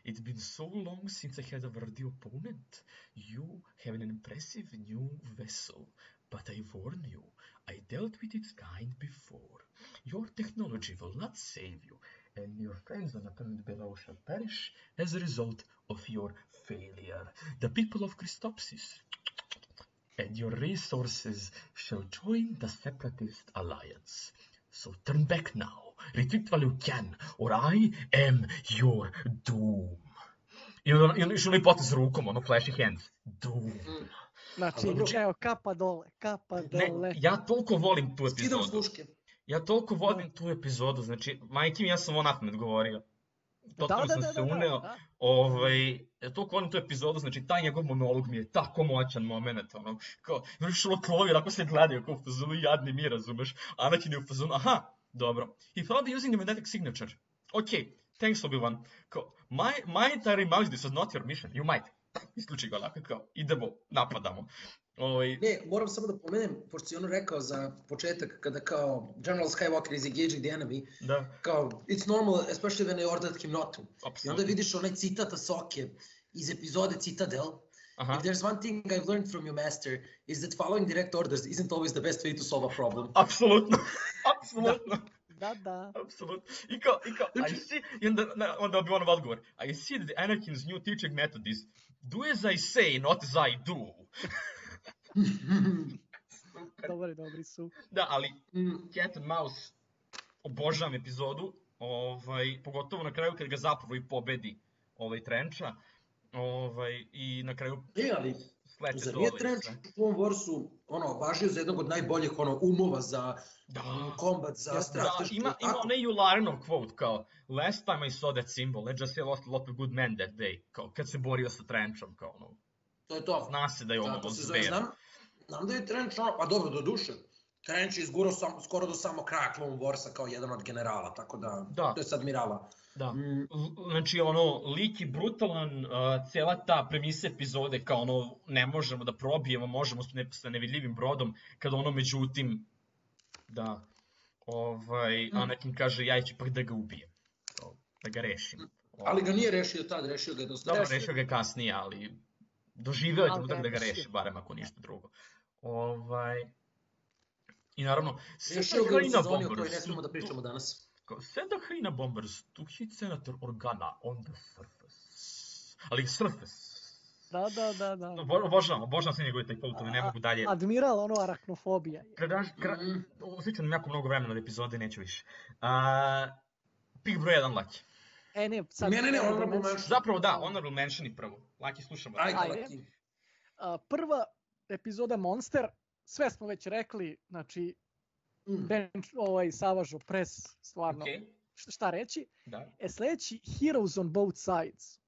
It's been so long since I had a worthy opponent. You have an impressive new vessel, but I warn you, I dealt with its kind before. Your technology will not save you, and your friends on the planet below shall perish as a result of your failure. The people of Christopsis and your resources shall join the Separatist Alliance. So turn back now retreat while you can, or I am your doom. I onda, i onda još onaj potez rukom, ono flashy hands. Doom. Mm. Znači, dobro. evo, kapa dole, kapa Ne, ja toliko volim tu Skidam sluške. Ja toliko volim tu epizodu, znači, majke mi, ja sam on Ahmed govorio. Totalno sam se uneo. da. Ovaj, ja toliko volim tu epizodu, znači taj njegov monolog mi je tako moćan moment, ono, kao, ono klovi, onako se gledaju, kao u fazonu jadni mi, razumeš, Anakin je u fazonu, aha, dobro, he probably using the magnetic signature, okay, thanks Obi-Wan, kao, my, might I remind this was not your mission, you might, isključi ga onako, kao, idemo, napadamo. Ovaj, Ne, moram samo da pomenem, pošto si ono rekao za početak, kada kao General Skywalker is engaging the enemy, da, kao, it's normal, especially when I ordered him not to. I onda vidiš onaj citat Asoke iz epizode Citadel. Aha, If there's one thing I've learned from your master, is that following direct orders isn't always the best way to solve a problem. apsolutno, apsolutno. Da, da. Apsolutno. I kao, i kao, I see, i onda, na- onda bi ono odgovor, I see that Anakin's new teaching method is do as I say, not as I do. Dobri, dobri su. Da, ali Mm, Cat and Mouse, obožavam epizodu, ovaj, pogotovo na kraju kad ga zapravo i pobedi ovaj Trenča, ovaj, i na kraju E, ali, slete zar nije sve. u Clone Warsu ono, važio za jednog od najboljih ono, umova za Da, kombat, za da, strateški... ima, ima tako? onaj Yularenov quote kao Last time I saw that symbol, I just lost a lot of good men that day. Kao kad se borio sa Trenčom, kao ono, To je to. zna se da je Da, ono zove, zver. znam, znam da je Trench ono, pa dobro, do duše. Trench je izgurao sam, skoro do samog kraja Clone Warsa kao jedan od generala, tako da, Da. to je sad Mirala. Da. Mm, Znači, ono, lik je brutalan, uh, cijela ta premisa epizode, kao ono, ne možemo da probijemo, možemo ne, sa nevidljivim brodom, kada ono, međutim, da, ovaj, Mm. Anakin kaže, ja ću ipak da ga ubijem, da ga rešim. ali ga nije rešio tad, rešio ga je dosta. Dobro, rešio ga je kasnije, ali doživeo je trenutak da ga reši, barem ako ništa drugo. Ovaj, I naravno, ga u Hrina sezoni o kojoj Bombers ne smemo da tu- pričamo danas. The Hrina Bombers to hit Senator Organa on the surface. Ali surface. Da, da, da, da. Obo- Obožavam, obožavam sve njegove taj quote, ne mogu dalje. Admiral, ono, arachnofobija. Krađaš, kra... Mm. Osjećam jako mnogo vremena od epizode, neću više. A, pik broj 1, Laki. E, ne, sad... Ne, ne, ne, da honorable mention. Zapravo da, honorable mentioni prvo. Laki, slušamo. Ajde, Ajde. Laki. A, prva epizoda Monster, sve smo već rekli, znači, Mm. bench, ovaj, Savažo Press, stvarno, Okej, šta- reći. da, E, sledeći Heroes on Both Sides.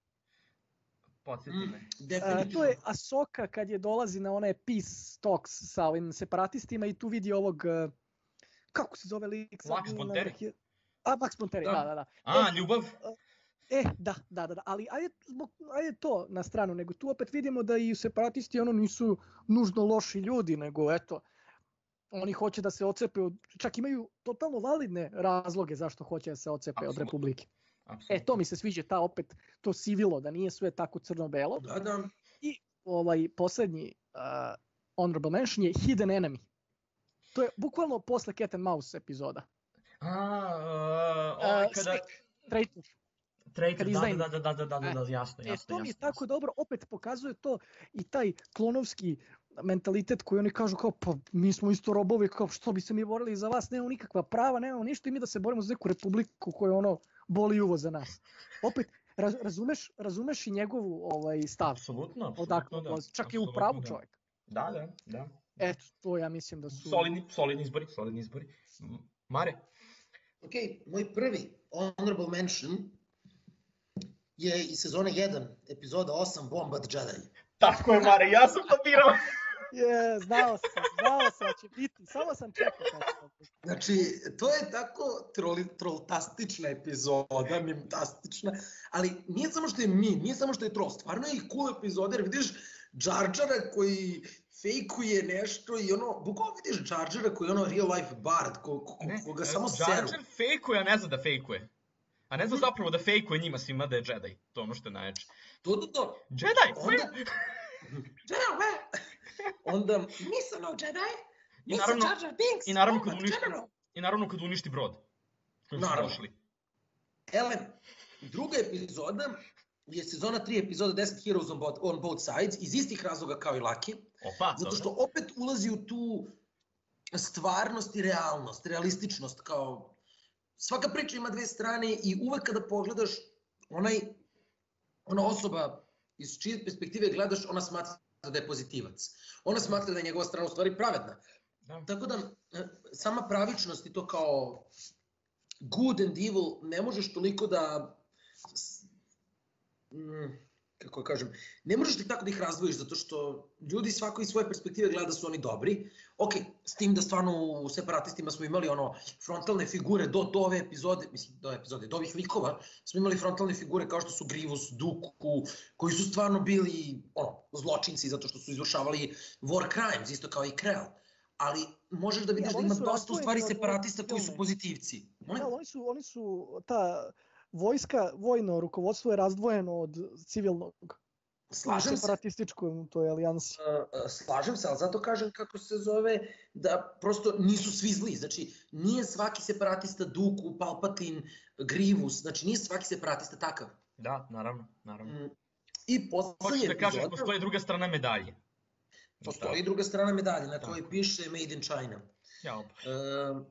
podsjeti Mm, me. A, definitivno. to je Asoka kad je dolazi na one peace talks sa ovim separatistima i tu vidi ovog, e, kako se zove lik? Max na- A, Max Monteri, Da. da, da, da. A, ljubav? E, da, da, da, da, ali ajde, zbog, ajde to na stranu, nego tu opet vidimo da i separatisti ono nisu nužno loši ljudi, nego eto, oni hoće da se ocepe od, čak imaju totalno validne razloge zašto hoće da se ocepe od Apsolutno. Republike. Apsolutno. E, to mi se sviđa, ta opet, to sivilo, da nije sve tako crno-belo. Da, da. Ovaj, poslednji uh, honorable mention je Hidden Enemy. To je bukvalno posle Cat and Mouse epizoda. A, uh, ovaj Uh, kada... Traitor. Traitor, kad da, da, da, da, da, da, da, E, da, jasno, E, jasno, to mi je jasno. tako dobro, opet pokazuje to i taj klonovski mentalitet koji oni kažu kao pa mi smo isto robovi, kao što bi se mi borili za vas, nemamo nikakva prava, nemamo ništa i mi da se borimo za neku republiku koja ono boli uvo za nas. Opet, raz, razumeš, razumeš i njegovu ovaj stav, Apsolutno, odakle apsolutno da. Čak je u pravu da. čovjek. Da, da, da. Eto, to ja mislim da su... Solidni, solidni izbori, solidni izbori. Mare? Ok, moj prvi honorable mention je iz sezone 1, epizoda 8, Bombard Jedi. Tako je, Mare, ja sam to birao. Je, znao sam, znao sam da će biti, samo sam čekao. Znači, to je tako troli, troltastična epizoda, mimtastična, ali nije samo što je mim, nije samo što je troll, stvarno je i cool epizoda, jer vidiš Jar Jara koji fejkuje nešto i ono, bukvalno vidiš Jar Jara koji je ono real life bard, ko, ko, ko, koga samo seru. Jar Jar fejkuje, a ne zna da fejkuje. A ne zna zapravo da fejkuje njima svima da je Jedi. To ono što je najjače. To, to, to. Jedi! Onda? Jedi, where? Onda, nisam no Jedi, nisam naravno, Jar Jar Binks, i naravno kad uništi, i naravno kad uništi brod. Naravno. došli. Elem, druga epizoda je sezona 3, epizoda 10 Heroes on both, on both sides, iz istih razloga kao i Lucky, Opa, zato dobro. što opet ulazi u tu stvarnost i realnost, realističnost, kao svaka priča ima dve strane i uvek kada pogledaš onaj, ona osoba iz čije perspektive gledaš, ona smatra da je pozitivac. Ona smatra da je njegova strana u stvari pravedna. Da. Tako da, e, sama pravičnost i to kao good and evil ne možeš toliko da mm, kako da kažem, ne možeš tako da ih razdvojiš zato što ljudi svako iz svoje perspektive gleda da su oni dobri. Ok, s tim da stvarno u separatistima smo imali ono frontalne figure do, do ove epizode, mislim do ove epizode, do ovih likova, smo imali frontalne figure kao što su Grivus, Duku, koji su stvarno bili ono, zločinci zato što su izvršavali war crimes, isto kao i Krell. Ali možeš da vidiš Ja, da ima dosta u stvari separatista koji su pozitivci. Molim? Ali oni su, oni su, ta vojska, vojno rukovodstvo je razdvojeno od civilnog. Slažem se. toj alijansi. Uh, slažem se, ali zato kažem kako se zove, da prosto nisu svi zli. Znači, nije svaki separatista Duku, Palpatine, Grievous, znači nije svaki separatista takav. Da, naravno, naravno. Mm. I poslednje da kažeš, epizode, postoji druga strana medalje. postoji druga strana medalje na kojoj piše Made in China. Ja, Um,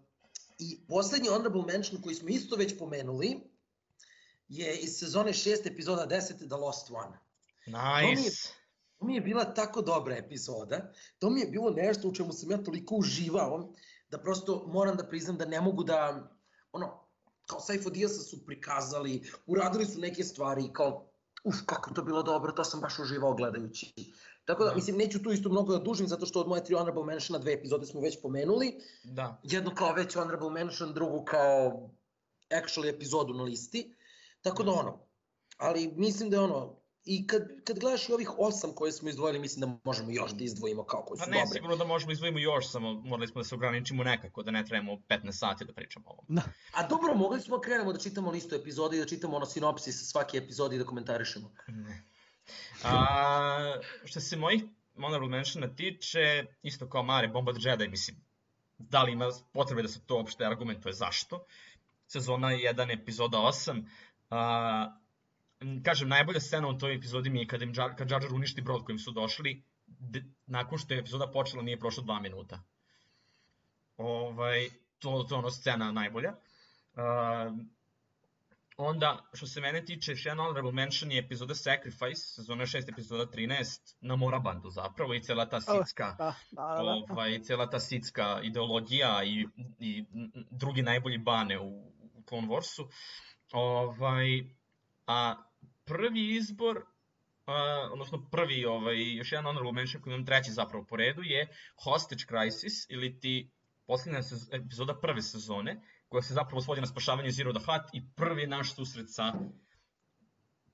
I poslednji honorable mention koji smo isto već pomenuli je iz sezone 6 epizoda 10 The Lost One. nice. To mi je bila tako dobra epizoda, to mi je bilo nešto u čemu sam ja toliko uživao, da prosto moram da priznam da ne mogu da, ono, kao Saifo Diasa su prikazali, uradili su neke stvari, kao, uf, kako je to bilo dobro, to sam baš uživao gledajući. Tako da, Da. mislim, neću tu isto mnogo da dužim, zato što od moje tri honorable mentiona dve epizode smo već pomenuli, Da. jednu kao već honorable mention, drugu kao actually epizodu na listi. Tako da ono, ali mislim da je ono, i kad, kad gledaš i ovih osam koje smo izdvojili, mislim da možemo još da izdvojimo kao koji Pa su ne, dobre. sigurno da možemo izvojimo još, samo morali smo da se ograničimo nekako, da ne trebamo 15 sati da pričamo o ovom. A dobro, mogli smo da krenemo da čitamo listu epizode i da čitamo ono sinopsis svake epizode i da komentarišemo. Ne. A, što se mojih honorable mentiona tiče, isto kao Mare, Bomba the Jedi, mislim, da li ima potrebe da se to uopšte argumentuje zašto. Sezona 1, epizoda 8. A, kažem, najbolja scena u toj epizodi mi je kad, im kad Jar Jar uništi brod kojim su došli, d- nakon što je epizoda počela nije prošlo dva minuta. Ovaj, to, to je ono scena najbolja. A, Onda, što se mene tiče, još jedan honorable mention je epizoda Sacrifice, sezona 6, epizoda 13, na Morabandu zapravo i cela ta sitska, Da, da, ovaj, cela ta sitska ideologija i, i drugi najbolji bane u, u Clone Warsu. Ovaj, a prvi izbor, a, odnosno prvi, ovaj, još jedan honorable mention koji imam treći zapravo po redu je Hostage Crisis ili ti posljednja epizoda prve sezone koja se zapravo svodi na spašavanje Zero the Hutt i prvi naš susret sa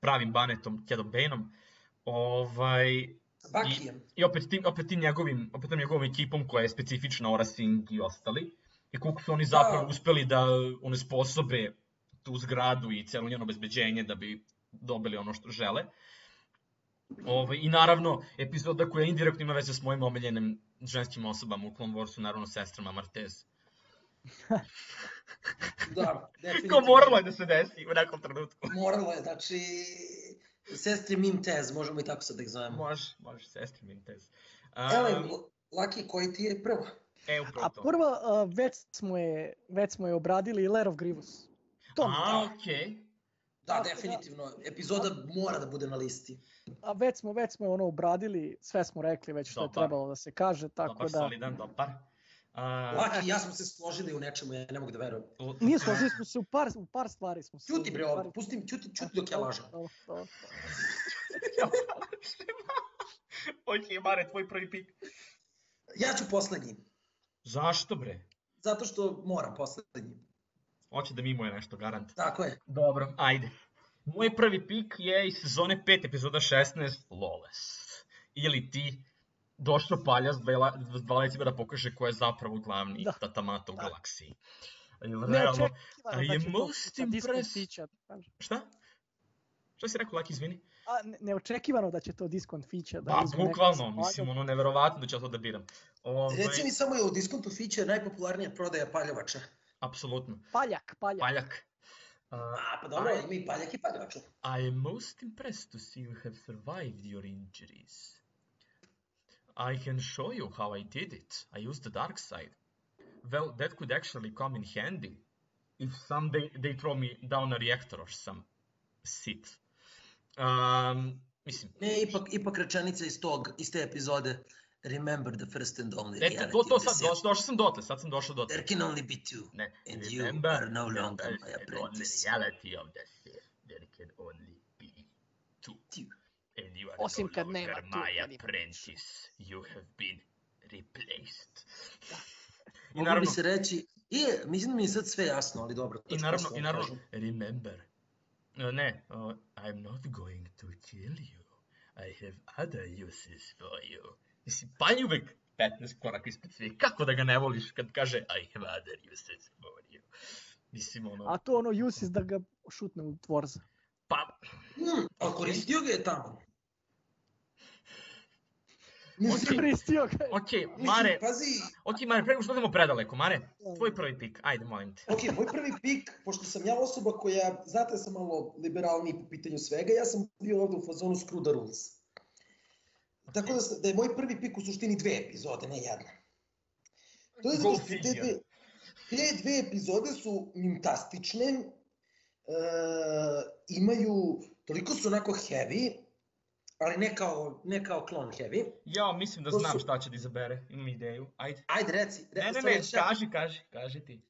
pravim banetom, Kedom Baneom. Ovaj, Bakijem. I opet tim, opet tim njegovim, opet tom njegovom ekipom koja je specifična, Ora Singh i ostali. I koliko su oni zapravo Da. uspeli da one sposobe tu zgradu i celo njeno obezbeđenje da bi dobili ono što žele. Ove, I naravno, epizoda koja indirektno ima veze s mojim omiljenim ženskim osobama u Clone Warsu, naravno sestrama Martez. Da, definitivno. Ko moralo je da se desi u nekom trenutku. Moralo je, znači, sestri Mim Tez, možemo i tako sad da ih zovemo. Može, može, sestri. Ele, Um, Laki, koji ti je prvo? e, upravo A to. prva, a, već smo je, već smo je obradili Lair of Grievous. To A, okej. Da, Da, definitivno. Epizoda mora da bude na listi. a već smo, već smo ono obradili, sve smo rekli već što je Dobar. trebalo da se kaže, tako Dobar, da... solidan, dobar. A, Laki ja smo se složili u nečemu, ja ne mogu da verujem. Nije složili smo se u par, u par stvari smo se... Ćuti bre ovo, pustim, ćuti, ćuti dok ja lažem. Dobro. Ja lažem. ok, Mare, tvoj prvi pik. Ja ću poslednji, Zašto bre? zato što moram poslednji. Hoće da mimuje nešto, garant. Tako je. Dobro, ajde. Moj prvi pik je iz sezone 5, epizoda 16, Lawless. Ili ti došao palja s dva- lecima da pokaže ko je zapravo glavni Da. tatamata u Da. galaksiji. Realno, Neočekivano I da am će to most impressed. feature. šta? Šta si rekao, Laki, izvini? A, ne- neočekivano da će to diskont feature. Da Pa, neko bukvalno, mislim, ono, neverovatno da ću ja to da biram. Ovaj, Reci mi samo je u diskontu feature najpopularnija prodaja paljovača. Apsolutno. Paljak, paljak. Paljak. Uh, A, pa dobro, ima i paljak i paljovača. I am most impressed to see you have survived your injuries. I can show you how I did it. I used the dark side. Well, that could actually come in handy if someday they throw me down a reactor or some shit. Um, mislim, Ne, ipak, ipak rečenica iz, tog, iz te epizode. Remember the first and only e, reality. to, to the sad, došao, došao sam dotle, sad sam došao dotle. There can only be two. Ne, And you remember, are no longer my the apprentice. reality of the Sith. There can only be two. Two. And you are Osim no kad longer nema tu, my apprentice. You have been replaced. I Moglo bi naravno, se reći, i, mislim da mi je sad sve jasno, ali dobro. to i naravno, i da naravno, kažem. remember. Uh, ne, uh, I'm not going to kill you. I have other uses for you. Mislim, pa je uvek 15 koraka ispred svih. Kako da ga ne voliš kad kaže I have other uses for you? Mislim, ono, A to ono Jusis da ga šutne u tvorza. pa, Hmm, a koristio ga je tamo. Ok. Koristio ga je. ok, Mislim, Mare, Pazi, ok, Mare, pre nego što odemo predaleko, Mare, tvoj prvi pik, ajde, molim te. ok, moj prvi pik, pošto sam ja osoba koja, znate, sam malo liberalniji po pitanju svega, ja sam bio ovde u fazonu Screw the Rules. Tako da, da je moj prvi pik u suštini dve epizode, ne jedna. To je zato što te dve, te dve epizode su mintastične, e, imaju, toliko su onako heavy, ali ne kao, ne kao clone heavy. Ja, mislim da To znam su- šta će da izabere, imam ideju, ajde. Ajde, reci. Ne, ne, stvari, ne, šta- kaži, kaži, kaži ti.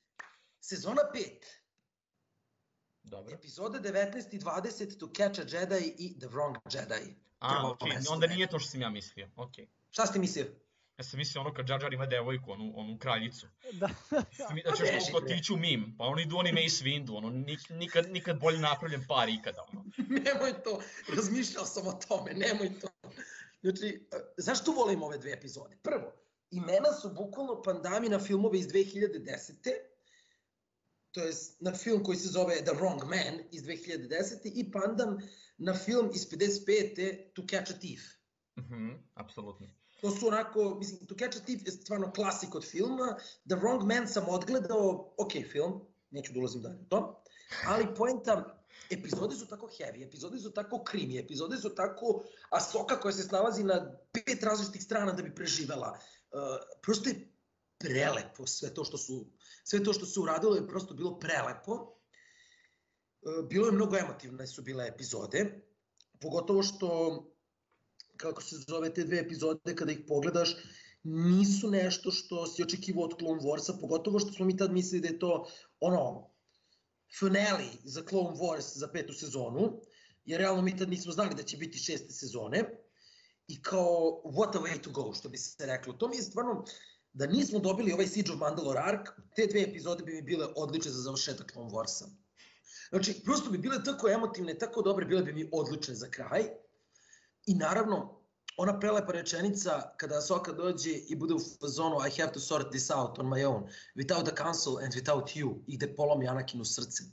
Sezona 5, Dobro. epizode 19 i 20 To Catch a Jedi i The Wrong Jedi. A, Prvo ok, mesto onda nije to što sam ja mislio, ok. Šta ste mislio? Ja sam mislio ono kad Jar Jar ima devojku, onu, onu kraljicu. Da. Sam mi da ćeš beži, to bre. tiću mim, pa oni idu oni Mace Windu, ono, nik, nikad, nikad bolje napravljen par ikada, ono. nemoj to, razmišljao sam o tome, nemoj to. Znači, e, zašto volim ove dve epizode? Prvo, imena su bukvalno pandami na filmove iz 2010. To je na film koji se zove The Wrong Man iz 2010. i pandam na film iz 55. To Catch a Thief. Mhm, apsolutno. To su onako, mislim, To Catch a Thief je stvarno klasik od filma. The Wrong Man sam odgledao, ok film, neću da ulazim dalje u to, ali poenta, epizode su tako heavy, epizode su tako krimi, epizode su tako Asoka koja se snalazi na pet različitih strana da bi preživela. Uh, prosto je prelepo sve to što su sve to što se uradilo je prosto bilo prelepo. Uh, bilo je mnogo emotivne su bile epizode, pogotovo što kako se zove te dve epizode kada ih pogledaš nisu nešto što si očekivao od Clone Warsa, pogotovo što smo mi tad mislili da je to ono finale za Clone Wars za petu sezonu, jer realno mi tad nismo znali da će biti šeste sezone i kao what a way to go, što bi se reklo. To mi je stvarno, da nismo dobili ovaj Siege of Mandalore arc, te dve epizode bi mi bile odlične za završetak Clone Warsa. Znači, prosto bi bile tako emotivne, tako dobre, bile bi mi odlične za kraj. I naravno, ona prelepa rečenica kada Ahsoka dođe i bude u fazonu I have to sort this out on my own, without the council and without you, i gde polomi Anakinu srce.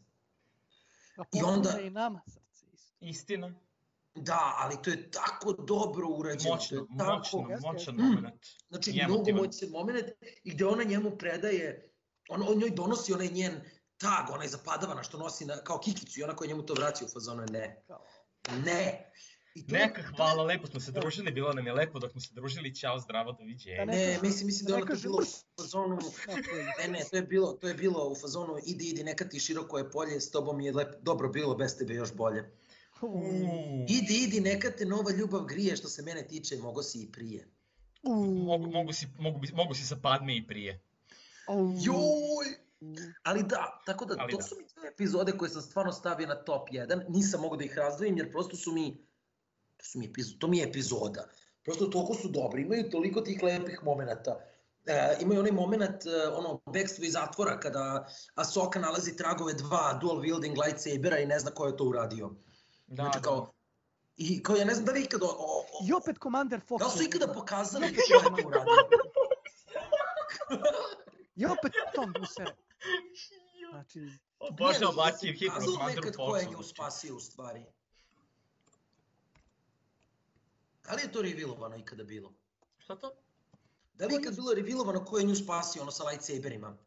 A I onda- i nama srce isto. Istina, Da, ali to je tako dobro urađeno. moćno, to je tako, moćno, moćan jeste. moment. Znači, mnogo moćan moment i gde ona njemu predaje, on, on njoj donosi onaj njen tag, onaj zapadavana što nosi na, kao kikicu i ona koja njemu to vraća u fazonu je ne, Kao, ne. I to je- Neka, hvala, lepo smo se družili, bilo nam je lepo dok smo se družili, ćao, zdravo, doviđenja. Da ne mislim, mislim da je ne ona to bilo u fazonu. Ne, ne, to je bilo, to je bilo u fazonu idi, idi, neka ti široko je polje, s tobom je lep, dobro bilo, bez tebe još bolje. Uuu, Idi, idi, neka te nova ljubav grije, što se mene tiče, mogo si i prije. mogu, mogu, si, mogu, bi- mogu si sa Padme i prije. Joj! Ali da, tako da, Ali to da. su mi dve epizode koje sam stvarno stavio na top 1, nisam mogao da ih razdvojim jer prosto su mi, to, su mi epizoda, to mi je epizoda. Prosto toliko su dobri, imaju toliko tih lepih momenata. E, imaju onaj moment, e, ono, bekstvo iz zatvora, kada Ahsoka nalazi tragove dva dual wielding lightsabera i ne zna ko je to uradio. Da, znači da. kao, i kao ja ne znam da li ikada, o, o, I opet Commander Fox. da li su ikada pokazali I ko je to uradio? I opet Tom Busere. Znači, Obožavam Nije, Lucky jesi Hit pokazao Commander nekad ko je nju znači. spasio u stvari? Da li je to revealovano ikada bilo? Šta to? Da li je ikad bilo revealovano ko je nju spasio, ono sa lightsaberima?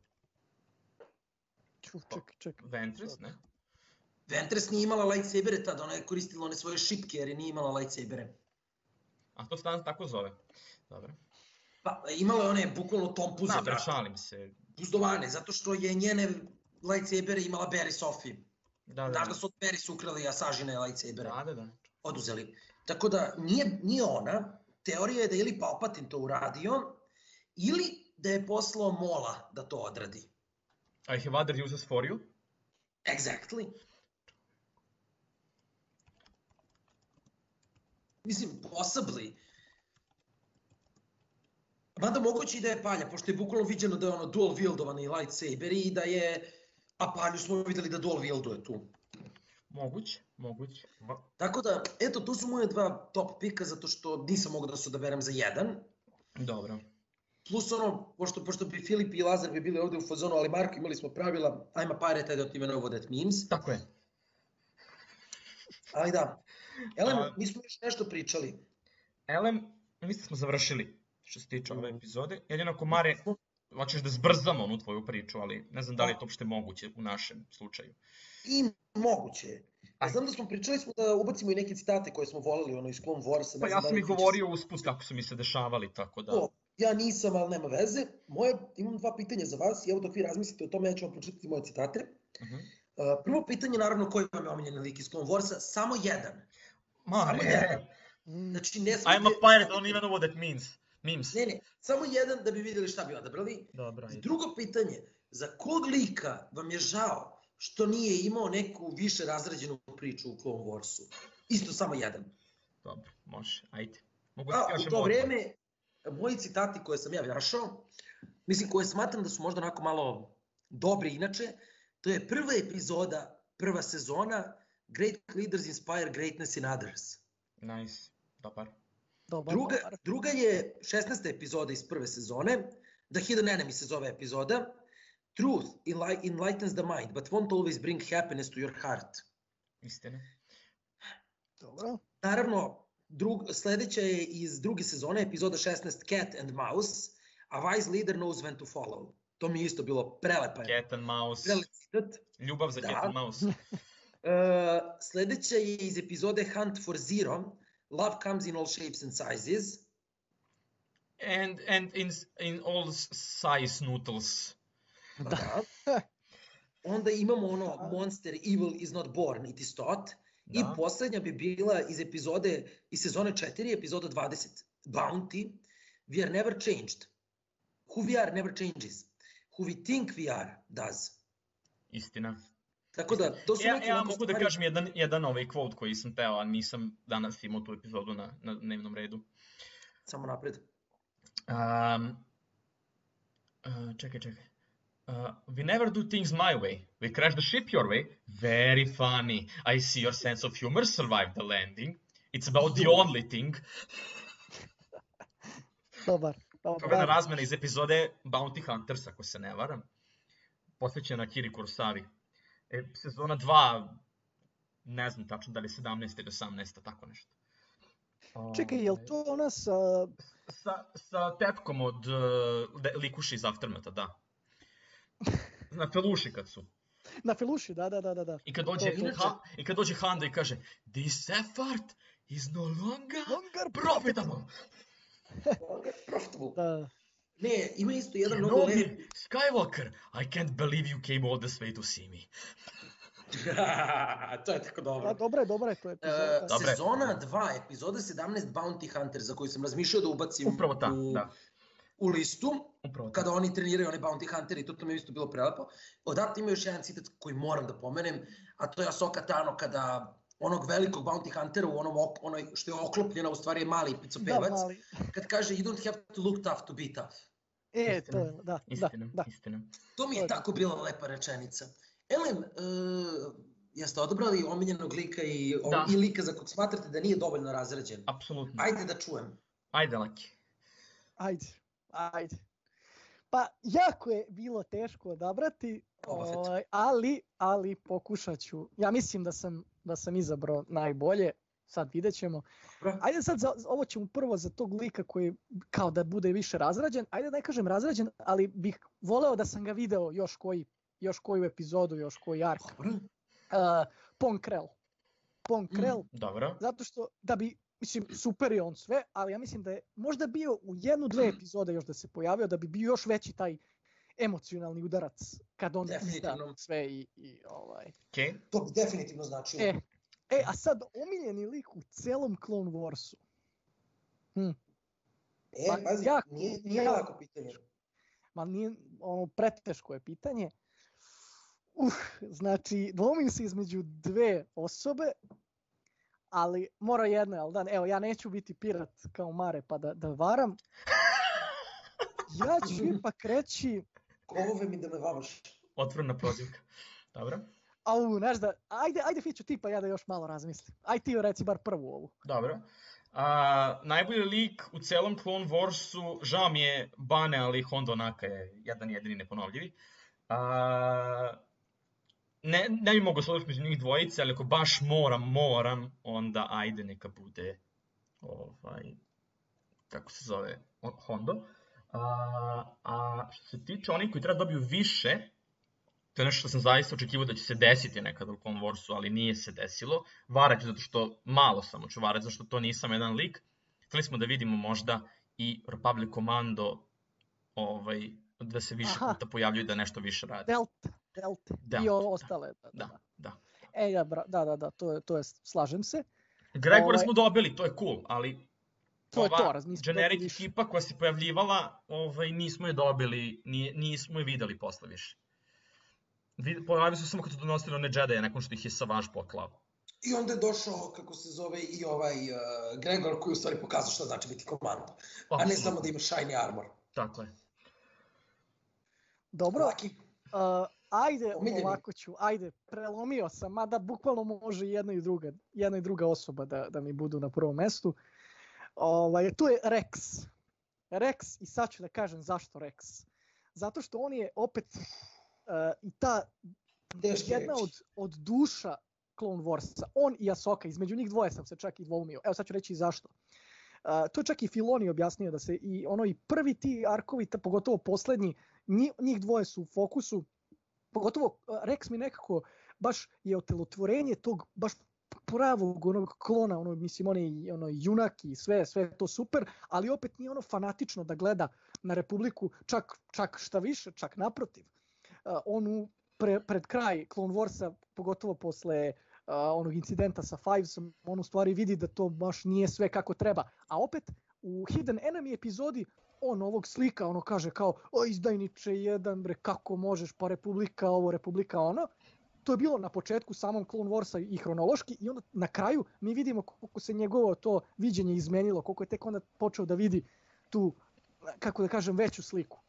ču, ček, ček. Ventress, ne? Ventress nije imala lightsabere tada, ona je koristila one svoje šipke jer je nije imala lightsabere. A to stan tako zove. Dobro. Pa, imala je one bukvalno tompuze, Znam, brate, šalim se. Buzdovane, zato što je njene lightsabere imala Barry Sophie. Da, da. Znaš da su od Barry su ukrali Asajine lightsabere. Da, da, da. oduzeli. Tako da nije, nije ona, teorija je da je ili Palpatine to uradio, ili da je poslao Mola da to odradi. I have other uses for you. Exactly. Mislim, possibly. Mada moguće i da je palja, pošto je bukvalno viđeno da je ono dual wieldovani lightsaber i da je, a palju smo videli da dual wielduje tu. Moguće, moguće. Tako da, eto, tu su moje dva top pika, zato što nisam mogao da se odaberem za jedan. Dobro. Plus ono, pošto, pošto bi Filip i Lazar bi bili ovde u fazonu, ali Marko imali smo pravila, I'm a pirate, I don't even know what that means. Tako je. Ali da, Elem, A- mi smo još nešto pričali. Elem, mislim da smo završili što se tiče ove Mhm. epizode. Jedino ako Mare, hoćeš da zbrzamo onu tvoju priču, ali ne znam da li je to uopšte moguće u našem slučaju. I moguće je. Ajde. znam da smo pričali smo da ubacimo i neke citate koje smo voleli, ono iz Clone Warsa. Pa ja da sam li i govorio usput kako su mi se dešavali, tako da... To, ja nisam, ali nema veze. Moje, imam dva pitanja za vas i evo dok vi razmislite o tome, ja ću vam pročitati moje citate. Mhm. Uh, prvo pitanje, naravno, koji vam je omiljeni lik iz Clone Warsa? Samo jedan. Samo Mare, jedan. Mm, Znači, ne I'm a smete... pirate, I don't even know what that means. Memes. Ne, ne, samo jedan da bi vidjeli šta bi odabrali. Dobro, I drugo pitanje, za kog lika vam je žao što nije imao neku više razrađenu priču u Clone Warsu? Isto samo jedan. Dobro, može, ajde. Mogu da A u to vreme, moji citati koje sam ja našao, mislim koje smatram da su možda onako malo dobri inače, to je prva epizoda, prva sezona, Great Leaders Inspire Greatness in Others. Nice, dobar. Dobar, Druga, dobar. druga je 16. epizoda iz prve sezone, The Hidden Enemy se zove epizoda. Truth enli- enlightens the mind, but won't always bring happiness to your heart. Istina. Dobro. Naravno, drug, sledeća je iz druge sezone, epizoda 16, Cat and Mouse. A wise leader knows when to follow. To mi je isto bilo prelepa. Cat and mouse. Prelep citat. Ljubav za Da. cat and mouse. Uh, sledeća je iz epizode Hunt for Zero. Love comes in all shapes and sizes. And, and in, in all size noodles. Da. Onda imamo ono Monster Evil is not born, it is taught. I Da. poslednja bi bila iz epizode, iz sezone 4, epizoda 20, Bounty. We are never changed. Who we are never changes. Who we think we are does. Istina. Tako da, to su Ja, neke ja mogu da stvari- kažem jedan, jedan ovaj quote koji sam teo, a nisam danas imao tu epizodu na, na dnevnom redu. Samo napred. Um, uh, čekaj, čekaj. Uh, we never do things my way. We crash the ship your way. Very funny. I see your sense of humor survived the landing. It's about the only thing. Dobar. Čuvena Dobar. razmena iz epizode Bounty Hunters, ako se ne varam. Posvećena Kiri Kurosavi. E, sezona 2, ne znam tačno da li je 17 ili 18, tako nešto. Čekaj, jel Ovaj, to ona sa... Sa, sa tetkom od uh, de- likuši iz Aftermata, da. Na Feluši kad su. Na Feluši, da, da, da, da. da. I kad dođe, To, to, to. ha, i kad dođe Handa i kaže This effort is no longer Longer profitable. Profitable. Da. Ne, ima isto jedan mnogo lep... Kenobi, Skywalker, I can't believe you came all this way to see me. to je tako dobro. Da, dobro je, dobro je, to je Uh, epizoda. Dobre. sezona 2, epizoda 17 Bounty Hunter, za koju sam razmišljao da ubacim Upravo ta, u, da. u listu, Upravo kada tako. oni treniraju one Bounty Hunter i to, to mi je isto bilo prelepo. Odatle ima još jedan citat koji moram da pomenem, a to je Ahsoka Tano kada onog velikog Bounty Huntera u onom ok, onoj što je oklopljena, u stvari je mali Da, picopevac, mali. kad kaže you don't have to look tough to be tough. E, to Istina. je, da, da, Istina, da. istina. To mi To je tako bila lepa rečenica. Elem, uh, jeste odabrali omiljenog lika i, Da. i lika za kog smatrate da nije dovoljno razrađen? Apsolutno. Ajde da čujem. Ajde, Laki. Ajde, ajde. Pa, jako je bilo teško odabrati, ovaj, ali, ali pokušat ću. Ja mislim da sam, da sam izabrao najbolje, sad vidjet ćemo. Ajde sad, za, ovo ćemo prvo za tog lika koji kao da bude više razrađen. Ajde da ne kažem razrađen, ali bih voleo da sam ga video još koji još koju epizodu, još koji ark. Dobro. Uh, Pon Krell. Pon Krell, Dobro. zato što da bi mislim super je on sve, ali ja mislim da je možda bio u jednu dve epizode još da se pojavio da bi bio još veći taj emocionalni udarac kad on izda Definitivno. sve i, i ovaj. Okej. To bi definitivno značilo. E, e, a sad omiljeni lik u celom Clone Warsu. E, pa, pazi, jako- nije, nije jako lako pitanje. Ma nije, ono, preteško je pitanje. Uh, znači, dvomim se između dve osobe, ali mora jedna, jel da? Evo, ja neću biti pirat kao Mare pa da, da varam. Ja ću ipak reći, Kovove mi da me vavaš. Otvorena prozivka. Dobro. Au, znaš da, ajde, ajde Fiću ti pa ja da još malo razmislim. Aj ti reci bar prvu ovu. Dobro. A, najbolji lik u celom Clone Warsu, žao mi je Bane, ali Hondo Naka je jedan jedini neponovljivi. A, ne, ne bi mogao složiti među njih dvojice, ali ako baš moram, moram, onda ajde neka bude ovaj, kako se zove, Ho- Hondo. A, a što se tiče onih koji treba da dobiju više, to je nešto što sam zaista očekivao da će se desiti nekada u Clone Warsu, ali nije se desilo. Varać zato što malo samo ću varać, zato što to nisam jedan lik. Hteli smo da vidimo možda i Republic Commando ovaj, da se više Aha. puta pojavljuju da nešto više rade. Delta, Delta i Delta, o, ostale. Da, da, Da, da. E, ja, bra, da, da, da, to je, to je, slažem se. Gregora Ovaj- smo dobili, to je cool, ali To je ova to, razmislim da generic ekipa koja se pojavljivala, ovaj, nismo je dobili, nije, nismo je videli posle više. Pojavili su se samo kad su donosili one Jedi, nakon što ih je Savage poklao. I onda je došao, kako se zove, i ovaj uh, Gregor koji u stvari pokazao šta znači biti komando. A ne samo da ima shiny armor. Tako je. Dobro, Laki, Uh, ajde, Omiljeni. ovako ću, ajde, prelomio sam, mada bukvalno može i jedna i druga, jedna i druga osoba da, da mi budu na prvom mestu. Ovaj, tu je Rex. Rex, i sad ću da kažem zašto Rex. Zato što on je opet i ta teški jedna reči. od, od duša Clone Warsa. On i Ahsoka, između njih dvoje sam se čak i dvoumio. Evo sad ću reći i zašto. Uh, to je čak i Filoni objasnio da se i ono i prvi ti arkovi, ta, pogotovo poslednji, njih, njih dvoje su u fokusu. Pogotovo uh, Rex mi nekako baš je otelotvorenje tog baš pravog onog klona, ono, mislim, on je ono, junak i sve, sve to super, ali opet nije ono fanatično da gleda na Republiku, čak, čak šta više, čak naprotiv. Uh, on u, pre, pred kraj Clone Warsa, pogotovo posle uh, onog incidenta sa Fivesom, on u stvari vidi da to baš nije sve kako treba. A opet, u Hidden Enemy epizodi, on ovog slika, ono kaže kao, o izdajniče jedan, bre, kako možeš, pa Republika ovo, Republika ono. To je bilo na početku samom Clone Warsa i hronološki i onda na kraju mi vidimo koliko se njegovo to viđenje izmenilo, koliko je tek onda počeo da vidi tu, kako da kažem, veću sliku.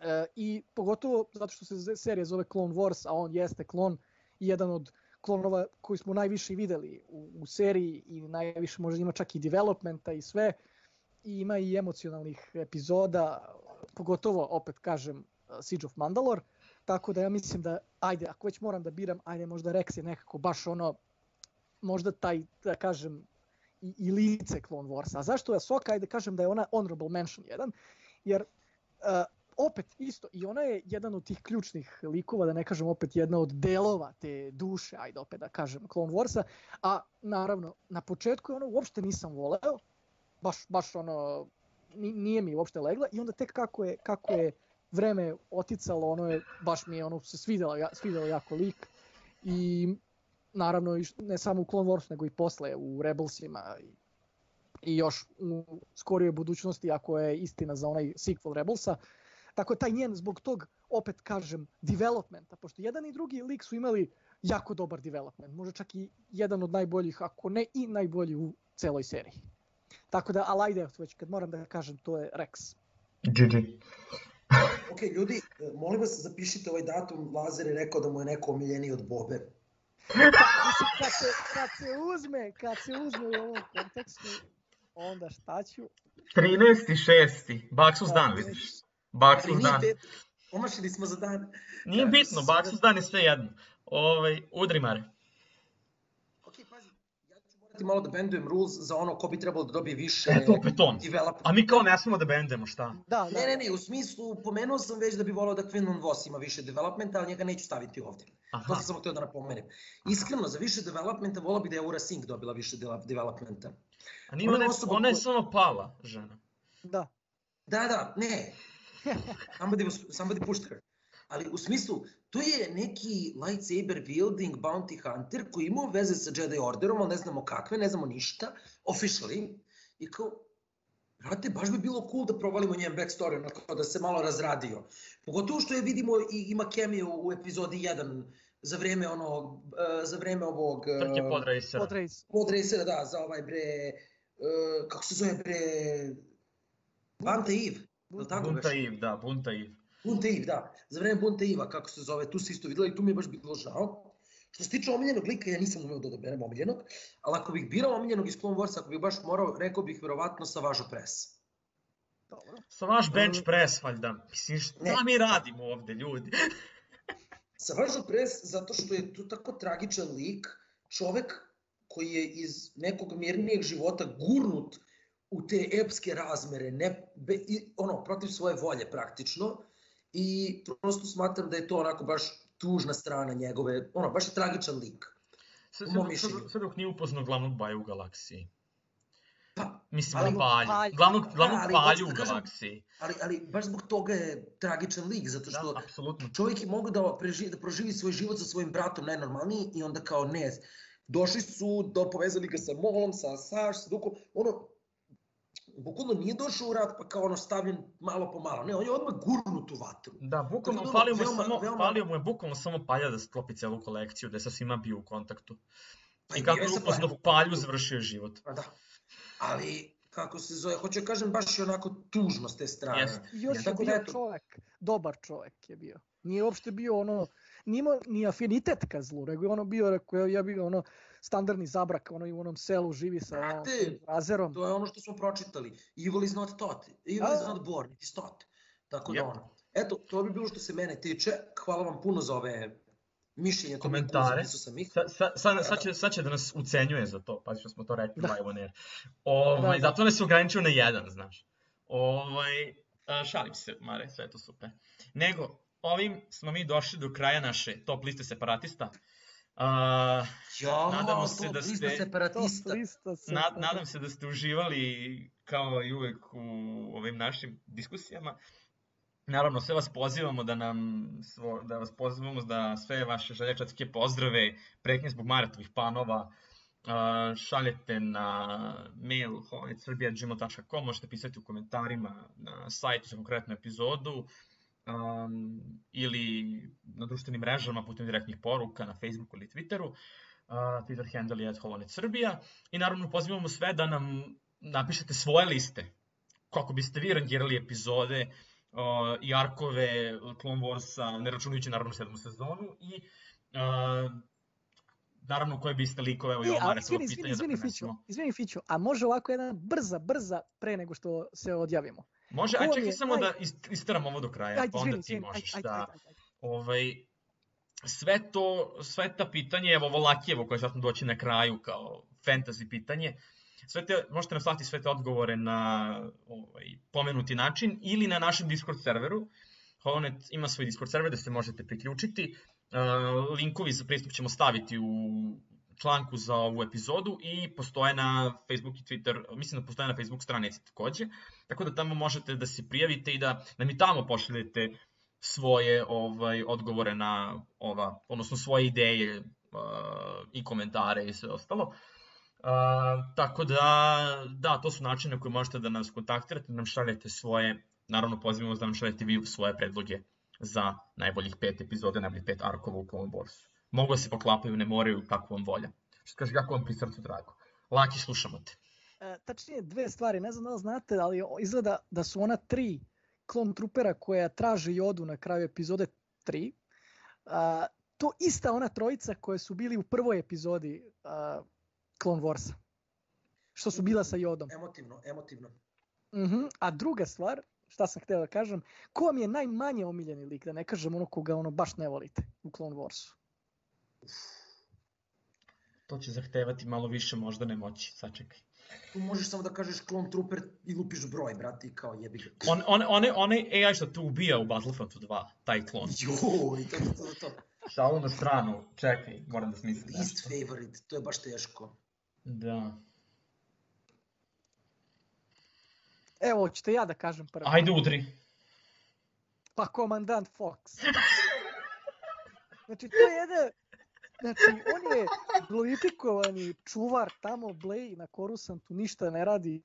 E, I pogotovo zato što se serija zove Clone Wars, a on jeste klon i jedan od klonova koji smo najviše videli u, u seriji i najviše možda ima čak i developmenta i sve i ima i emocionalnih epizoda, pogotovo opet kažem Siege of Mandalore, tako da ja mislim da ajde, ako već moram da biram, ajde možda Rex je nekako baš ono možda taj, da kažem, i, i lice Clone Warsa. A zašto je Ahsoka? Ajde kažem da je ona honorable mention jedan, jer uh, opet isto, i ona je jedan od tih ključnih likova, da ne kažem opet jedna od delova te duše, ajde opet da kažem, Clone Warsa, a naravno, na početku je ono uopšte nisam voleo, baš, baš ono, ni- nije mi uopšte legla i onda tek kako je, kako je vreme oticalo, ono je, baš mi je ono se svidelo, ja, svidelo jako lik i naravno ne samo u Clone Wars nego i posle u Rebelsima i, i još u skorijoj budućnosti ako je istina za onaj sequel Rebelsa. Tako taj njen zbog tog opet kažem developmenta, pošto jedan i drugi lik su imali jako dobar development, možda čak i jedan od najboljih, ako ne i najbolji u celoj seriji. Tako da, ali ajde, već kad moram da kažem, to je Rex. GG. Ok, ljudi, molim vas zapišite ovaj datum. Lazar je rekao da mu je neko omiljeniji od Bobe. Mislim, kad se, kad se uzme, kad se uzme u ovom kontekstu, onda šta ću? 13.6. Baksus dan, vidiš. Nije dan. pet, omašili smo za dan. Nije Kako bitno, Baksus dan je sve jedno. Ovaj, udri Mare. Ok, pazi, ja ću morati malo da bendujem rules za ono ko bi trebalo da dobije više Eto opet on. development. A mi kao ne smemo da bendemo, šta? Da, da. Ne, ne, ne, u smislu, pomenuo sam već da bi volao da Quinlan Voss ima više developmenta, ali njega neću staviti ovdje. To Aha, sam samo htio da napomenem. Iskreno, za više developmenta volao bi da je Aura Singh dobila više de- developmenta. a nije ona ona, je samo pala, žena. da. Da, da, ne. Somebody, was, somebody pushed her. Ali u smislu, to je neki lightsaber wielding bounty hunter koji ima veze sa Jedi Orderom, ali ne znamo kakve, ne znamo ništa, officially. I kao, Brate, baš bi bilo cool da provalimo njen backstory, onako da se malo razradio. Pogotovo što je vidimo i ima cameo u epizodi 1 za vreme onog, uh, za vreme ovog... Uh, Trke pod racera. Pod race. pod racera, da, za ovaj bre, uh, kako se zove bre, Banta Eve, Bunta beše? Eve, da, Bunta Eve. Bunta Eve, da, za vreme Bunta Eva, kako se zove, tu se isto videla i tu mi je baš bilo žao. Što se tiče omiljenog lika, ja nisam umeo da odaberem omiljenog, ali ako bih birao omiljenog iz Clone Warsa, ako bih baš morao, rekao bih verovatno Savage Press. Dobro. Sa vaš bench press, valjda. Mislim, šta Ne. mi radimo ovde, ljudi? Savage Press zato što je tu tako tragičan lik, čovek koji je iz nekog mirnijeg života gurnut u te epske razmere, ne, be, i, ono, protiv svoje volje praktično, i prosto smatram da je to onako baš tužna strana njegove, ono, baš je tragičan lik. Sve, sve, sve, sve dok nije upoznao glavnog baju u galaksiji. Pa, Mislim, Ali- palju. Palju. Glavnog, glavnog ali palju hoću u da galaksiji. ali, ali baš zbog toga je tragičan lik, zato što Da, apsolutno. čovjek je mogao da, preživi, da proživi svoj život sa svojim bratom najnormalniji i onda kao ne, došli su, do, povezali ga sa Molom, sa Saš, sa Dukom, ono, bukvalno nije došao u rat pa kao ono stavljen malo po malo, ne, on je odmah gurnut u vatru. Da, bukvalno da, falio mu, veoma- samo, veoma- falio mu je bukvalno samo palja da sklopi celu kolekciju, da je sa svima bio u kontaktu. Pa I kako je upoznao palju, završio život. Pa da. Ali, kako se zove, hoću da kažem, baš je onako tužno s te strane. I još je Tako da bio eto. čovek, dobar čovek je bio. Nije uopšte bio ono, nije imao ni afinitet ka zlu, nego je ono bio, rekao, ja, ja bio ono standardni zabrak, ono i u onom selu živi sa Brate, razerom. To je ono što smo pročitali. Evil is not taught. Evil Da, is da. not born, it is taught. Tako da Yep. ono. Eto, to bi bilo što se mene tiče. Hvala vam puno za ove mišljenja. to mi je cool, Komentare. sam ih. Sa, sa, sa, sad, će, sad će da nas ucenjuje za to, pa što smo to rekli Da. da. live on air. Ovaj, Da, da. Zato nas je ograničio na jedan, znaš. Ovaj, a, šalim se, Mare, sve je to super. Nego, ovim smo mi došli do kraja naše top liste separatista. A, Ja, Nadamo se da ste- separatista. To lista se. na, nadam se da ste uživali kao i uvek u ovim našim diskusijama. Naravno, sve vas pozivamo da nam, svo, da vas pozivamo da sve vaše želječatske pozdrave, preknje zbog Maratovih planova, a, šaljete na mail honicrbija.gmail.com, možete pisati u komentarima na sajtu za konkretnu epizodu, um, ili na društvenim mrežama putem direktnih poruka na Facebooku ili Twitteru. Uh, Twitter handle je Holonet Srbija. I naravno pozivamo sve da nam napišete svoje liste. Kako biste vi rangirali epizode uh, i arkove Clone Warsa, ne računajući naravno sedmu sezonu. I uh, naravno koje biste likove, evo i E, izvini, izvini, pitanje da izvini Fiću, prenesemo. izvini Fiću, a može ovako jedna brza, brza pre nego što se odjavimo. Može, vam čekaj samo da ist- isteram ovo do kraja, pa onda ti možeš da... Ovaj, sve to, sve ta pitanje, evo ovo Lakijevo koje sad doći na kraju kao fantasy pitanje, sve te, možete nam slati sve te odgovore na ovaj, pomenuti način ili na našem Discord serveru. Holonet ima svoj Discord server da se možete priključiti. Uh, linkovi za pristup ćemo staviti u članku za ovu epizodu i postoje na Facebook i Twitter, mislim da postoje na Facebook stranici takođe, tako da tamo možete da se prijavite i da nam i tamo pošaljete svoje ovaj odgovore na ova odnosno svoje ideje uh, i komentare i sve ostalo. Uh, tako da, da, to su načine na koje možete da nas kontaktirate, da nam šaljete svoje, naravno pozivamo da nam šaljete vi svoje predloge za najboljih pet epizoda, najboljih pet arkova u Clone Warsu. Mogu da se poklapaju, ne moraju, kako vam volja. Što kaže, kako vam pri srcu drago. Laki, slušamo te. E, tačnije dve stvari, ne znam da li znate, ali izgleda da su ona tri klon trupera koja traže jodu na kraju epizode 3. A, to ista ona trojica koja su bili u prvoj epizodi a, Clone Warsa. Što su bila sa jodom. Emotivno, emotivno. Mhm. A druga stvar, šta sam hteo da kažem, ko vam je najmanje omiljeni lik, da ne kažem ono koga ono baš ne volite u Clone Warsu? To će zahtevati malo više možda ne moći, sačekaj. Tu možeš samo da kažeš Clone Trooper i lupiš broj, brate, i kao jebi ga. On, on, on, onaj AI što te ubija u Battlefrontu 2, taj klon. Joj, to, to, to, to. Šalu na stranu, čekaj, moram da smislim Least nešto. favorite, to je baš teško. Da. Evo, hoćete ja da kažem prvo. Ajde udri. Pa komandant Fox. Znači, to je jedan... Znači, on je glorifikovani čuvar tamo, Blej na Korusantu, ništa ne radi,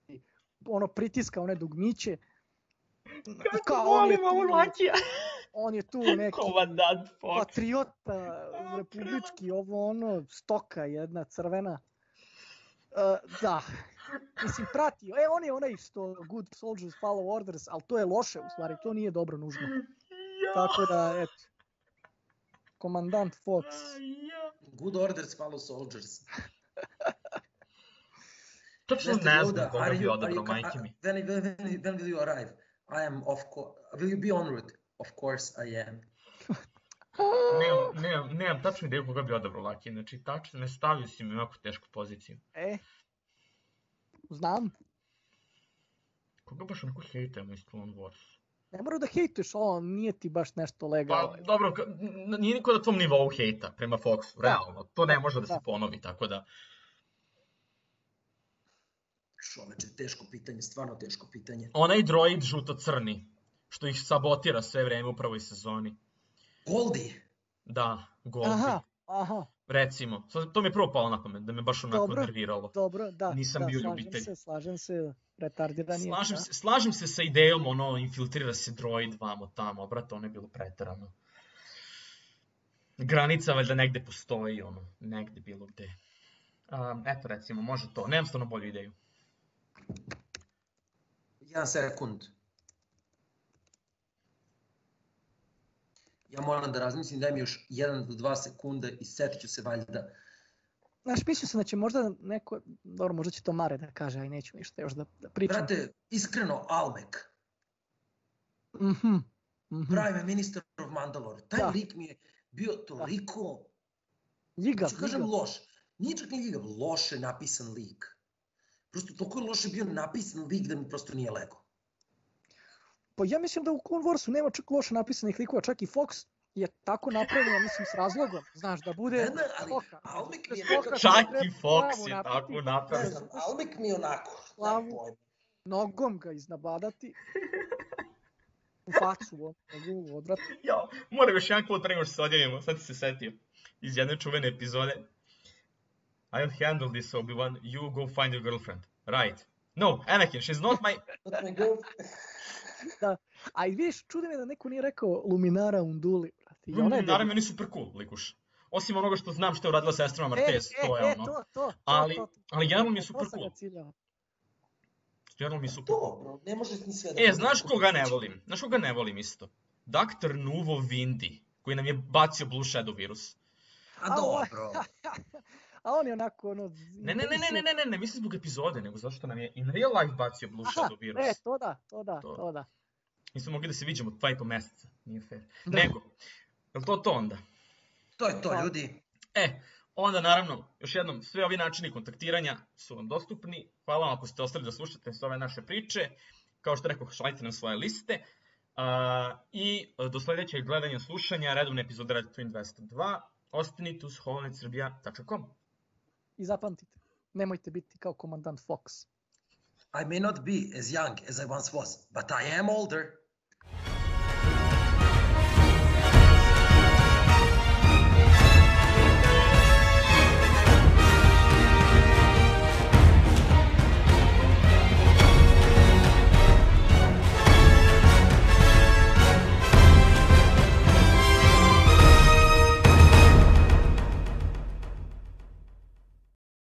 ono pritiska one dugmiće. Kako volim tu- ovu Lakija. On je tu neki Komandant Fox. patriota, republički, ovo ono, stoka jedna crvena. Uh, da, mislim prati, e on je onaj što good soldiers follow orders, ali to je loše u stvari, to nije dobro nužno. Tako da, eto, komandant Fox. Good orders follow soldiers. Točno ne znam koga bi odabrao, majke mi. When, when, when, when will you arrive? I am of course. Will you be en route? Of course I am. Nemam, nemam, nemam tačnu ideju koga bi odabrao Laki. Znači, tačno ne stavio si mi u jako tešku poziciju. e, znam, Koga baš onako hejtujemo iz Clone Wars? Ne mora da hejtuješ, ovo nije ti baš nešto Pa, legalno. dobro, ka- n- nije niko na tom nivou hejta prema Foxu, realno. To ne može da se Da. ponovi, tako da... Čoveče, teško pitanje, stvarno teško pitanje. Onaj droid žuto-crni, što ih sabotira sve vreme u prvoj sezoni. Goldie. Da, Goldie. Aha, aha, Recimo, sad, to mi je prvo palo na pamet, da me baš onako Dobro. nerviralo. dobro, da, Nisam da, bio slažem ljubitelj. se, slažem se, retardiran je. Slažem da. se, slažem se sa idejom, ono, infiltrira se droid vamo tamo, brate, ono je bilo preterano. Granica valjda negde postoji, ono, negde bilo gde. Um, eto, recimo, može to, nemam stvarno bolju ideju. Jedan sekund. Ja moram da razmislim, daj mi još jedan do dva sekunda i setit ću se valjda. Znaš, mislio sam da će možda neko, dobro, možda će to Mare da kaže, aj neću ništa još da, da pričam. Brate, iskreno, Almek, Mhm, mhm. Prime Minister of Mandalore, taj Da. lik mi je bio toliko, Ljigav, ću kažem ljigav. loš, nije čak ni ljigav, loše napisan lik. Prosto toliko je loše bio napisan lik da mi prosto nije lego. Pa ja mislim da u Clone Warsu nema čak loše napisanih likova, čak i Fox je tako napravljeno, mislim, s razlogom, znaš, da bude Ne, ne, ali skoka. Almek mi je nekako- Čak i Fox je tako Ne napravio. znam, Almek mi je onako, pojma. Nogom ga iznabadati. U facu, u njegovu odvrat. Ja, moram još jedan quote pre nego što se odjavimo, sad se setio. Iz jedne čuvene epizode. I'll handle this, Obi-Wan, you go find your girlfriend. Right. No, Anakin, she's not my... Not my girl. A i vidiš, čudi me da neko nije rekao Luminara Unduli. brate. I ona je Naravno, dobra. meni super cool, likuš. Osim onoga što znam što je uradila sestrama Martez, e, to je e, ono. to, to, to, Ali- to, to. ali generalno mi je To super cool. Generalno mi je super cool. Dobro, ne može ni sve da... E, znaš koga ne volim? Znaš koga ne volim isto? Dr. Nuvo Vindi, koji nam je bacio Blue Shadow virus. A dobro. A on je onako ono... Ne, ne, ne, ne, ne, ne, ne, ne mislim zbog epizode, nego zato što nam je in real life bacio Blue Aha, Shadow virus. e, to da, to da, To. to da. Nismo mogli da se viđemo dva i po meseca, nije fair. Da. Nego, je li to to onda? To je to, Da. ljudi. E, onda naravno, još jednom, sve ovi načini kontaktiranja su vam dostupni. Hvala vam ako ste ostali da slušate sve ove naše priče. Kao što rekao, šaljite nam svoje liste. A, I e, do sledećeg gledanja slušanja, redovne epizode Radio Twin 202. Ostanite uz holonetsrbija.com. I zapamtite, nemojte biti kao komandant Fox. I may not be as young as I once was, but I am older.